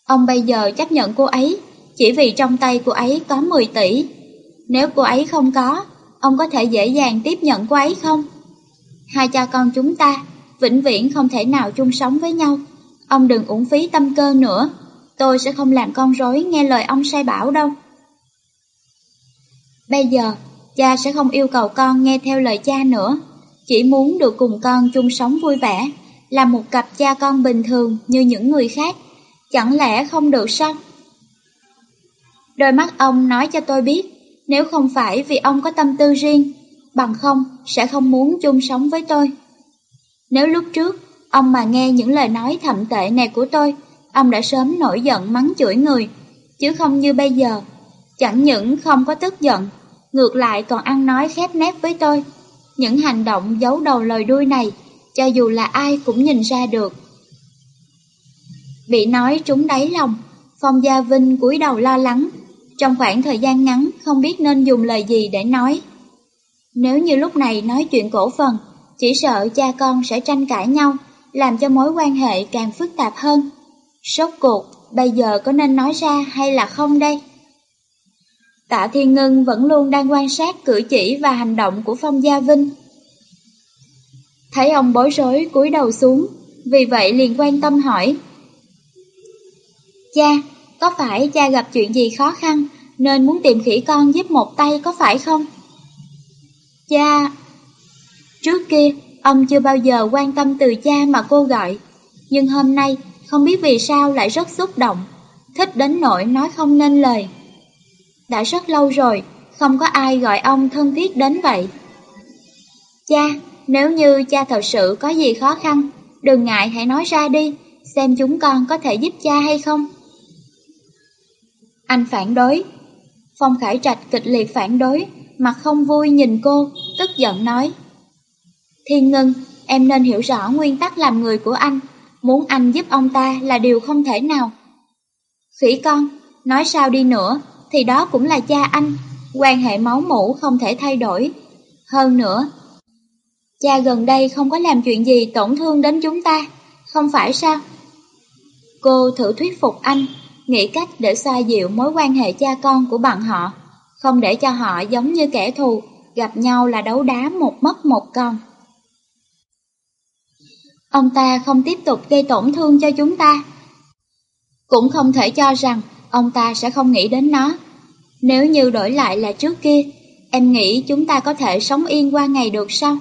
Ông bây giờ chấp nhận cô ấy, chỉ vì trong tay cô ấy có 10 tỷ. Nếu cô ấy không có, ông có thể dễ dàng tiếp nhận cô ấy không? Hai cha con chúng ta, vĩnh viễn không thể nào chung sống với nhau. Ông đừng uổng phí tâm cơ nữa, tôi sẽ không làm con rối nghe lời ông sai bảo đâu. Bây giờ, cha sẽ không yêu cầu con nghe theo lời cha nữa, chỉ muốn được cùng con chung sống vui vẻ, là một cặp cha con bình thường như những người khác, chẳng lẽ không được sao? Đôi mắt ông nói cho tôi biết, nếu không phải vì ông có tâm tư riêng, bằng không sẽ không muốn chung sống với tôi. Nếu lúc trước, ông mà nghe những lời nói thậm tệ này của tôi, ông đã sớm nổi giận mắng chửi người, chứ không như bây giờ. Chẳng những không có tức giận, ngược lại còn ăn nói khép nép với tôi. Những hành động giấu đầu lời đuôi này, cho dù là ai cũng nhìn ra được. Bị nói trúng đáy lòng, Phong Gia Vinh cúi đầu lo lắng, trong khoảng thời gian ngắn không biết nên dùng lời gì để nói. Nếu như lúc này nói chuyện cổ phần, chỉ sợ cha con sẽ tranh cãi nhau, làm cho mối quan hệ càng phức tạp hơn. Sốt cuộc, bây giờ có nên nói ra hay là không đây? Tạ Thiên Ngân vẫn luôn đang quan sát cử chỉ và hành động của Phong Gia Vinh. Thấy ông bối rối cúi đầu xuống, vì vậy liền quan tâm hỏi. Cha, có phải cha gặp chuyện gì khó khăn nên muốn tìm khỉ con giúp một tay có phải không? Cha... Trước kia, ông chưa bao giờ quan tâm từ cha mà cô gọi, nhưng hôm nay không biết vì sao lại rất xúc động, thích đến nỗi nói không nên lời. Đã rất lâu rồi, không có ai gọi ông thân thiết đến vậy. Cha, nếu như cha thật sự có gì khó khăn, đừng ngại hãy nói ra đi, xem chúng con có thể giúp cha hay không. Anh phản đối. Phong Khải Trạch kịch liệt phản đối, mặt không vui nhìn cô, tức giận nói. Thiên Ngân, em nên hiểu rõ nguyên tắc làm người của anh, muốn anh giúp ông ta là điều không thể nào. Khỉ con, nói sao đi nữa, thì đó cũng là cha anh, quan hệ máu mủ không thể thay đổi. Hơn nữa, cha gần đây không có làm chuyện gì tổn thương đến chúng ta, không phải sao? Cô thử thuyết phục anh, nghĩ cách để xoa dịu mối quan hệ cha con của bạn họ, không để cho họ giống như kẻ thù, gặp nhau là đấu đá một mất một con. Ông ta không tiếp tục gây tổn thương cho chúng ta. Cũng không thể cho rằng ông ta sẽ không nghĩ đến nó. Nếu như đổi lại là trước kia, em nghĩ chúng ta có thể sống yên qua ngày được sao?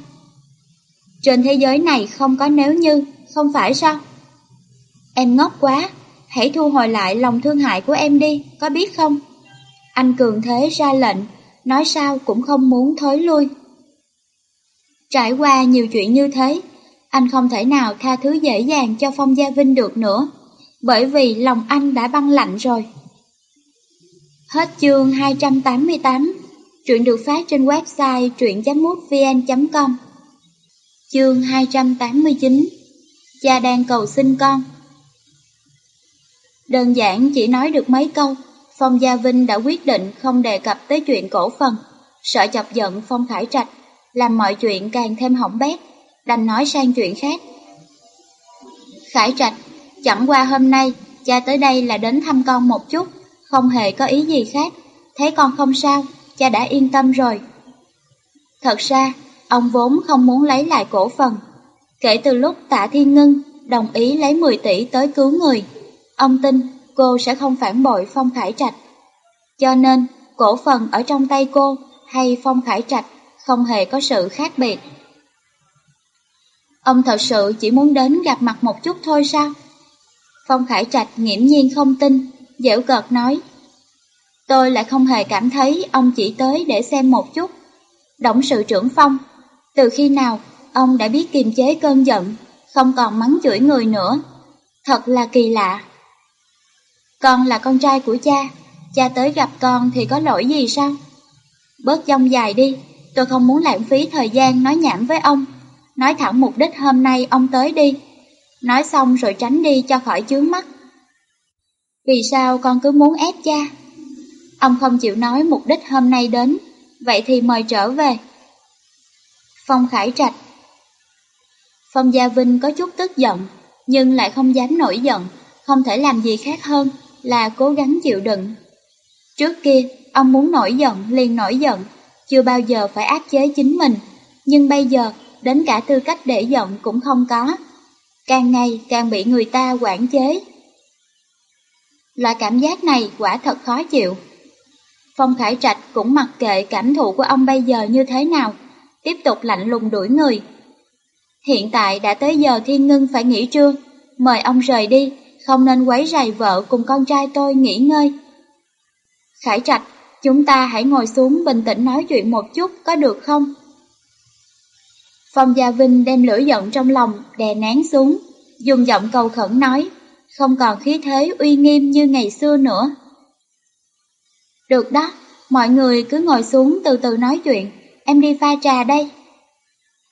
Trên thế giới này không có nếu như, không phải sao? Em ngốc quá, hãy thu hồi lại lòng thương hại của em đi, có biết không? Anh cường thế ra lệnh, nói sao cũng không muốn thối lui. Trải qua nhiều chuyện như thế, anh không thể nào tha thứ dễ dàng cho Phong Gia Vinh được nữa, bởi vì lòng anh đã băng lạnh rồi. Hết chương 288, truyện được phát trên website truyện.mútvn.com Chương 289, cha đang cầu xin con. Đơn giản chỉ nói được mấy câu, Phong Gia Vinh đã quyết định không đề cập tới chuyện cổ phần, sợ chọc giận Phong Khải Trạch, làm mọi chuyện càng thêm hỏng bét, đành nói sang chuyện khác. Khải Trạch, chẳng qua hôm nay, cha tới đây là đến thăm con một chút, không hề có ý gì khác, thấy con không sao, cha đã yên tâm rồi. Thật ra, ông vốn không muốn lấy lại cổ phần. Kể từ lúc tạ Thiên Ngân đồng ý lấy 10 tỷ tới cứu người, Ông tin cô sẽ không phản bội Phong Khải Trạch. Cho nên, cổ phần ở trong tay cô hay Phong Khải Trạch không hề có sự khác biệt. Ông thật sự chỉ muốn đến gặp mặt một chút thôi sao? Phong Khải Trạch nghiễm nhiên không tin, dễu cợt nói. Tôi lại không hề cảm thấy ông chỉ tới để xem một chút. Động sự trưởng Phong, từ khi nào ông đã biết kiềm chế cơn giận, không còn mắng chửi người nữa. Thật là kỳ lạ. Con là con trai của cha, cha tới gặp con thì có lỗi gì sao? Bớt dông dài đi, tôi không muốn lãng phí thời gian nói nhảm với ông. Nói thẳng mục đích hôm nay ông tới đi. Nói xong rồi tránh đi cho khỏi chướng mắt. Vì sao con cứ muốn ép cha? Ông không chịu nói mục đích hôm nay đến, vậy thì mời trở về. Phong Khải Trạch Phong Gia Vinh có chút tức giận, nhưng lại không dám nổi giận, không thể làm gì khác hơn là cố gắng chịu đựng. Trước kia, ông muốn nổi giận liền nổi giận, chưa bao giờ phải áp chế chính mình, nhưng bây giờ đến cả tư cách để giận cũng không có. Càng ngày càng bị người ta quản chế. Loại cảm giác này quả thật khó chịu. Phong Khải Trạch cũng mặc kệ cảm thụ của ông bây giờ như thế nào, tiếp tục lạnh lùng đuổi người. Hiện tại đã tới giờ thiên ngưng phải nghỉ trưa, mời ông rời đi, không nên quấy rầy vợ cùng con trai tôi nghỉ ngơi. Khải Trạch, chúng ta hãy ngồi xuống bình tĩnh nói chuyện một chút có được không? Phong Gia Vinh đem lửa giận trong lòng đè nén xuống, dùng giọng cầu khẩn nói, không còn khí thế uy nghiêm như ngày xưa nữa. Được đó, mọi người cứ ngồi xuống từ từ nói chuyện, em đi pha trà đây.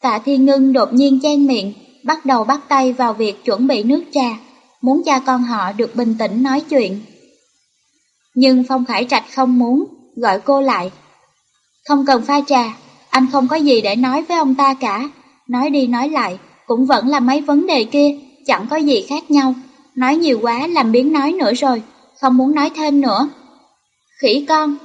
Tạ Thiên Ngân đột nhiên chen miệng, bắt đầu bắt tay vào việc chuẩn bị nước trà, muốn cha con họ được bình tĩnh nói chuyện. Nhưng Phong Khải Trạch không muốn, gọi cô lại. Không cần pha trà, anh không có gì để nói với ông ta cả, nói đi nói lại, cũng vẫn là mấy vấn đề kia, chẳng có gì khác nhau. Nói nhiều quá làm biến nói nữa rồi, không muốn nói thêm nữa. Khỉ con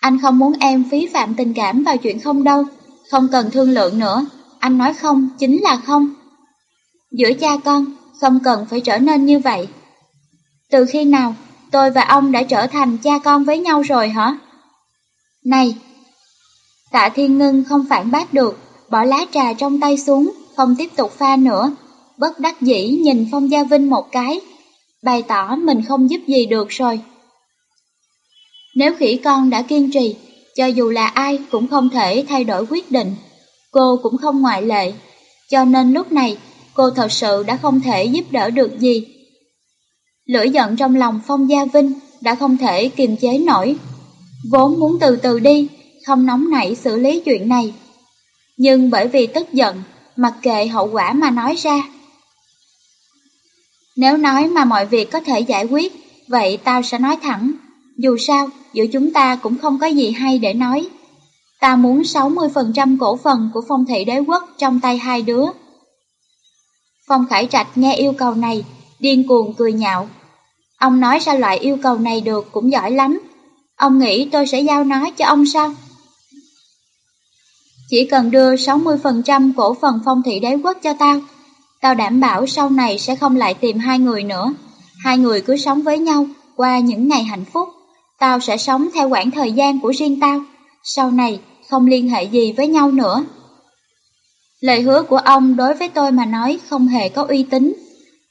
Anh không muốn em phí phạm tình cảm vào chuyện không đâu, không cần thương lượng nữa, anh nói không chính là không. Giữa cha con, không cần phải trở nên như vậy. Từ khi nào tôi và ông đã trở thành cha con với nhau rồi hả? Này! Tạ Thiên Ngân không phản bác được, bỏ lá trà trong tay xuống, không tiếp tục pha nữa. Bất đắc dĩ nhìn Phong Gia Vinh một cái, bày tỏ mình không giúp gì được rồi. Nếu khỉ con đã kiên trì, cho dù là ai cũng không thể thay đổi quyết định, cô cũng không ngoại lệ, cho nên lúc này cô thật sự đã không thể giúp đỡ được gì. Lửa giận trong lòng Phong Gia Vinh đã không thể kiềm chế nổi, vốn muốn từ từ đi, không nóng nảy xử lý chuyện này. Nhưng bởi vì tức giận, mặc kệ hậu quả mà nói ra. Nếu nói mà mọi việc có thể giải quyết, vậy tao sẽ nói thẳng. Dù sao, giữa chúng ta cũng không có gì hay để nói. Ta muốn 60% cổ phần của phong thị đế quốc trong tay hai đứa. Phong Khải Trạch nghe yêu cầu này, điên cuồng cười nhạo. Ông nói ra loại yêu cầu này được cũng giỏi lắm. Ông nghĩ tôi sẽ giao nó cho ông sao? Chỉ cần đưa 60% cổ phần phong thị đế quốc cho tao, tao đảm bảo sau này sẽ không lại tìm hai người nữa. Hai người cứ sống với nhau qua những ngày hạnh phúc. Tao sẽ sống theo quãng thời gian của riêng tao, sau này không liên hệ gì với nhau nữa. Lời hứa của ông đối với tôi mà nói không hề có uy tín.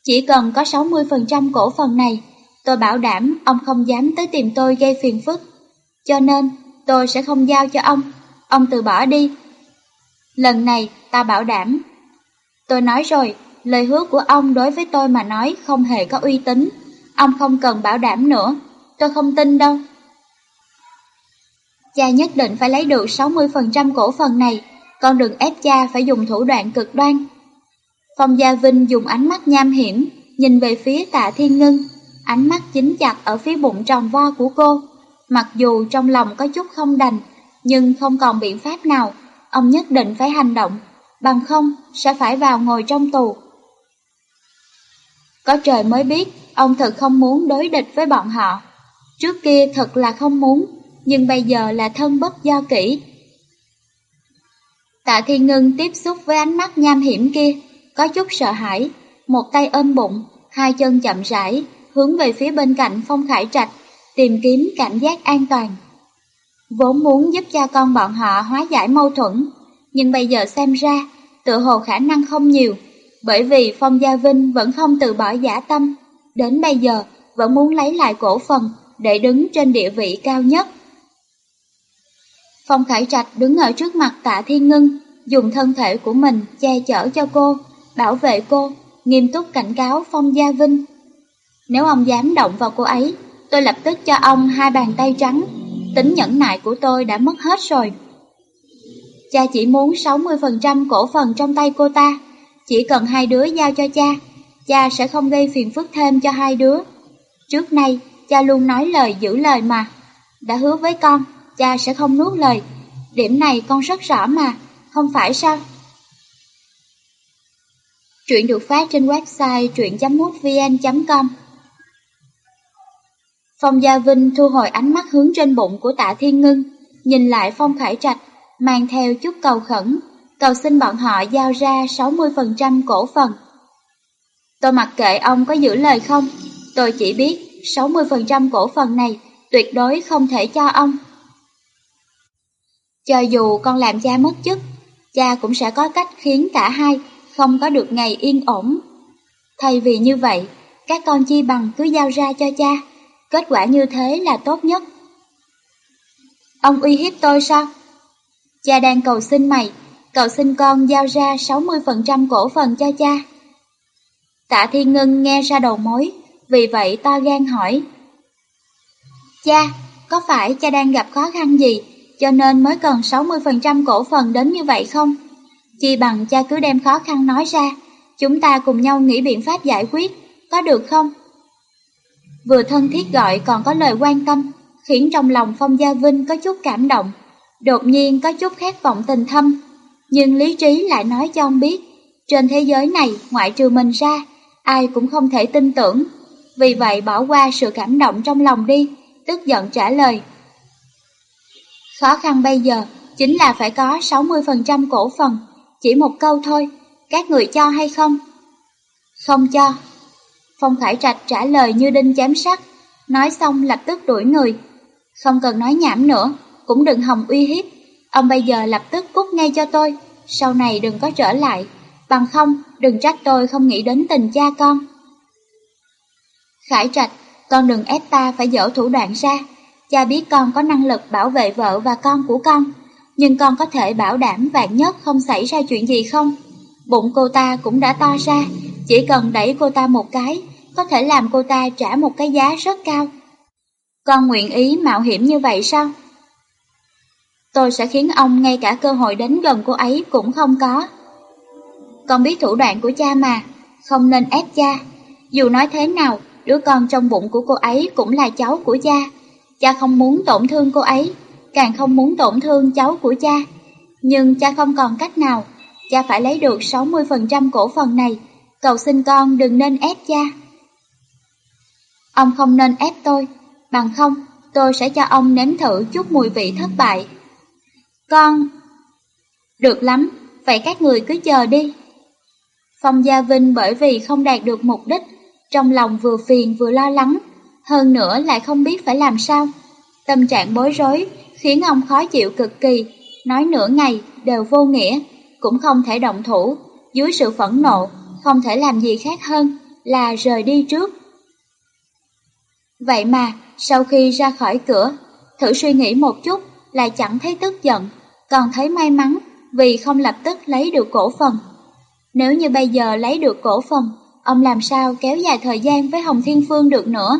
Chỉ cần có 60% cổ phần này, tôi bảo đảm ông không dám tới tìm tôi gây phiền phức. Cho nên, tôi sẽ không giao cho ông, ông từ bỏ đi. Lần này, ta bảo đảm. Tôi nói rồi, lời hứa của ông đối với tôi mà nói không hề có uy tín. Ông không cần bảo đảm nữa, tôi không tin đâu. Cha nhất định phải lấy được 60% cổ phần này, con đừng ép cha phải dùng thủ đoạn cực đoan. Phong Gia Vinh dùng ánh mắt nham hiểm, nhìn về phía tạ thiên ngân, ánh mắt chính chặt ở phía bụng tròn vo của cô. Mặc dù trong lòng có chút không đành, nhưng không còn biện pháp nào, ông nhất định phải hành động, bằng không sẽ phải vào ngồi trong tù. Có trời mới biết, ông thật không muốn đối địch với bọn họ. Trước kia thật là không muốn, nhưng bây giờ là thân bất do kỹ. Tạ Thiên Ngân tiếp xúc với ánh mắt nham hiểm kia, có chút sợ hãi, một tay ôm bụng, hai chân chậm rãi, hướng về phía bên cạnh Phong Khải Trạch, tìm kiếm cảm giác an toàn. Vốn muốn giúp cha con bọn họ hóa giải mâu thuẫn, nhưng bây giờ xem ra, tự hồ khả năng không nhiều, bởi vì Phong Gia Vinh vẫn không từ bỏ giả tâm, đến bây giờ vẫn muốn lấy lại cổ phần để đứng trên địa vị cao nhất. Phong Khải Trạch đứng ở trước mặt tạ Thiên Ngân, dùng thân thể của mình che chở cho cô, bảo vệ cô, nghiêm túc cảnh cáo Phong Gia Vinh. Nếu ông dám động vào cô ấy, tôi lập tức cho ông hai bàn tay trắng. Tính nhẫn nại của tôi đã mất hết rồi. Cha chỉ muốn 60% cổ phần trong tay cô ta. Chỉ cần hai đứa giao cho cha, cha sẽ không gây phiền phức thêm cho hai đứa. Trước nay, cha luôn nói lời giữ lời mà. Đã hứa với con, cha sẽ không nuốt lời. Điểm này con rất rõ mà, không phải sao? Truyện được phát trên website truyện.mútvn.com Phong Gia Vinh thu hồi ánh mắt hướng trên bụng của tạ Thiên Ngân, nhìn lại Phong Khải Trạch, mang theo chút cầu khẩn, cầu xin bọn họ giao ra 60% cổ phần. Tôi mặc kệ ông có giữ lời không, tôi chỉ biết 60% cổ phần này tuyệt đối không thể cho ông. Cho dù con làm cha mất chức, cha cũng sẽ có cách khiến cả hai không có được ngày yên ổn. Thay vì như vậy, các con chi bằng cứ giao ra cho cha, kết quả như thế là tốt nhất. Ông uy hiếp tôi sao? Cha đang cầu xin mày, cầu xin con giao ra 60% cổ phần cho cha. Tạ Thiên Ngân nghe ra đầu mối, vì vậy to gan hỏi. Cha, có phải cha đang gặp khó khăn gì, cho nên mới cần 60% cổ phần đến như vậy không? Chi bằng cha cứ đem khó khăn nói ra, chúng ta cùng nhau nghĩ biện pháp giải quyết, có được không? Vừa thân thiết gọi còn có lời quan tâm, khiến trong lòng Phong Gia Vinh có chút cảm động, đột nhiên có chút khát vọng tình thâm. Nhưng lý trí lại nói cho ông biết, trên thế giới này ngoại trừ mình ra, ai cũng không thể tin tưởng. Vì vậy bỏ qua sự cảm động trong lòng đi, tức giận trả lời. Khó khăn bây giờ chính là phải có 60% cổ phần, chỉ một câu thôi, các người cho hay không? Không cho. Phong Khải Trạch trả lời như đinh chém sắt, nói xong lập tức đuổi người. Không cần nói nhảm nữa, cũng đừng hòng uy hiếp. Ông bây giờ lập tức cút ngay cho tôi, sau này đừng có trở lại, bằng không đừng trách tôi không nghĩ đến tình cha con. Khải Trạch, con đừng ép ta phải dỡ thủ đoạn ra, cha biết con có năng lực bảo vệ vợ và con của con nhưng con có thể bảo đảm vạn nhất không xảy ra chuyện gì không? Bụng cô ta cũng đã to ra, chỉ cần đẩy cô ta một cái, có thể làm cô ta trả một cái giá rất cao. Con nguyện ý mạo hiểm như vậy sao? Tôi sẽ khiến ông ngay cả cơ hội đến gần cô ấy cũng không có. Con biết thủ đoạn của cha mà, không nên ép cha. Dù nói thế nào, đứa con trong bụng của cô ấy cũng là cháu của cha. Cha không muốn tổn thương cô ấy, càng không muốn tổn thương cháu của cha. Nhưng cha không còn cách nào, cha phải lấy được 60% cổ phần này, cầu xin con đừng nên ép cha. Ông không nên ép tôi, bằng không tôi sẽ cho ông nếm thử chút mùi vị thất bại. Con... Được lắm, vậy các người cứ chờ đi. Phong Gia Vinh bởi vì không đạt được mục đích, trong lòng vừa phiền vừa lo lắng, hơn nữa lại không biết phải làm sao. Tâm trạng bối rối, khiến ông khó chịu cực kỳ, nói nửa ngày đều vô nghĩa, cũng không thể động thủ, dưới sự phẫn nộ, không thể làm gì khác hơn là rời đi trước. Vậy mà, sau khi ra khỏi cửa, thử suy nghĩ một chút lại chẳng thấy tức giận, còn thấy may mắn vì không lập tức lấy được cổ phần. Nếu như bây giờ lấy được cổ phần, ông làm sao kéo dài thời gian với Hồng Thiên Phương được nữa?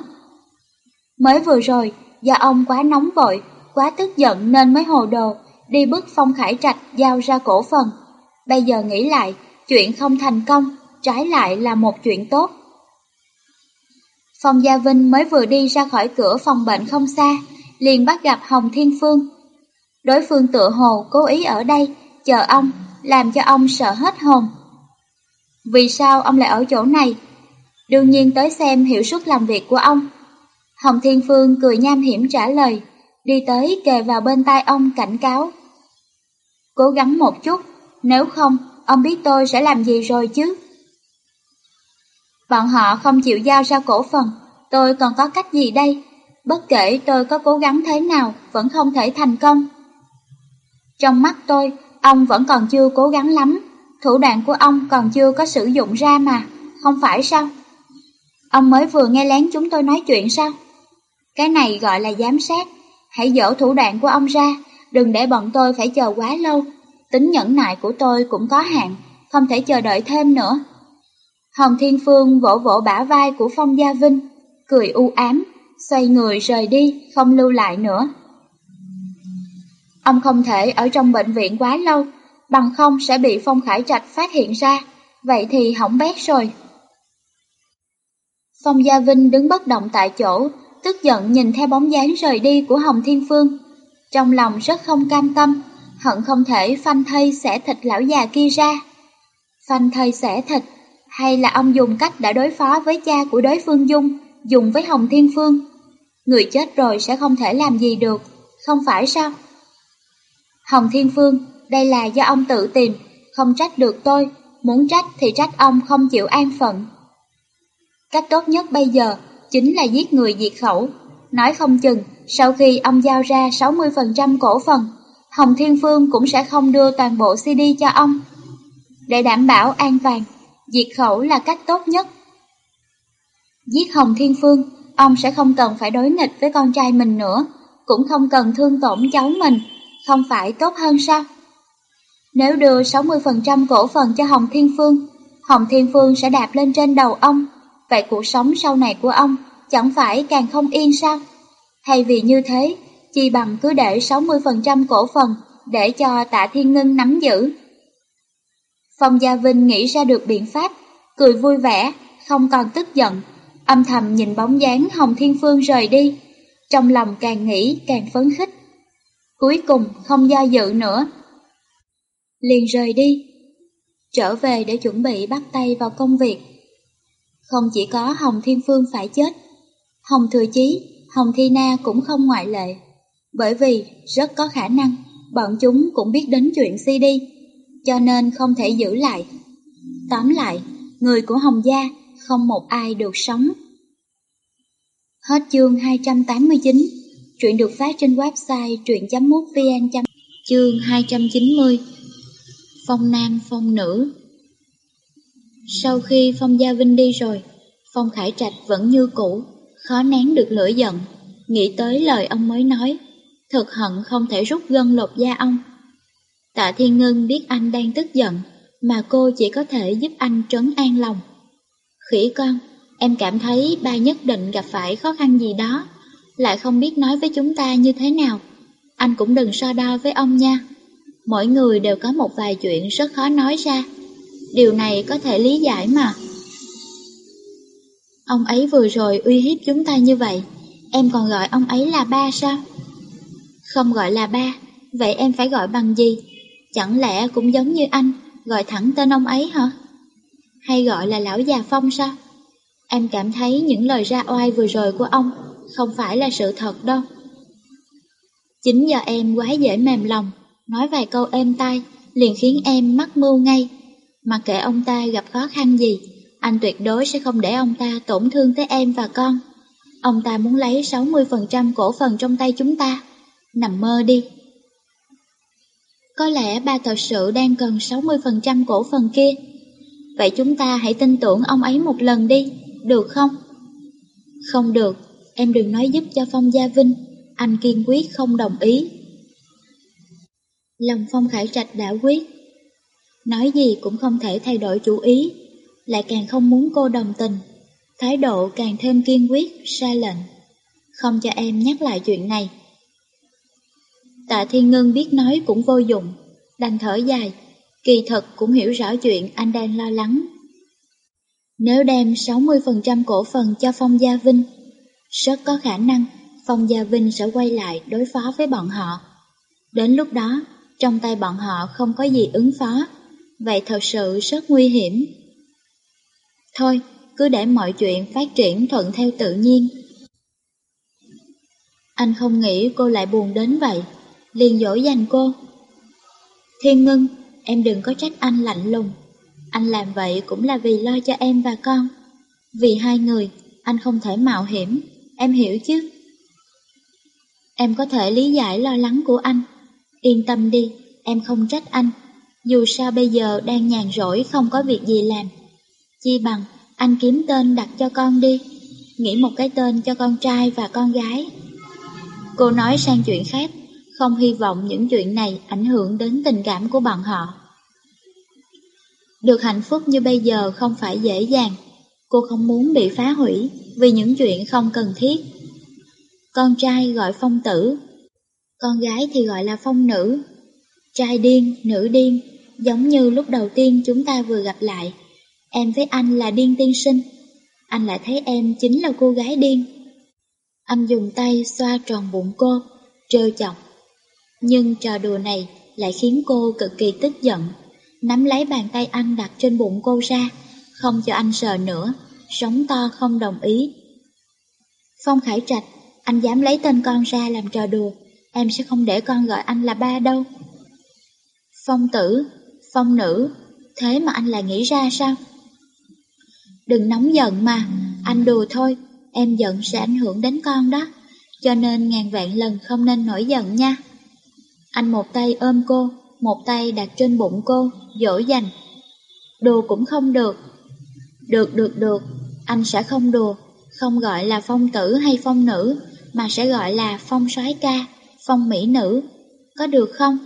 Mới vừa rồi, do ông quá nóng vội, quá tức giận nên mới hồ đồ, đi bức Phong Khải Trạch giao ra cổ phần. Bây giờ nghĩ lại, chuyện không thành công, trái lại là một chuyện tốt. Phong Gia Vinh mới vừa đi ra khỏi cửa phòng bệnh không xa, liền bắt gặp Hồng Thiên Phương. Đối phương tựa hồ cố ý ở đây, chờ ông, làm cho ông sợ hết hồn. Vì sao ông lại ở chỗ này? Đương nhiên tới xem hiệu suất làm việc của ông. Hồng Thiên Phương cười nham hiểm trả lời đi tới kề vào bên tai ông cảnh cáo. Cố gắng một chút, nếu không, ông biết tôi sẽ làm gì rồi chứ? Bọn họ không chịu giao ra cổ phần, tôi còn có cách gì đây? Bất kể tôi có cố gắng thế nào, vẫn không thể thành công. Trong mắt tôi, ông vẫn còn chưa cố gắng lắm, thủ đoạn của ông còn chưa có sử dụng ra mà, không phải sao? Ông mới vừa nghe lén chúng tôi nói chuyện sao? Cái này gọi là giám sát, Hãy dỡ thủ đoạn của ông ra, đừng để bọn tôi phải chờ quá lâu. Tính nhẫn nại của tôi cũng có hạn, không thể chờ đợi thêm nữa. Hồng Thiên Phương vỗ vỗ bả vai của Phong Gia Vinh, cười u ám, xoay người rời đi, không lưu lại nữa. Ông không thể ở trong bệnh viện quá lâu, bằng không sẽ bị Phong Khải Trạch phát hiện ra, vậy thì hỏng bét rồi. Phong Gia Vinh đứng bất động tại chỗ, tức giận nhìn theo bóng dáng rời đi của Hồng Thiên Phương. Trong lòng rất không cam tâm, hận không thể phanh thây xẻ thịt lão già kia ra. Phanh thây xẻ thịt, hay là ông dùng cách đã đối phó với cha của đối phương Dung, dùng với Hồng Thiên Phương. Người chết rồi sẽ không thể làm gì được, không phải sao? Hồng Thiên Phương, đây là do ông tự tìm, không trách được tôi, muốn trách thì trách ông không chịu an phận. Cách tốt nhất bây giờ chính là giết người diệt khẩu. Nói không chừng, sau khi ông giao ra 60% cổ phần, Hồng Thiên Phương cũng sẽ không đưa toàn bộ CD cho ông. Để đảm bảo an toàn, diệt khẩu là cách tốt nhất. Giết Hồng Thiên Phương, ông sẽ không cần phải đối nghịch với con trai mình nữa, cũng không cần thương tổn cháu mình, không phải tốt hơn sao? Nếu đưa 60% cổ phần cho Hồng Thiên Phương, Hồng Thiên Phương sẽ đạp lên trên đầu ông, vậy cuộc sống sau này của ông chẳng phải càng không yên sao? Thay vì như thế, chi bằng cứ để 60% cổ phần để cho tạ thiên ngân nắm giữ. Phong Gia Vinh nghĩ ra được biện pháp, cười vui vẻ, không còn tức giận, âm thầm nhìn bóng dáng Hồng Thiên Phương rời đi, trong lòng càng nghĩ càng phấn khích. Cuối cùng không do dự nữa, liền rời đi, trở về để chuẩn bị bắt tay vào công việc. Không chỉ có Hồng Thiên Phương phải chết, Hồng Thừa Chí, Hồng Thi Na cũng không ngoại lệ, bởi vì rất có khả năng bọn chúng cũng biết đến chuyện CD, cho nên không thể giữ lại. Tóm lại, người của Hồng Gia không một ai được sống. Hết chương 289, truyện được phát trên website truyện.mútvn. Chương 290 Phong Nam Phong Nữ Sau khi Phong Gia Vinh đi rồi, Phong Khải Trạch vẫn như cũ, khó nén được lửa giận, nghĩ tới lời ông mới nói, thật hận không thể rút gân lột da ông. Tạ Thiên Ngân biết anh đang tức giận, mà cô chỉ có thể giúp anh trấn an lòng. Khỉ con, em cảm thấy ba nhất định gặp phải khó khăn gì đó, lại không biết nói với chúng ta như thế nào. Anh cũng đừng so đo với ông nha. Mỗi người đều có một vài chuyện rất khó nói ra. Điều này có thể lý giải mà. Ông ấy vừa rồi uy hiếp chúng ta như vậy, em còn gọi ông ấy là ba sao? Không gọi là ba, vậy em phải gọi bằng gì? Chẳng lẽ cũng giống như anh, gọi thẳng tên ông ấy hả? Hay gọi là lão già Phong sao? Em cảm thấy những lời ra oai vừa rồi của ông không phải là sự thật đâu. Chính giờ em quá dễ mềm lòng, nói vài câu êm tai, liền khiến em mắc mưu ngay. Mà kệ ông ta gặp khó khăn gì, anh tuyệt đối sẽ không để ông ta tổn thương tới em và con. Ông ta muốn lấy 60% cổ phần trong tay chúng ta. Nằm mơ đi. Có lẽ ba thật sự đang cần 60% cổ phần kia. Vậy chúng ta hãy tin tưởng ông ấy một lần đi, được không? Không được, em đừng nói giúp cho Phong Gia Vinh, anh kiên quyết không đồng ý. Lòng Phong Khải Trạch đã quyết, nói gì cũng không thể thay đổi chủ ý, lại càng không muốn cô đồng tình, thái độ càng thêm kiên quyết, ra lệnh, không cho em nhắc lại chuyện này. Tạ Thiên Ngân biết nói cũng vô dụng, đành thở dài, kỳ thật cũng hiểu rõ chuyện anh đang lo lắng. Nếu đem 60% cổ phần cho Phong Gia Vinh, rất có khả năng Phong Gia Vinh sẽ quay lại đối phó với bọn họ. Đến lúc đó, trong tay bọn họ không có gì ứng phó, vậy thật sự rất nguy hiểm. Thôi, cứ để mọi chuyện phát triển thuận theo tự nhiên. Anh không nghĩ cô lại buồn đến vậy, liền dỗ dành cô. Thiên Ngân, em đừng có trách anh lạnh lùng. Anh làm vậy cũng là vì lo cho em và con. Vì hai người, anh không thể mạo hiểm, em hiểu chứ? Em có thể lý giải lo lắng của anh. Yên tâm đi, em không trách anh. Dù sao bây giờ đang nhàn rỗi không có việc gì làm. Chi bằng anh kiếm tên đặt cho con đi. Nghĩ một cái tên cho con trai và con gái. Cô nói sang chuyện khác, không hy vọng những chuyện này ảnh hưởng đến tình cảm của bọn họ. Được hạnh phúc như bây giờ không phải dễ dàng. Cô không muốn bị phá hủy vì những chuyện không cần thiết. con trai gọi phong tử, con gái thì gọi là phong nữ. Trai điên, nữ điên, giống như lúc đầu tiên chúng ta vừa gặp lại. Em với anh là điên tiên sinh, anh lại thấy em chính là cô gái điên. Anh dùng tay xoa tròn bụng cô, trêu chọc. Nhưng trò đùa này lại khiến cô cực kỳ tức giận, nắm lấy bàn tay anh đặt trên bụng cô ra, không cho anh sờ nữa, sống to không đồng ý. Phong Khải Trạch, anh dám lấy tên con ra làm trò đùa, em sẽ không để con gọi anh là ba đâu. Phong tử, phong nữ, thế mà anh lại nghĩ ra sao? Đừng nóng giận mà, anh đùa thôi, em giận sẽ ảnh hưởng đến con đó, cho nên ngàn vạn lần không nên nổi giận nha. Anh một tay ôm cô, một tay đặt trên bụng cô, dỗ dành. Đùa cũng không được. Được được được, anh sẽ không đùa, không gọi là phong tử hay phong nữ, mà sẽ gọi là phong soái ca, phong mỹ nữ. Có được không?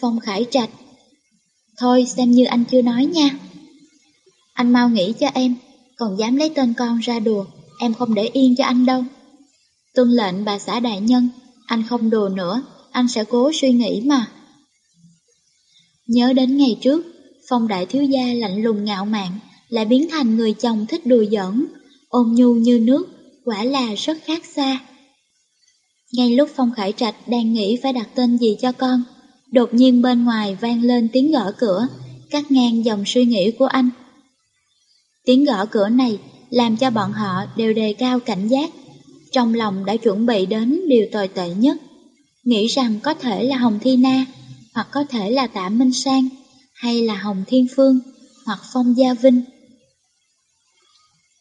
Phong khải trạch. Thôi xem như anh chưa nói nha. Anh mau nghĩ cho em, còn dám lấy tên con ra đùa, em không để yên cho anh đâu. Tuân lệnh bà xã đại nhân, anh không đùa nữa, anh sẽ cố suy nghĩ mà. Nhớ đến ngày trước, phong đại thiếu gia lạnh lùng ngạo mạn, lại biến thành người chồng thích đùa giỡn, ôm nhu như nước, quả là rất khác xa. Ngay lúc Phong Khải Trạch đang nghĩ phải đặt tên gì cho con, đột nhiên bên ngoài vang lên tiếng gõ cửa, cắt ngang dòng suy nghĩ của anh. Tiếng gõ cửa này làm cho bọn họ đều đề cao cảnh giác, trong lòng đã chuẩn bị đến điều tồi tệ nhất, nghĩ rằng có thể là Hồng Thi Na, hoặc có thể là Tạ Minh Sang, hay là Hồng Thiên Phương, hoặc Phong Gia Vinh.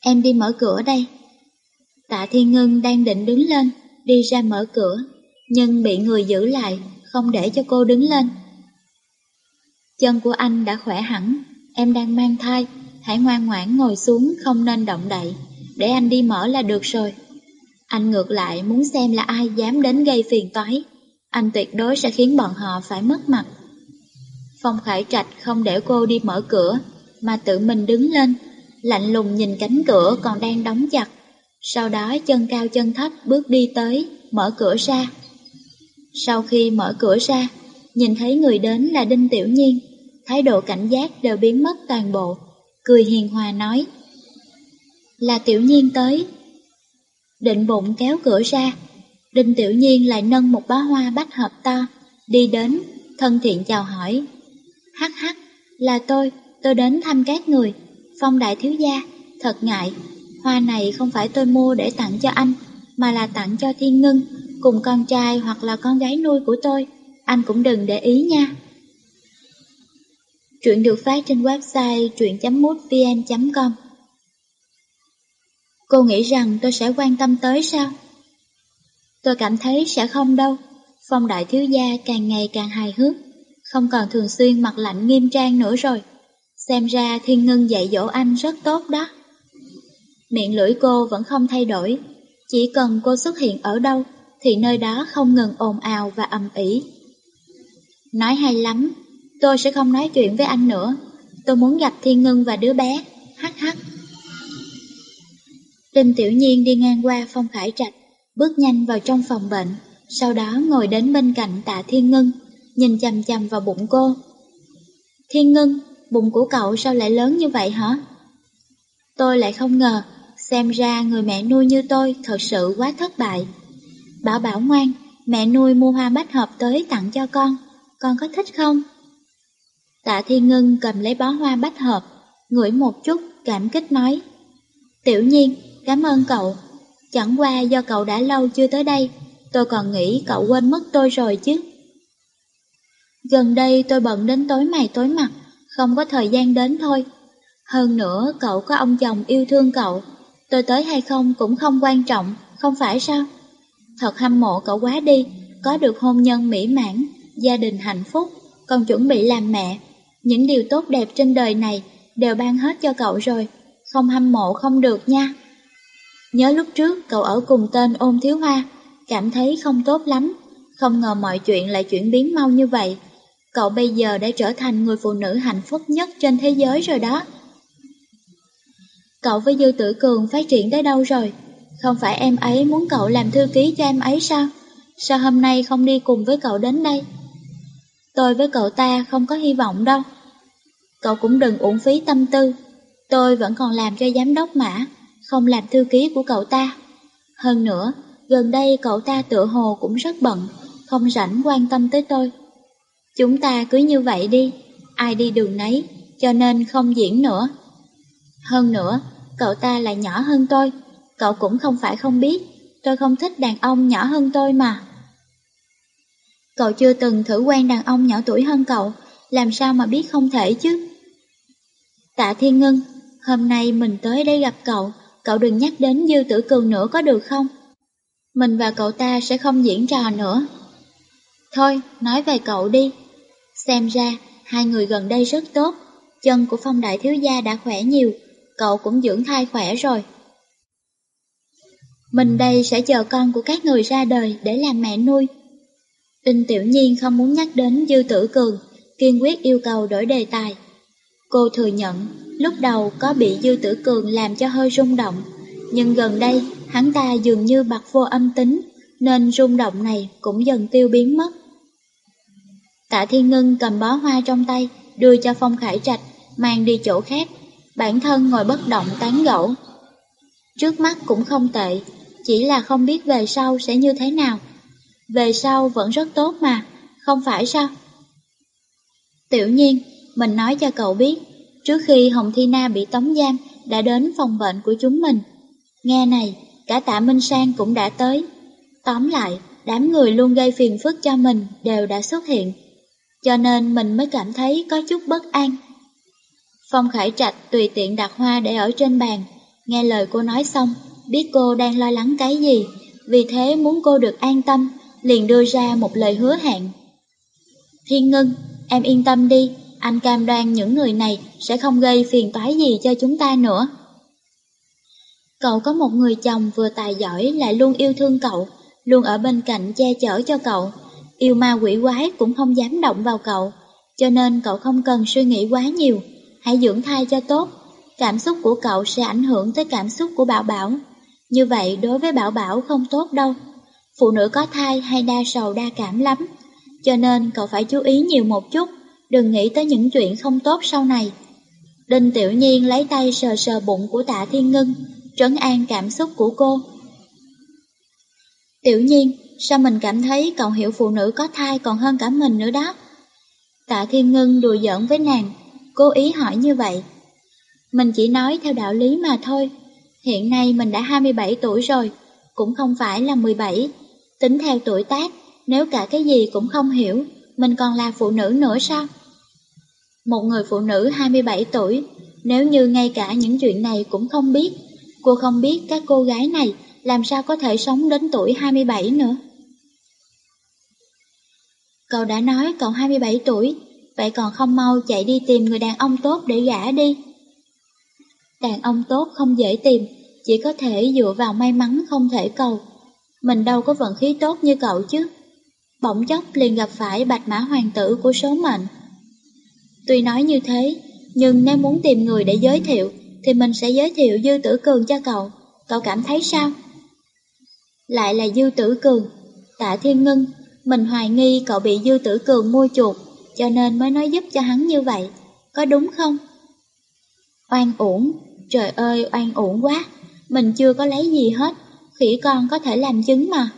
Em đi mở cửa đây. Tạ Thiên Ngân đang định đứng lên, đi ra mở cửa, nhưng bị người giữ lại, không để cho cô đứng lên. Chân của anh đã khỏe hẳn, em đang mang thai, hãy ngoan ngoãn ngồi xuống không nên động đậy, để anh đi mở là được rồi. Anh ngược lại muốn xem là ai dám đến gây phiền toái, anh tuyệt đối sẽ khiến bọn họ phải mất mặt. Phong Khải Trạch không để cô đi mở cửa, mà tự mình đứng lên, lạnh lùng nhìn cánh cửa còn đang đóng chặt. Sau đó chân cao chân thấp bước đi tới, mở cửa ra. Sau khi mở cửa ra, nhìn thấy người đến là Đinh Tiểu Nhiên, thái độ cảnh giác đều biến mất toàn bộ, cười hiền hòa nói. Là Tiểu Nhiên tới. Định bụng kéo cửa ra, Đinh Tiểu Nhiên lại nâng một bó hoa bách hợp to, đi đến, thân thiện chào hỏi. Hắc hắc, là tôi, tôi đến thăm các người. Phong đại thiếu gia, thật ngại, hoa này không phải tôi mua để tặng cho anh, mà là tặng cho Thiên Ngân, cùng con trai hoặc là con gái nuôi của tôi, anh cũng đừng để ý nha. Truyện được phát trên website truyện.mútvn.com Cô nghĩ rằng tôi sẽ quan tâm tới sao? Tôi cảm thấy sẽ không đâu. Phong đại thiếu gia càng ngày càng hài hước, không còn thường xuyên mặt lạnh nghiêm trang nữa rồi. Xem ra thiên ngân dạy dỗ anh rất tốt đó. Miệng lưỡi cô vẫn không thay đổi, chỉ cần cô xuất hiện ở đâu thì nơi đó không ngừng ồn ào và ầm ĩ. Nói hay lắm, tôi sẽ không nói chuyện với anh nữa. Tôi muốn gặp Thiên Ngân và đứa bé, hắc hắc. Đinh Tiểu Nhiên đi ngang qua Phong Khải Trạch, bước nhanh vào trong phòng bệnh, sau đó ngồi đến bên cạnh tạ Thiên Ngân, nhìn chầm chầm vào bụng cô. Thiên Ngân, bụng của cậu sao lại lớn như vậy hả? Tôi lại không ngờ, xem ra người mẹ nuôi như tôi thật sự quá thất bại. Bảo bảo ngoan, mẹ nuôi mua hoa bách hợp tới tặng cho con, con có thích không? Tạ Thiên Ngân cầm lấy bó hoa bách hợp, ngửi một chút, cảm kích nói. Tiểu nhiên, cảm ơn cậu, chẳng qua do cậu đã lâu chưa tới đây, tôi còn nghĩ cậu quên mất tôi rồi chứ. Gần đây tôi bận đến tối mày tối mặt, không có thời gian đến thôi. Hơn nữa cậu có ông chồng yêu thương cậu, tôi tới hay không cũng không quan trọng, không phải sao? Thật hâm mộ cậu quá đi, có được hôn nhân mỹ mãn, gia đình hạnh phúc, còn chuẩn bị làm mẹ. Những điều tốt đẹp trên đời này đều ban hết cho cậu rồi, không hâm mộ không được nha. Nhớ lúc trước cậu ở cùng tên ôn thiếu hoa, cảm thấy không tốt lắm, không ngờ mọi chuyện lại chuyển biến mau như vậy. Cậu bây giờ đã trở thành người phụ nữ hạnh phúc nhất trên thế giới rồi đó. Cậu với Dư Tử Cường phát triển tới đâu rồi? Không phải em ấy muốn cậu làm thư ký cho em ấy sao? Sao hôm nay không đi cùng với cậu đến đây? Tôi với cậu ta không có hy vọng đâu. Cậu cũng đừng uổng phí tâm tư. Tôi vẫn còn làm cho giám đốc mã, không làm thư ký của cậu ta. Hơn nữa, gần đây cậu ta tựa hồ cũng rất bận, không rảnh quan tâm tới tôi. Chúng ta cứ như vậy đi, ai đi đường nấy, cho nên không diễn nữa. Hơn nữa, cậu ta lại nhỏ hơn tôi, cậu cũng không phải không biết, tôi không thích đàn ông nhỏ hơn tôi mà. Cậu chưa từng thử quen đàn ông nhỏ tuổi hơn cậu, làm sao mà biết không thể chứ? Tạ Thiên Ngân, hôm nay mình tới đây gặp cậu, cậu đừng nhắc đến Dư Tử Cường nữa có được không? Mình và cậu ta sẽ không diễn trò nữa. Thôi, nói về cậu đi. Xem ra, hai người gần đây rất tốt, chân của phong đại thiếu gia đã khỏe nhiều, cậu cũng dưỡng thai khỏe rồi. Mình đây sẽ chờ con của các người ra đời để làm mẹ nuôi. Đinh Tiểu Nhiên không muốn nhắc đến Dư Tử Cường, kiên quyết yêu cầu đổi đề tài. Cô thừa nhận, lúc đầu có bị Dư Tử Cường làm cho hơi rung động, nhưng gần đây hắn ta dường như bật vô âm tính, nên rung động này cũng dần tiêu biến mất. Tạ Thiên Ngân cầm bó hoa trong tay, đưa cho Phong Khải Trạch, mang đi chỗ khác, bản thân ngồi bất động tán gẫu. Trước mắt cũng không tệ, chỉ là không biết về sau sẽ như thế nào. Về sau vẫn rất tốt mà, không phải sao? Tiểu nhiên, mình nói cho cậu biết, trước khi Hồng Thi Na bị tống giam, đã đến phòng bệnh của chúng mình. Nghe này, cả tạ Minh Sang cũng đã tới. Tóm lại, đám người luôn gây phiền phức cho mình đều đã xuất hiện. Cho nên mình mới cảm thấy có chút bất an. Phong Khải Trạch tùy tiện đặt hoa để ở trên bàn, nghe lời cô nói xong, biết cô đang lo lắng cái gì, vì thế muốn cô được an tâm, liền đưa ra một lời hứa hẹn. Thiên Ngân, em yên tâm đi, anh cam đoan những người này sẽ không gây phiền toái gì cho chúng ta nữa. Cậu có một người chồng vừa tài giỏi lại luôn yêu thương cậu, luôn ở bên cạnh che chở cho cậu, yêu ma quỷ quái cũng không dám động vào cậu, cho nên cậu không cần suy nghĩ quá nhiều, hãy dưỡng thai cho tốt, cảm xúc của cậu sẽ ảnh hưởng tới cảm xúc của Bảo Bảo. Như vậy đối với Bảo Bảo không tốt đâu. Phụ nữ có thai hay đa sầu đa cảm lắm, cho nên cậu phải chú ý nhiều một chút, đừng nghĩ tới những chuyện không tốt sau này. Đinh Tiểu Nhiên lấy tay sờ sờ bụng của tạ Thiên Ngân, trấn an cảm xúc của cô. Tiểu Nhiên, sao mình cảm thấy cậu hiểu phụ nữ có thai còn hơn cả mình nữa đó? Tạ Thiên Ngân đùa giỡn với nàng, cố ý hỏi như vậy. Mình chỉ nói theo đạo lý mà thôi, hiện nay mình đã 27 tuổi rồi, cũng không phải là 17. Tính theo tuổi tác, nếu cả cái gì cũng không hiểu, mình còn là phụ nữ nữa sao? Một người phụ nữ 27 tuổi, nếu như ngay cả những chuyện này cũng không biết, cô không biết các cô gái này làm sao có thể sống đến tuổi 27 nữa. Cậu đã nói cậu 27 tuổi, vậy còn không mau chạy đi tìm người đàn ông tốt để gả đi. Đàn ông tốt không dễ tìm, chỉ có thể dựa vào may mắn không thể cầu. Mình đâu có vận khí tốt như cậu chứ. Bỗng chốc liền gặp phải bạch mã hoàng tử của số mệnh. Tuy nói như thế, nhưng nếu muốn tìm người để giới thiệu, thì mình sẽ giới thiệu Dư Tử Cường cho cậu. Cậu cảm thấy sao? Lại là Dư Tử Cường. Tạ Thiên Ngân, mình hoài nghi cậu bị Dư Tử Cường mua chuột, cho nên mới nói giúp cho hắn như vậy. Có đúng không? Oan uổng, trời ơi oan uổng quá. Mình chưa có lấy gì hết, khỉ con có thể làm chứng mà.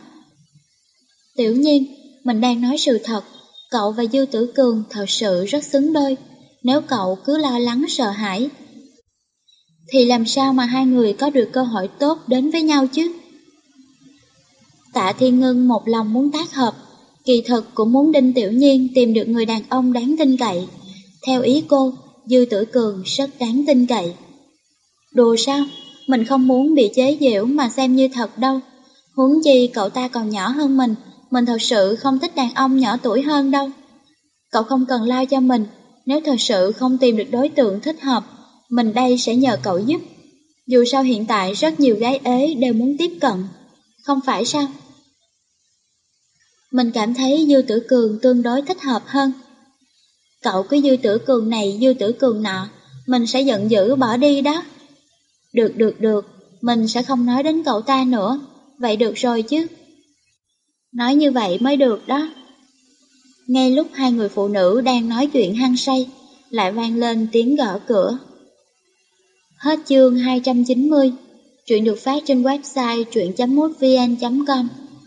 Tiểu nhiên, mình đang nói sự thật, cậu và Dư Tử Cường thật sự rất xứng đôi. Nếu cậu cứ lo lắng sợ hãi, thì làm sao mà hai người có được cơ hội tốt đến với nhau chứ? Tạ Thiên Ngân một lòng muốn tác hợp, kỳ thực cũng muốn Đinh Tiểu Nhiên tìm được người đàn ông đáng tin cậy. Theo ý cô, Dư Tử Cường rất đáng tin cậy. Đùa sao? Mình không muốn bị chế giễu mà xem như thật đâu. Huống chi cậu ta còn nhỏ hơn mình, mình thật sự không thích đàn ông nhỏ tuổi hơn đâu. Cậu không cần lo cho mình, nếu thật sự không tìm được đối tượng thích hợp, mình đây sẽ nhờ cậu giúp. Dù sao hiện tại rất nhiều gái ế đều muốn tiếp cận, không phải sao? Mình cảm thấy Dư Tử Cường tương đối thích hợp hơn. Cậu cứ Dư Tử Cường này Dư Tử Cường nọ, mình sẽ giận dữ bỏ đi đó. Được được được, mình sẽ không nói đến cậu ta nữa, vậy được rồi chứ. Nói như vậy mới được đó. Ngay lúc hai người phụ nữ đang nói chuyện hăng say, lại vang lên tiếng gõ cửa. Hết chương 290, chuyện được phát trên website truyện.mútvn.com